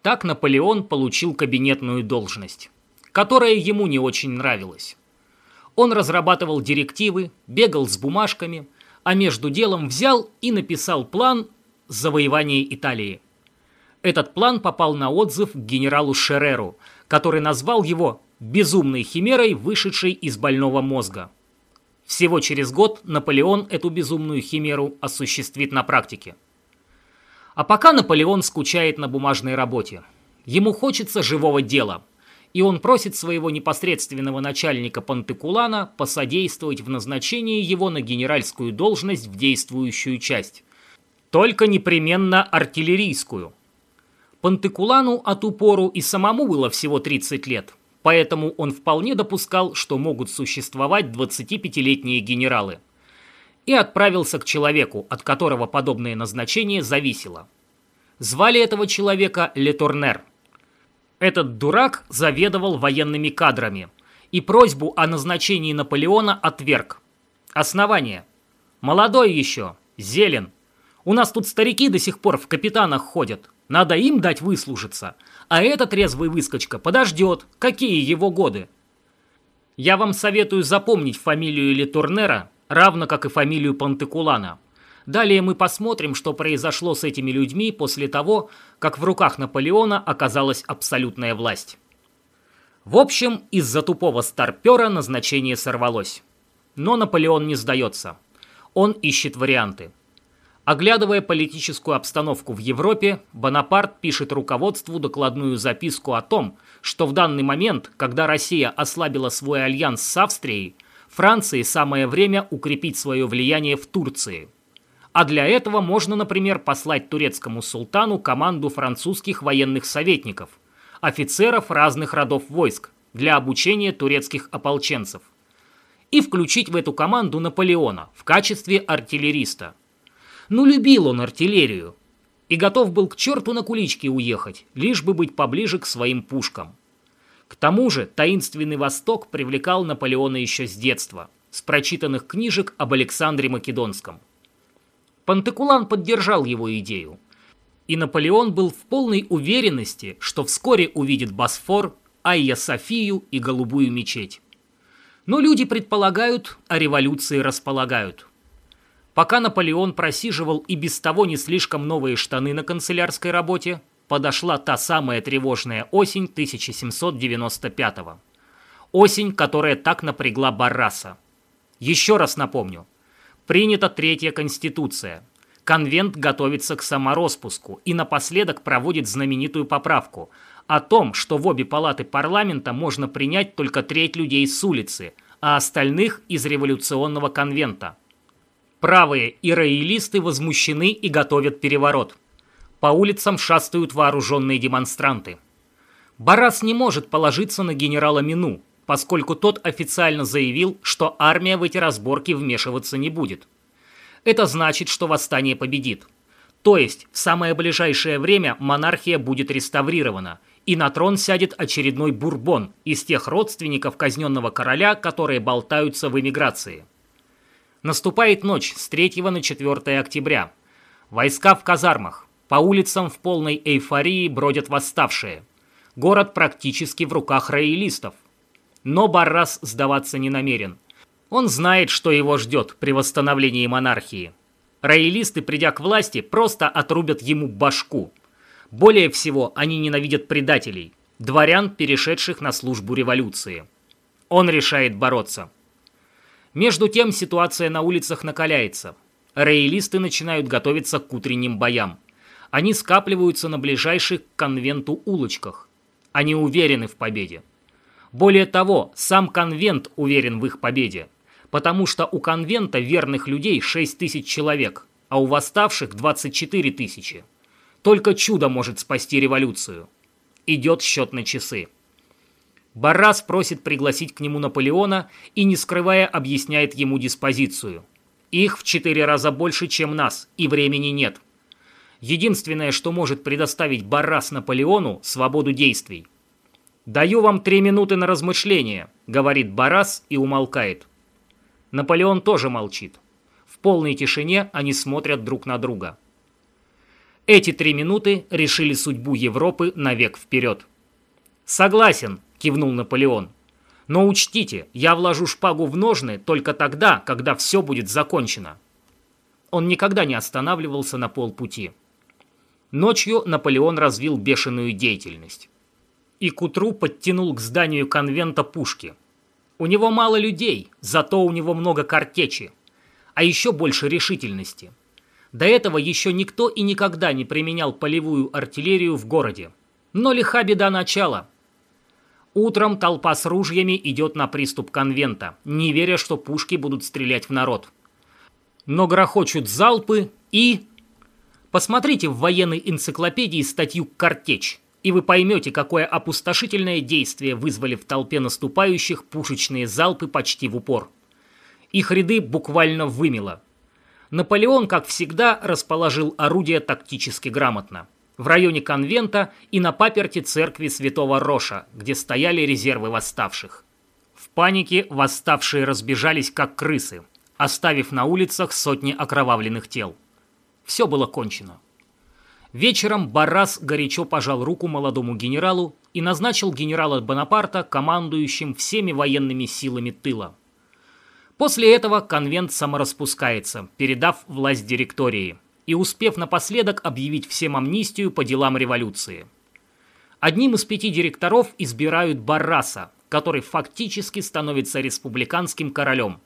Так Наполеон получил кабинетную должность, которая ему не очень нравилась. Он разрабатывал директивы, бегал с бумажками, а между делом взял и написал план завоевания Италии. Этот план попал на отзыв к генералу Шереру, который назвал его безумной химерой, вышедшей из больного мозга. Всего через год Наполеон эту безумную химеру осуществит на практике. А пока Наполеон скучает на бумажной работе. Ему хочется живого дела, и он просит своего непосредственного начальника Пантекулана посодействовать в назначении его на генеральскую должность в действующую часть. Только непременно артиллерийскую. Пантекулану от упору и самому было всего 30 лет – поэтому он вполне допускал, что могут существовать 25-летние генералы. И отправился к человеку, от которого подобное назначение зависело. Звали этого человека Летурнер. Этот дурак заведовал военными кадрами и просьбу о назначении Наполеона отверг. Основание. Молодой еще, зелен. У нас тут старики до сих пор в капитанах ходят. Надо им дать выслужиться, а этот резвый выскочка подождет. Какие его годы? Я вам советую запомнить фамилию Литурнера, равно как и фамилию Пантекулана. Далее мы посмотрим, что произошло с этими людьми после того, как в руках Наполеона оказалась абсолютная власть. В общем, из-за тупого старпера назначение сорвалось. Но Наполеон не сдается. Он ищет варианты. Оглядывая политическую обстановку в Европе, Бонапарт пишет руководству докладную записку о том, что в данный момент, когда Россия ослабила свой альянс с Австрией, Франции самое время укрепить свое влияние в Турции. А для этого можно, например, послать турецкому султану команду французских военных советников, офицеров разных родов войск для обучения турецких ополченцев, и включить в эту команду Наполеона в качестве артиллериста – ну, любил он артиллерию. И готов был к черту на куличке уехать, лишь бы быть поближе к своим пушкам. К тому же таинственный Восток привлекал Наполеона еще с детства, с прочитанных книжек об Александре Македонском. Пантекулан поддержал его идею. И Наполеон был в полной уверенности, что вскоре увидит Босфор, Айя Софию и Голубую мечеть. Но люди предполагают, а революции располагают – Пока Наполеон просиживал и без того не слишком новые штаны на канцелярской работе, подошла та самая тревожная осень 1795 -го. Осень, которая так напрягла Барраса. Еще раз напомню. Принята третья конституция. Конвент готовится к самороспуску и напоследок проводит знаменитую поправку о том, что в обе палаты парламента можно принять только треть людей с улицы, а остальных из революционного конвента – Правые и роялисты возмущены и готовят переворот. По улицам шастают вооруженные демонстранты. Барас не может положиться на генерала Мину, поскольку тот официально заявил, что армия в эти разборки вмешиваться не будет. Это значит, что восстание победит. То есть в самое ближайшее время монархия будет реставрирована, и на трон сядет очередной бурбон из тех родственников казненного короля, которые болтаются в эмиграции. Наступает ночь с 3 на 4 октября. Войска в казармах. По улицам в полной эйфории бродят восставшие. Город практически в руках роялистов. Но Баррас сдаваться не намерен. Он знает, что его ждет при восстановлении монархии. Роялисты, придя к власти, просто отрубят ему башку. Более всего, они ненавидят предателей, дворян, перешедших на службу революции. Он решает бороться. Между тем ситуация на улицах накаляется. Роялисты начинают готовиться к утренним боям. Они скапливаются на ближайших к конвенту улочках. Они уверены в победе. Более того, сам конвент уверен в их победе, потому что у конвента верных людей 6 тысяч человек, а у восставших 24 тысячи. Только чудо может спасти революцию. Идет счет на часы. Баррас просит пригласить к нему Наполеона и, не скрывая, объясняет ему диспозицию. Их в четыре раза больше, чем нас, и времени нет. Единственное, что может предоставить Баррас Наполеону – свободу действий. «Даю вам три минуты на размышление», – говорит Баррас и умолкает. Наполеон тоже молчит. В полной тишине они смотрят друг на друга. Эти три минуты решили судьбу Европы на век вперед. «Согласен», – кивнул Наполеон. «Но учтите, я вложу шпагу в ножны только тогда, когда все будет закончено». Он никогда не останавливался на полпути. Ночью Наполеон развил бешеную деятельность. И к утру подтянул к зданию конвента пушки. У него мало людей, зато у него много картечи, а еще больше решительности. До этого еще никто и никогда не применял полевую артиллерию в городе. Но лиха беда начала. Утром толпа с ружьями идет на приступ конвента, не веря, что пушки будут стрелять в народ. Но грохочут залпы и... Посмотрите в военной энциклопедии статью «Картечь», и вы поймете, какое опустошительное действие вызвали в толпе наступающих пушечные залпы почти в упор. Их ряды буквально вымело. Наполеон, как всегда, расположил орудия тактически грамотно. В районе конвента и на паперти церкви Святого Роша, где стояли резервы восставших. В панике восставшие разбежались, как крысы, оставив на улицах сотни окровавленных тел. Все было кончено. Вечером Баррас горячо пожал руку молодому генералу и назначил генерала Бонапарта командующим всеми военными силами тыла. После этого конвент самораспускается, передав власть директории и успев напоследок объявить всем амнистию по делам революции. Одним из пяти директоров избирают Барраса, который фактически становится республиканским королем.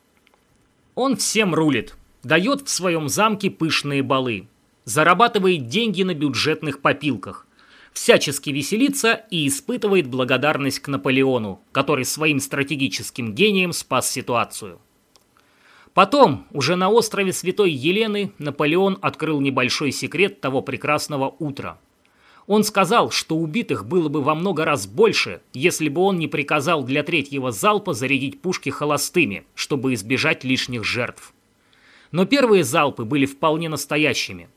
Он всем рулит, дает в своем замке пышные балы, зарабатывает деньги на бюджетных попилках, всячески веселится и испытывает благодарность к Наполеону, который своим стратегическим гением спас ситуацию. Потом, уже на острове Святой Елены, Наполеон открыл небольшой секрет того прекрасного утра. Он сказал, что убитых было бы во много раз больше, если бы он не приказал для третьего залпа зарядить пушки холостыми, чтобы избежать лишних жертв. Но первые залпы были вполне настоящими.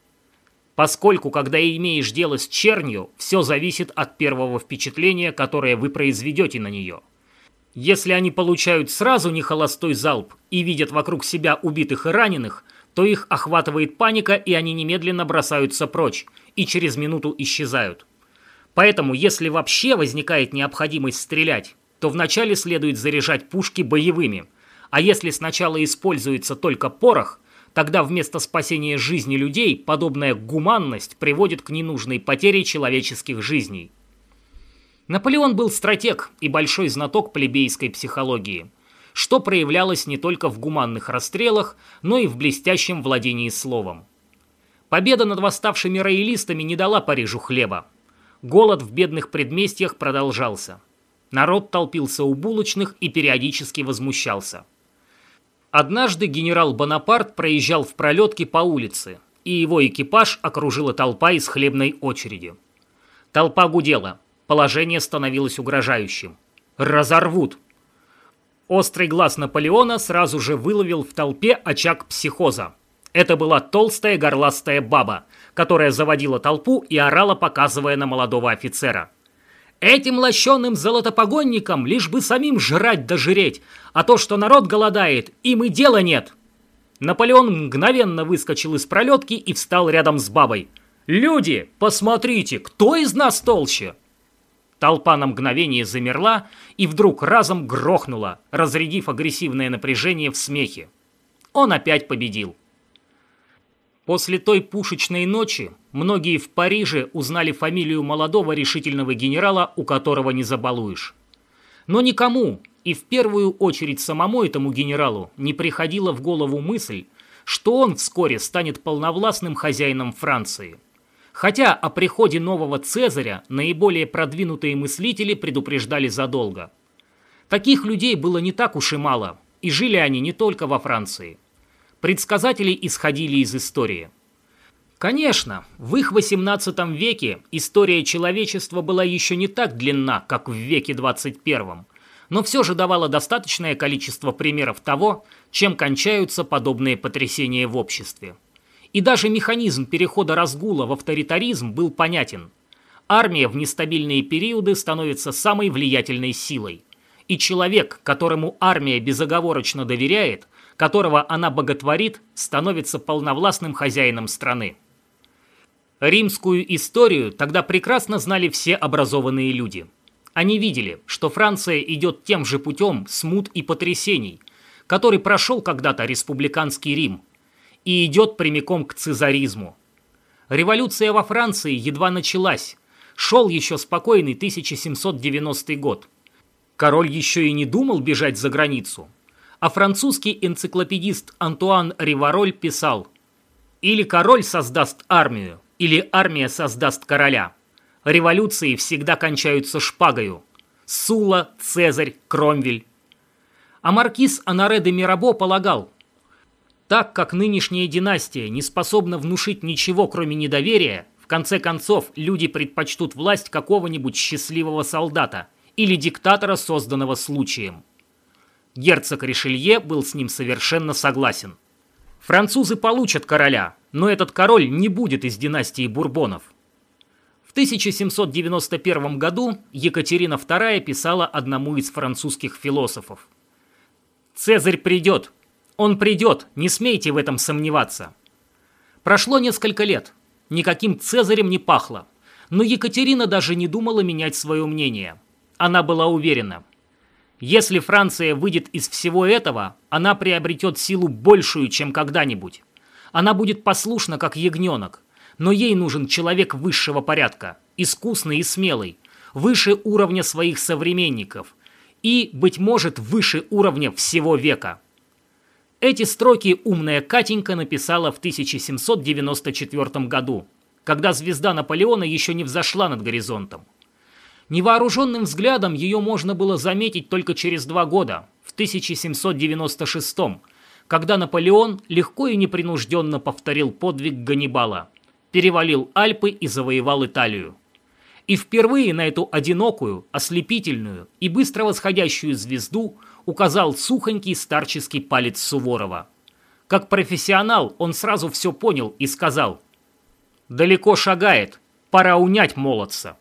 Поскольку, когда имеешь дело с чернью, все зависит от первого впечатления, которое вы произведете на нее – если они получают сразу не холостой залп и видят вокруг себя убитых и раненых, то их охватывает паника, и они немедленно бросаются прочь и через минуту исчезают. Поэтому, если вообще возникает необходимость стрелять, то вначале следует заряжать пушки боевыми, а если сначала используется только порох, тогда вместо спасения жизни людей подобная гуманность приводит к ненужной потере человеческих жизней. Наполеон был стратег и большой знаток плебейской психологии, что проявлялось не только в гуманных расстрелах, но и в блестящем владении словом. Победа над восставшими роялистами не дала Парижу хлеба. Голод в бедных предместьях продолжался. Народ толпился у булочных и периодически возмущался. Однажды генерал Бонапарт проезжал в пролетке по улице, и его экипаж окружила толпа из хлебной очереди. Толпа гудела – Положение становилось угрожающим. «Разорвут!» Острый глаз Наполеона сразу же выловил в толпе очаг психоза. Это была толстая горластая баба, которая заводила толпу и орала, показывая на молодого офицера. «Этим лощеным золотопогонникам лишь бы самим жрать да жреть, а то, что народ голодает, им и дела нет!» Наполеон мгновенно выскочил из пролетки и встал рядом с бабой. «Люди, посмотрите, кто из нас толще?» Толпа на мгновение замерла и вдруг разом грохнула, разрядив агрессивное напряжение в смехе. Он опять победил. После той пушечной ночи многие в Париже узнали фамилию молодого решительного генерала, у которого не забалуешь. Но никому, и в первую очередь самому этому генералу, не приходила в голову мысль, что он вскоре станет полновластным хозяином Франции – Хотя о приходе нового Цезаря наиболее продвинутые мыслители предупреждали задолго. Таких людей было не так уж и мало, и жили они не только во Франции. Предсказатели исходили из истории. Конечно, в их 18 веке история человечества была еще не так длинна, как в веке 21, но все же давала достаточное количество примеров того, чем кончаются подобные потрясения в обществе. И даже механизм перехода разгула в авторитаризм был понятен. Армия в нестабильные периоды становится самой влиятельной силой. И человек, которому армия безоговорочно доверяет, которого она боготворит, становится полновластным хозяином страны. Римскую историю тогда прекрасно знали все образованные люди. Они видели, что Франция идет тем же путем смут и потрясений, который прошел когда-то республиканский Рим – и идет прямиком к цезаризму. Революция во Франции едва началась, шел еще спокойный 1790 год. Король еще и не думал бежать за границу. А французский энциклопедист Антуан Ривароль писал «Или король создаст армию, или армия создаст короля. Революции всегда кончаются шпагою. Сула, Цезарь, Кромвель». А маркиз Анаре де Мирабо полагал, так как нынешняя династия не способна внушить ничего, кроме недоверия, в конце концов люди предпочтут власть какого-нибудь счастливого солдата или диктатора, созданного случаем. Герцог Ришелье был с ним совершенно согласен. Французы получат короля, но этот король не будет из династии Бурбонов. В 1791 году Екатерина II писала одному из французских философов. «Цезарь придет, он придет, не смейте в этом сомневаться. Прошло несколько лет. Никаким Цезарем не пахло. Но Екатерина даже не думала менять свое мнение. Она была уверена. Если Франция выйдет из всего этого, она приобретет силу большую, чем когда-нибудь. Она будет послушна, как ягненок. Но ей нужен человек высшего порядка, искусный и смелый, выше уровня своих современников и, быть может, выше уровня всего века. Эти строки умная Катенька написала в 1794 году, когда звезда Наполеона еще не взошла над горизонтом. Невооруженным взглядом ее можно было заметить только через два года, в 1796 когда Наполеон легко и непринужденно повторил подвиг Ганнибала, перевалил Альпы и завоевал Италию. И впервые на эту одинокую, ослепительную и быстро восходящую звезду – указал сухонький старческий палец Суворова. Как профессионал он сразу все понял и сказал «Далеко шагает, пора унять молодца».